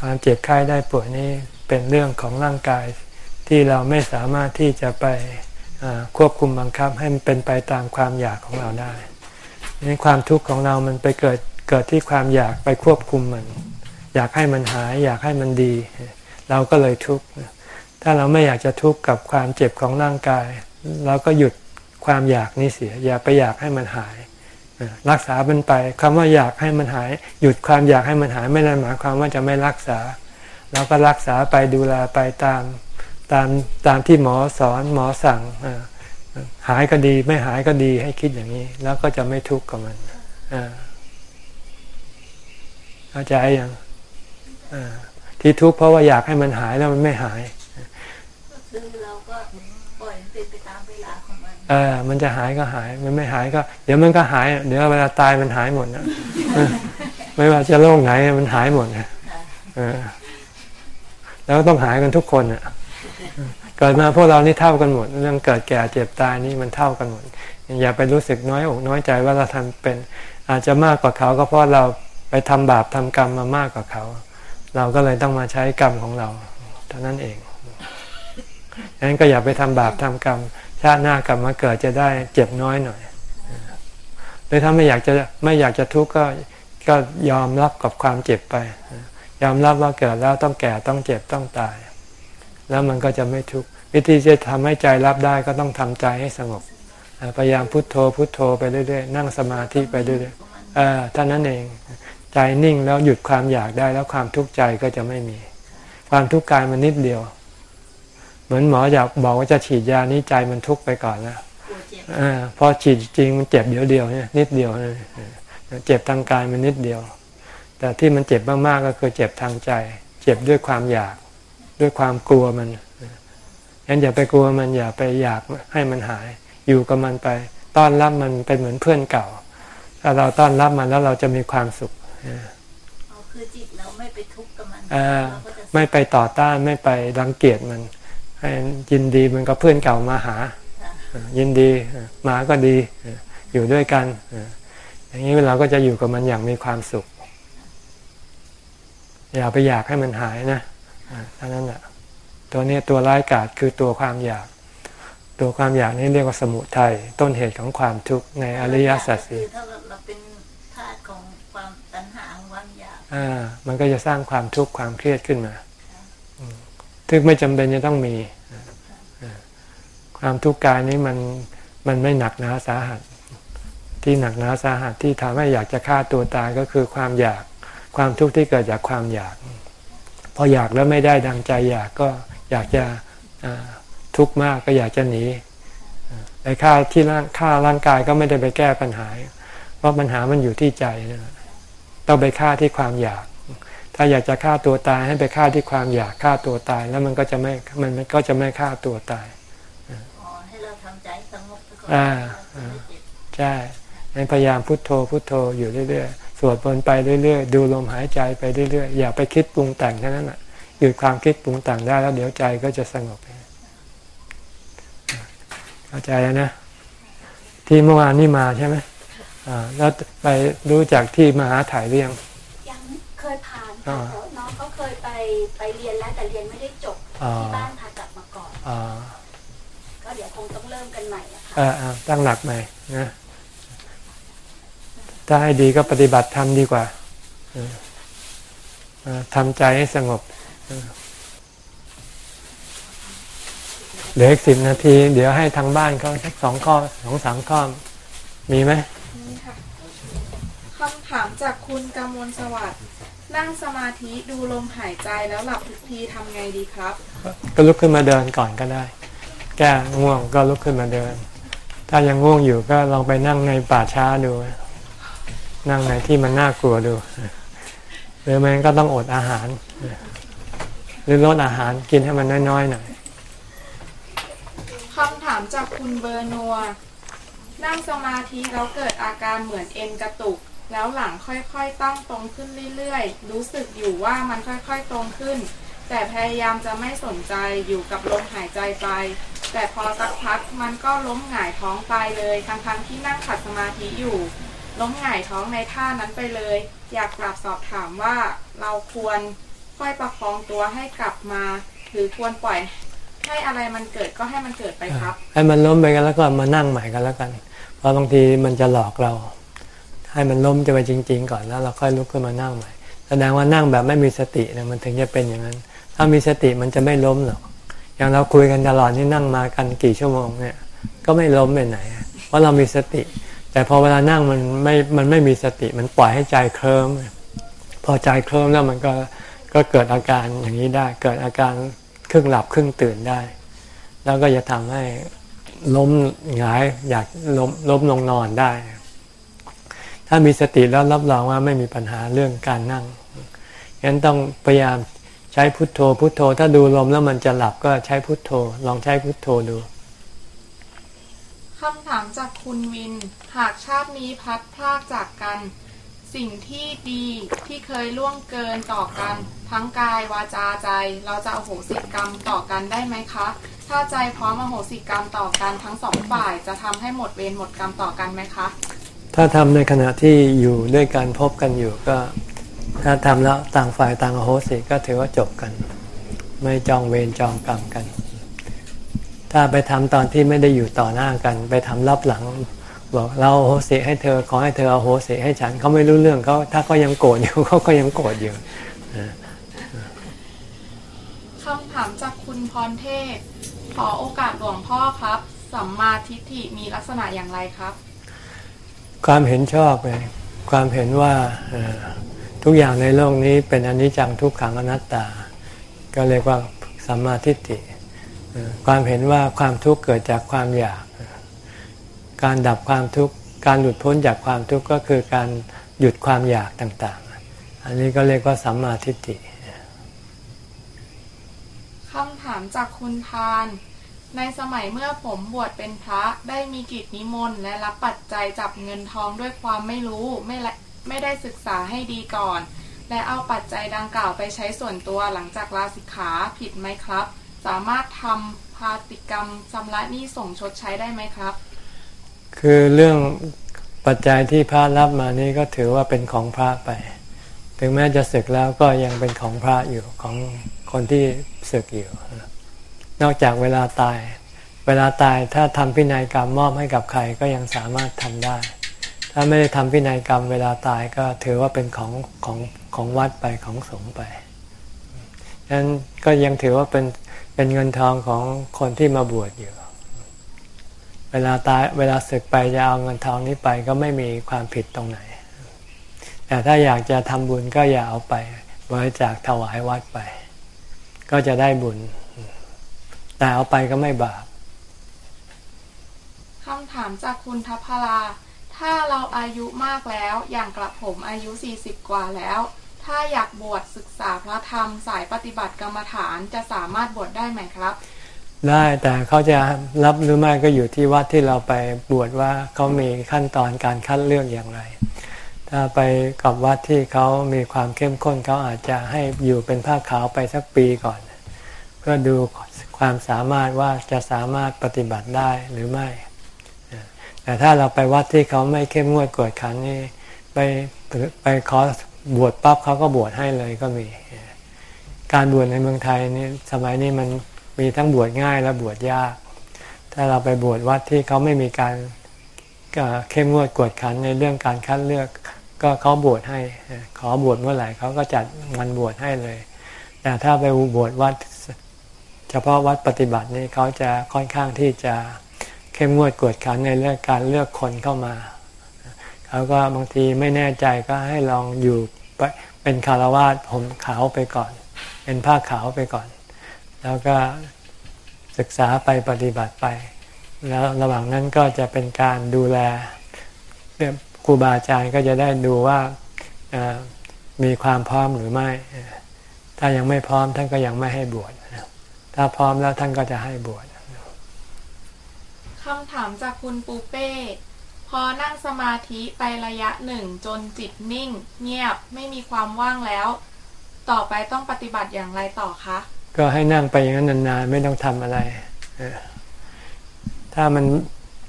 ความเจ็บไข้ได้ป่วยนี้เป็นเรื่องของร่างกาย ที่เราไม่สามารถที่จะไปควบคุมบังคับให้มันเป็นไปตามความอยากของเราได้ นี่ความทุกข์ของเรามันไปเกิดเกิดที่ความอยากไปควบคุมมัน อยากให้มันหาย อยากให้มันดี เราก็เลยทุกข์ถ้าเราไม่อยากจะทุกข์กับความเจ็บของร่างกาย เราก็หยุดความอยากนี้เสีย อย่าไปอยากให้มันหาย รักษามันไปคำว่าอยากให้มันหาย หยุดความอยากให้มันหายไม่ได้หมายความว่าจะไม่รักษาเราก็รักษาไปดูแลไปตามตามตามที่หมอสอนหมอสั่ง หายก็ดีไม่หายก็ดีให้คิดอย่างนี้ แล้วก็จะไม่ทุกข์กับมันเข้าใจยังอ่าที่ทุกข์เพราะว่าอยากให้มันหายแล้วมันไม่หายคือเราก็ปล่อยเป็นไปตามเวลาของมันเออมันจะหายก็หาย มันไม่หายก็ เดี๋ยวมันก็หาย เดี๋ยวเวลาตายมันหายหมดนะไม่ว่าจะโรคไหนมันหายหมดนะเออแล้วต้องหายกันทุกคนอะ เกิดมาพวกเรานี่เท่ากันหมด เรื่องเกิดแก่เจ็บตายนี่มันเท่ากันหมด อย่าไปรู้สึกน้อยอกน้อยใจว่าเราทำเป็น อาจจะมากกว่าเขาก็เพราะเราไปทำบาปทำกรรมมามากกว่าเขา เราก็เลยต้องมาใช้กรรมของเราเท่านั้นเองดังนั้นก็อย่าไปทำบาปทำกรรม ชาติหน้ากลับมาเกิดจะได้เจ็บน้อยหน่อยหรือถ้าไม่อยากจะไม่อยากจะทุกข์ก็ก็ยอมรับกับความเจ็บไป ยอมรับว่าเกิดแล้วต้องแก่ต้องเจ็บต้องตาย แล้วมันก็จะไม่ทุกข์วิธีจะทำให้ใจรับได้ก็ต้องทำใจให้สงบพยายามพุโทโธพุโทโธไปเรื่อยๆนั่งสมาธิไปเรื่อยๆเท่านั้นเองใจนิ่งแล้วหยุดความอยากได้แล้วความทุกข์ใจก็จะไม่มี ความทุกข์กายมันนิดเดียว เหมือนหมออยากบอกว่าจะฉีดยานี้ใจมันทุกข์ไปก่อนแล้วอพอฉีดจริงมันเจ็บเดียวเดียวเนี่ยนิดเดียวเจ็บทางกายมันนิดเดียว แต่ที่มันเจ็บมากๆก็คือเจ็บทางใจ เจ็บด้วยความอยาก ด้วยความกลัวมันงั้นอย่าไปกลัวมันอย่าไปอยากให้มันหาย อยู่กับมันไป ต้อนรับมันเป็นเหมือนเพื่อนเก่า ถ้าเราต้อนรับมันแล้วเราจะมีความสุขคือจิตเราไม่ไปทุกข์กับมันไม่ไปต่อต้านไม่ไปรังเกียจมัน ให้ยินดีมันก็เพื่อนเก่ามาหา ยินดีหมาก็ดีอยู่ด้วยกันอย่างนี้เราก็จะอยู่กับมันอย่างมีความสุข อย่าไปอยากให้มันหายนะ ท่านั้นแหละตัวนี้ตัวร้ายกาจคือตัวความอยาก ตัวความอยากนี้เรียกว่าสมุทัยต้นเหตุของความทุกข์ในอริยสัจสี่ถ้าเราเป็นธาตุของความตัณหาความอยากอ่ามันก็จะสร้างความทุกข์ความเครียดขึ้นมาทึกไม่จำเป็นจะต้องมีความทุกข์กายนี้มันมันไม่หนักหนาสาหัส ที่หนักหนาสาหัสที่ทำให้อยากจะฆ่าตัวตายก็คือความอยากความทุกข์ที่เกิดจากความอยากพ ออยากแล้วไม่ได้ดังใจอยากก็อยากจะทุกข์มากก็อยากจะหนีไอ้ฆ่าที่ร่างฆ่าร่างกายก็ไม่ได้ไปแก้ปัญหา เพราะปัญหามันอยู่ที่ใจนะต้องไปฆ่าที่ความอยาก ถ้าอยากจะฆ่าตัวตายให้ไปฆ่าที่ความอยากฆ่าตัวตาย แล้วมันก็จะไม่มันก็จะไม่ฆ่าตัวตายให้เราทำใจสงบอ่าใช่พยายามพุโทโธพุโทโธอยู่เรื่อยๆ สวดมนต์ไปเรื่อยๆ ดูลมหายใจไปเรื่อยๆ อย่าไปคิดปรุงแต่งแค่นั้นอะหยุดความคิดปรุงแต่งได้แล้วเดี๋ยวใจก็จะสงบเข้าใจแล้วนะ ที่เมื่อวานนี่มาใช่ไหมอ่าแล้วไปรู้จักที่มหาถ่ายเรียงยังเคยผ่านน้องเขาเคยไปไปเรียนแล้วแต่เรียนไม่ได้จบที่บ้านพากลับมาก่อนก็เดี๋ยวคงต้องเริ่มกันใหม่ะค่ะอ่าตั้งหลักใหม่นะ ถ้าให้ดีก็ปฏิบัติทำดีกว่าทำใจให้สงบเหลืออีกสิบนาที เดี๋ยวให้ทางบ้านเขาสักสองข้อสองสามข้อ มีไหมมีค่ะคำถามจากคุณกำมลสวัสดิ์นั่งสมาธิดูลมหายใจแล้วหลับทุกทีทำไงดีครับ ก็ลุกขึ้นมาเดินก่อนก็ได้ แก้ง่วงก็ลุกขึ้นมาเดิน ถ้ายังง่วงอยู่ก็ลองไปนั่งในป่าช้าดู นั่งไหนที่มันน่ากลัวดู หรือมันก็ต้องอดอาหาร หรือลดอาหารกินให้มันน้อยๆหน่อยคำถามจากคุณเบอร์นัว นั่งสมาธิแล้วเกิดอาการเหมือนเอ็นกระตุก แล้วหลังค่อยๆตั้งตรงขึ้นเรื่อยๆ รู้สึกอยู่ว่ามันค่อยๆตรงขึ้น แต่พยายามจะไม่สนใจอยู่กับลมหายใจไป แต่พอสักพักมันก็ล้มหงายท้องไปเลยทั้งๆที่นั่งขัดสมาธิอยู่ ล้มหงายท้องในท่านั้นไปเลย อยากกลับสอบถามว่าเราควรค่อยประคองตัวให้กลับมา หรือควรปล่อยให้อะไรมันเกิดก็ให้มันเกิดไปครับ ให้มันล้มไปกันแล้วก็มานั่งใหม่กันแล้วกัน เพราะบางทีมันจะหลอกเรา ให้มันล้มจะไปจริง ๆ ก่อนแล้วเราค่อยลุกขึ้นมานั่งใหม่แสดงว่านั่งแบบไม่มีสติเนี่ยมันถึงจะเป็นอย่างนั้น ถ้ามีสติมันจะไม่ล้มหรอกอย่างเราคุยกันตลอดนี่นั่งมากันกี่ชั่วโมงเนี่ย ก็ไม่ล้มไปไหน เพราะเรามีสติ แต่พอเวลานั่งมันไม่มันไม่มีสติมันปล่อยให้ใจเคลิ้มพอใจเคลิ้มแล้วมันก็ก็เกิดอาการอย่างนี้ได้ เกิดอาการครึ่งหลับครึ่งตื่นได้ แล้วก็จะทำให้ล้มหงายอยากล้มล้มลงนอนได้ ถ้ามีสติแล้วรับรองว่าไม่มีปัญหาเรื่องการนั่งงั้นต้องพยายามใช้พุทโธพุทโธ ถ้าดูลมแล้วมันจะหลับก็ใช้พุทโธ ลองใช้พุทโธดู คำถามจากคุณวิน หากชาตินี้พัดพลากจากกัน สิ่งที่ดีที่เคยล่วงเกินต่อกัน ทั้งกายวาจาใจ เราจะอโหสิกรรมต่อกันได้ไหมคะ ถ้าใจพร้อมอโหสิกรรมต่อกันทั้งสองฝ่ายจะทำให้หมดเวรหมดกรรมต่อกันไหมคะ ถ้าทำในขณะที่อยู่ด้วยกันพบกันอยู่ก็ ถ้าทำแล้วต่างฝ่ายต่างอโหสิก็ถือว่าจบกัน ไม่จองเวรจองกรรมกัน ถ้าไปทำตอนที่ไม่ได้อยู่ต่อหน้ากัน ไปทำรับหลัง บอกเราโหสิให้เธอขอให้เธอเอาโหสิให้ฉันเขาไม่รู้เรื่องเขาถ้าเขายังโกรธอยู่เขาก็ยังโกรธอยู่คำถามจากคุณพรเทพขอโอกาสหลวงพ่อครับสัมมาทิฏฐิมีลักษณะอย่างไรครับ ความเห็นชอบไงความเห็นว่าทุกอย่างในโลกนี้เป็นอนิจจังทุกขังอนัตตา ก็เรียกว่าสัมมาทิฏฐิ ความเห็นว่าความทุกข์เกิดจากความอยาก การดับความทุกข์ การหลุดพ้นจากความทุกข์ก็คือการหยุดความอยากต่างๆ อันนี้ก็เรียกว่าสัมมาทิฏฐิคำถามจากคุณทาน ในสมัยเมื่อผมบวชเป็นพระได้มีกิจนิมนต์และรับปัจจัยจับเงินทองด้วยความไม่รู้ไม่ไม่ได้ศึกษาให้ดีก่อน และเอาปัจจัยดังกล่าวไปใช้ส่วนตัวหลังจากลาสิกขาผิดไหมครับ สามารถทำพาติกรรมชำระหนี้ส่งชดใช้ได้ไหมครับ คือเรื่องปัจจัยที่พระรับมานี่ก็ถือว่าเป็นของพระไป ถึงแม้จะศึกแล้วก็ยังเป็นของพระอยู่ของคนที่ศึกอยู่ นอกจากเวลาตาย เวลาตายถ้าทำพินัยกรรมมอบให้กับใครก็ยังสามารถทำได้ ถ้าไม่ได้ทำพินัยกรรม เวลาตายก็ถือว่าเป็นของของของวัดไปของสงฆ์ไปฉะนั้นก็ยังถือว่าเป็น เป็นเงินทองของคนที่มาบวชอยู่ เวลาตายเวลาศึกไปจะเอาเงินทองนี้ไปก็ไม่มีความผิดตรงไหน แต่ถ้าอยากจะทำบุญก็อย่าเอาไปบริจาคถวายวัดไป ก็จะได้บุญ แต่เอาไปก็ไม่บาปคำถามจากคุณทัพพลาถ้าเราอายุมากแล้ว อย่างกระผมอายุ 40 กว่าแล้ว ถ้าอยากบวชศึกษาพระธรรมสายปฏิบัติกรรมฐานจะสามารถบวชได้ไหมครับ ได้แต่เขาจะรับหรือไม่ก็อยู่ที่วัดที่เราไปบวชว่าเขามีขั้นตอนการคัดเลือกอย่างไร ถ้าไปกับวัดที่เขามีความเข้มข้นเขาอาจจะให้อยู่เป็นผ้าขาวไปสักปีก่อน เพื่อดูความสามารถว่าจะสามารถปฏิบัติได้หรือไม่ แต่ถ้าเราไปวัดที่เขาไม่เข้มงวดกวดขันนี่ไปไปขอ บวชปั๊บเขาก็บวชให้เลยก็มี การบวชในเมืองไทยนี่สมัยนี้มันมีทั้งบวชง่ายและบวชยาก ถ้าเราไปบวชวัดที่เขาไม่มีการเข้มงวดกวดขันในเรื่องการคัดเลือก ก็เขาบวชให้ ขอบวชเมื่อไหร่เขาก็จัดวันบวชให้เลย แต่ถ้าไปบวชวัดเฉพาะวัดปฏิบัตินี่เขาจะค่อนข้างที่จะเข้มงวดกวดขันในเรื่องการเลือกคนเข้ามา เขาก็บางทีไม่แน่ใจก็ให้ลองอยู่เป็นคารวาสผมขาวไปก่อน เป็นผ้าขาวไปก่อน แล้วก็ศึกษาไปปฏิบัติไป แล้วระหว่างนั้นก็จะเป็นการดูแลครูบาอาจารย์ก็จะได้ดูว่ามีความพร้อมหรือไม่ ถ้ายังไม่พร้อมท่านก็ยังไม่ให้บวชถ้าพร้อมแล้วท่านก็จะให้บวชคำถามจากคุณปูเป้ พอนั่งสมาธิไประยะหนึ่งจนจิตนิ่ง เงียบไม่มีความว่างแล้ว ต่อไปต้องปฏิบัติอย่างไรต่อคะ ก็ให้นั่งไปอย่างนั้นนานๆไม่ต้องทำอะไร ถ้ามัน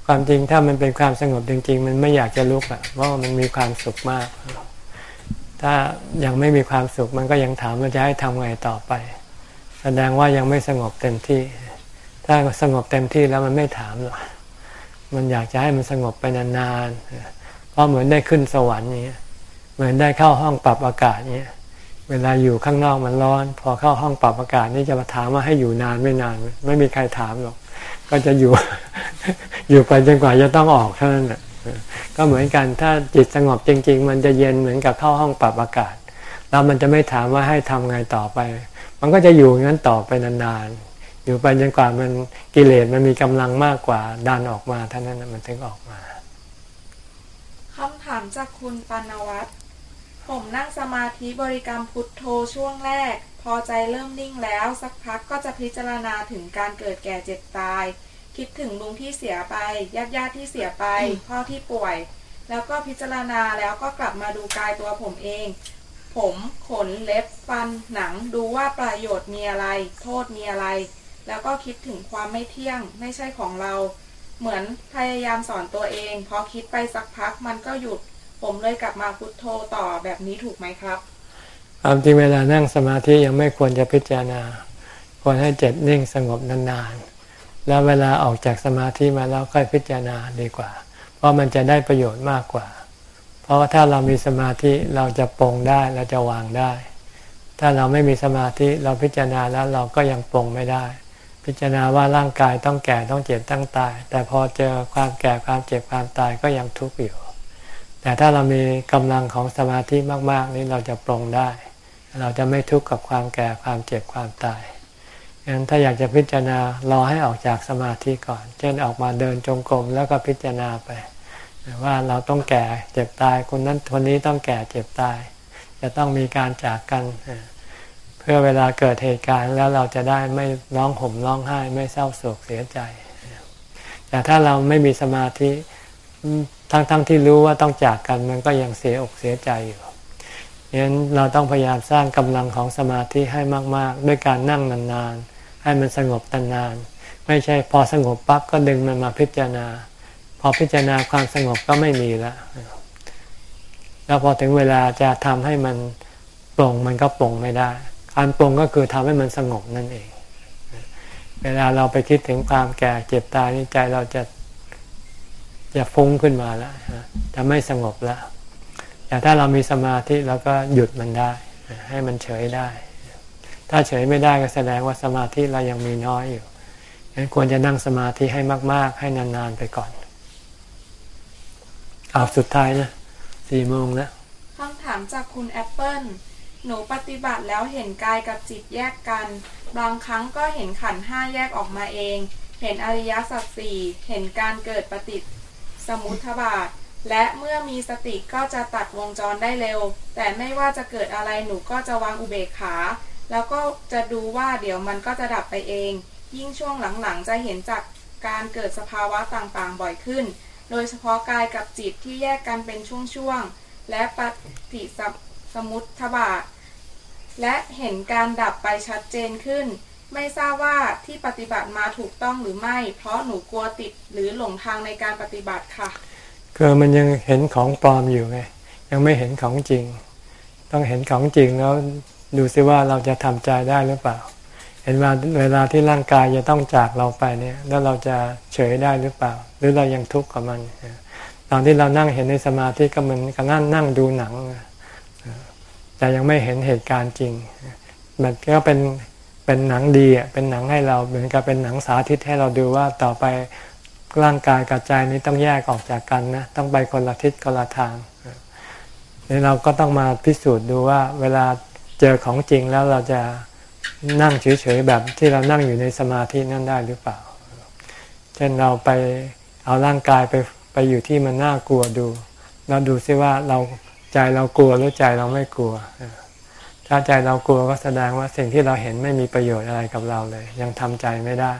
ความจริงถ้ามันเป็นความสงบจริง ๆ มันไม่อยากจะลุกอะเพราะมันมีความสุขมาก ถ้ายังไม่มีความสุขมันก็ยังถามว่าจะให้ทำไงต่อไป แสดงว่ายังไม่สงบเต็มที่ ถ้าสงบเต็มที่แล้วมันไม่ถามหรอก มันอยากจะให้มันสงบไปนานๆเพราะเหมือนได้ขึ้นสวรรค์นี้เหมือนได้เข้าห้องปรับอากาศนี้เวลาอยู่ข้างนอกมันร้อน พอเข้าห้องปรับอากาศนี่จะมาถามว่าให้อยู่นานไม่นาน ไม่มีใครถามหรอกก็จะอยู่ อยู่ไปจนกว่าจะต้องออกเท่านั้นแหะก็เหมือนกันถ้าจิตสงบจริง ๆ มันจะเย็นเหมือนกับเข้าห้องปรับอากาศ แล้วมันจะไม่ถามว่าให้ทำไงต่อไป มันก็จะอยู่งั้นต่อไปนานๆ อยู่ไปจนกว่ามันกิเลสมันมีกำลังมากกว่าดันออกมาเท่านั้นมันถึงออกมาคำถามจากคุณปานวัตรผมนั่งสมาธิบริกรรมพุทโธช่วงแรก พอใจเริ่มนิ่งแล้ว สักพักก็จะพิจารณาถึงการเกิดแก่เจ็บตาย คิดถึงลุงที่เสียไปญาติญาติที่เสียไป พ่อที่ป่วย แล้วก็พิจารณาแล้วก็กลับมาดูกายตัวผมเอง ผมขนเล็บฟันหนังดูว่าประโยชน์มีอะไร โทษมีอะไร แล้วก็คิดถึงความไม่เที่ยงไม่ใช่ของเรา เหมือนพยายามสอนตัวเอง พอคิดไปสักพักมันก็หยุด ผมเลยกลับมาพุโทโธต่อแบบนี้ถูกไหมครับความจริงเวลานั่งสมาธิยังไม่ควรจะพิจารณา ควรให้เจ็ดนิ่งสงบนานๆ แล้วเวลาออกจากสมาธิมาแล้วค่อยพิจารณาดีกว่า เพราะมันจะได้ประโยชน์มากกว่า เพราะว่าถ้าเรามีสมาธิเราจะปรงได้เราจะวางได้ ถ้าเราไม่มีสมาธิเราพิจารณาแล้วเราก็ยังปรงไม่ได้ พิจารณาว่าร่างกายต้องแก่ต้องเจ็บต้องตาย แต่พอเจอความแก่ความเจ็บความตายก็ยังทุกข์อยู่ แต่ถ้าเรามีกำลังของสมาธิมากๆ นี้เราจะปรงได้ เราจะไม่ทุกข์กับความแก่ความเจ็บความตายงั้นถ้าอยากจะพิจารณารอให้ออกจากสมาธิก่อน เช่นออกมาเดินจงกรมแล้วก็พิจารณาไปว่าเราต้องแก่เจ็บตายคนนั้นคนนี้ต้องแก่เจ็บตาย จะต้องมีการจากกันเพื่อเวลาเกิดเหตุการณ์แล้วเราจะได้ไม่ร้องห่มร้องไห้ ไม่เศร้าโศกเสียใจ แต่ถ้าเราไม่มีสมาธิทั้งๆทที่รู้ว่าต้องจากกันมันก็ยังเสียอกเสียใจอยู่ฉะนั้นเราต้องพยายามสร้างกำลังของสมาธิให้มาก ๆ ด้วยการนั่งนานๆ ให้มันสงบนานๆ ไม่ใช่พอสงบปั๊บก็ดึงมันมาพิจารณา พอพิจารณาความสงบก็ไม่มีแล้วแล้วพอถึงเวลาจะทำให้มันปลงมันก็ปลงไม่ได้ การปลงก็คือทำให้มันสงบนั่นเอง เวลาเราไปคิดถึงความแก่เจ็บตายนี่ใจเราจะจะฟุ้งขึ้นมาแล้วจะไม่สงบแล้วแต่ถ้าเรามีสมาธิเราก็หยุดมันได้ ให้มันเฉยได้ ถ้าเฉยไม่ได้ก็แสดงว่าสมาธิเรายังมีน้อยอยู่ฉะนั้นควรจะนั่งสมาธิให้มาก ๆ ให้นาน ๆ ไปก่อนเอาสุดท้ายนะสี่โมงแล้วคำถามจากคุณแอปเปิล หนูปฏิบัติแล้วเห็นกายกับจิตแยกกัน บางครั้งก็เห็นขันห้าแยกออกมาเอง เห็นอริยสัจสี่เห็นการเกิดปฏิสมุทบาท และเมื่อมีสติก็จะตัดวงจรได้เร็ว แต่ไม่ว่าจะเกิดอะไรหนูก็จะวางอุเบกขา แล้วก็จะดูว่าเดี๋ยวมันก็จะดับไปเอง ยิ่งช่วงหลังๆ จะเห็นจากการเกิดสภาวะต่างๆ บ่อยขึ้น โดยเฉพาะกายกับจิตที่แยกกันเป็นช่วงๆ และปฏิสมุทบาท และเห็นการดับไปชัดเจนขึ้น ไม่ทราบว่าที่ปฏิบัติมาถูกต้องหรือไม่ เพราะหนูกลัวติดหรือหลงทางในการปฏิบัติค่ะคือมันยังเห็นของปลอมอยู่ไงยังไม่เห็นของจริง ต้องเห็นของจริงแล้วดูซิว่าเราจะทำใจได้หรือเปล่า เห็นว่าเวลาที่ร่างกายจะต้องจากเราไปเนี่ย แล้วเราจะเฉยได้หรือเปล่า หรือเรายังทุกข์กับมัน ตอนที่เรานั่งเห็นในสมาธิก็มันก็นั่งนั่งดูหนัง แต่ยังไม่เห็นเหตุการณ์จริง มันก็เป็นเป็นหนังดีอะเป็นหนังให้เราเหมือนกับเป็นหนังสาธิตให้เราดูว่าต่อไปร่างกายกับใจนี้ต้องแยกออกจากกันนะต้องไปคนละทิศคนละทางนี่เราก็ต้องมาพิสูจน์ดูว่าเวลาเจอของจริงแล้วเราจะนั่งเฉยๆแบบที่เรานั่งอยู่ในสมาธินั่นได้หรือเปล่า เช่นเราไปเอาร่างกายไปไปอยู่ที่มันน่ากลัวดู เราดูซิว่าเรา ใจเรากลัวหรือใจเราไม่กลัว ถ้าใจเรากลัวก็แสดงว่าสิ่งที่เราเห็นไม่มีประโยชน์อะไรกับเราเลย ยังทำใจไม่ได้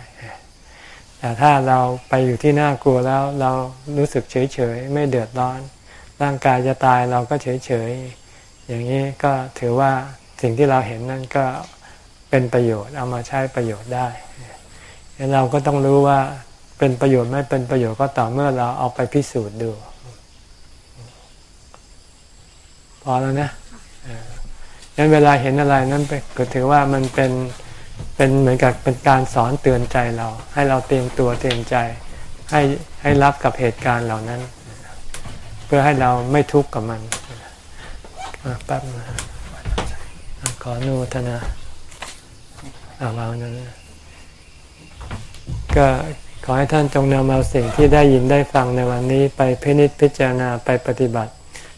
แต่ถ้าเราไปอยู่ที่น่ากลัวแล้วเรารู้สึกเฉยๆไม่เดือดร้อน ร่างกายจะตายเราก็เฉยๆอย่างนี้ก็ถือว่าสิ่งที่เราเห็นนั่นก็เป็นประโยชน์เอามาใช้ประโยชน์ได้เราก็ต้องรู้ว่าเป็นประโยชน์ไม่เป็นประโยชน์ก็ต่อเมื่อเราเอาไปพิสูจน์ดู พอแล้วนะงั้นเวลาเห็นอะไรนั้นก็ถือว่ามันเป็นเป็นเหมือนกับเป็นการสอนเตือนใจเรา ให้เราเตรียมตัวเตรียมใจ ให้ให้รับกับเหตุการณ์เหล่านั้น เพื่อให้เราไม่ทุกข์กับมันแป๊บนะขอนุทนาอาวางนั้นก็ขอให้ท่านจงนำเอาสิ่งที่ได้ยินได้ฟังในวันนี้ไปพินิจพิจารณาไปปฏิบัติ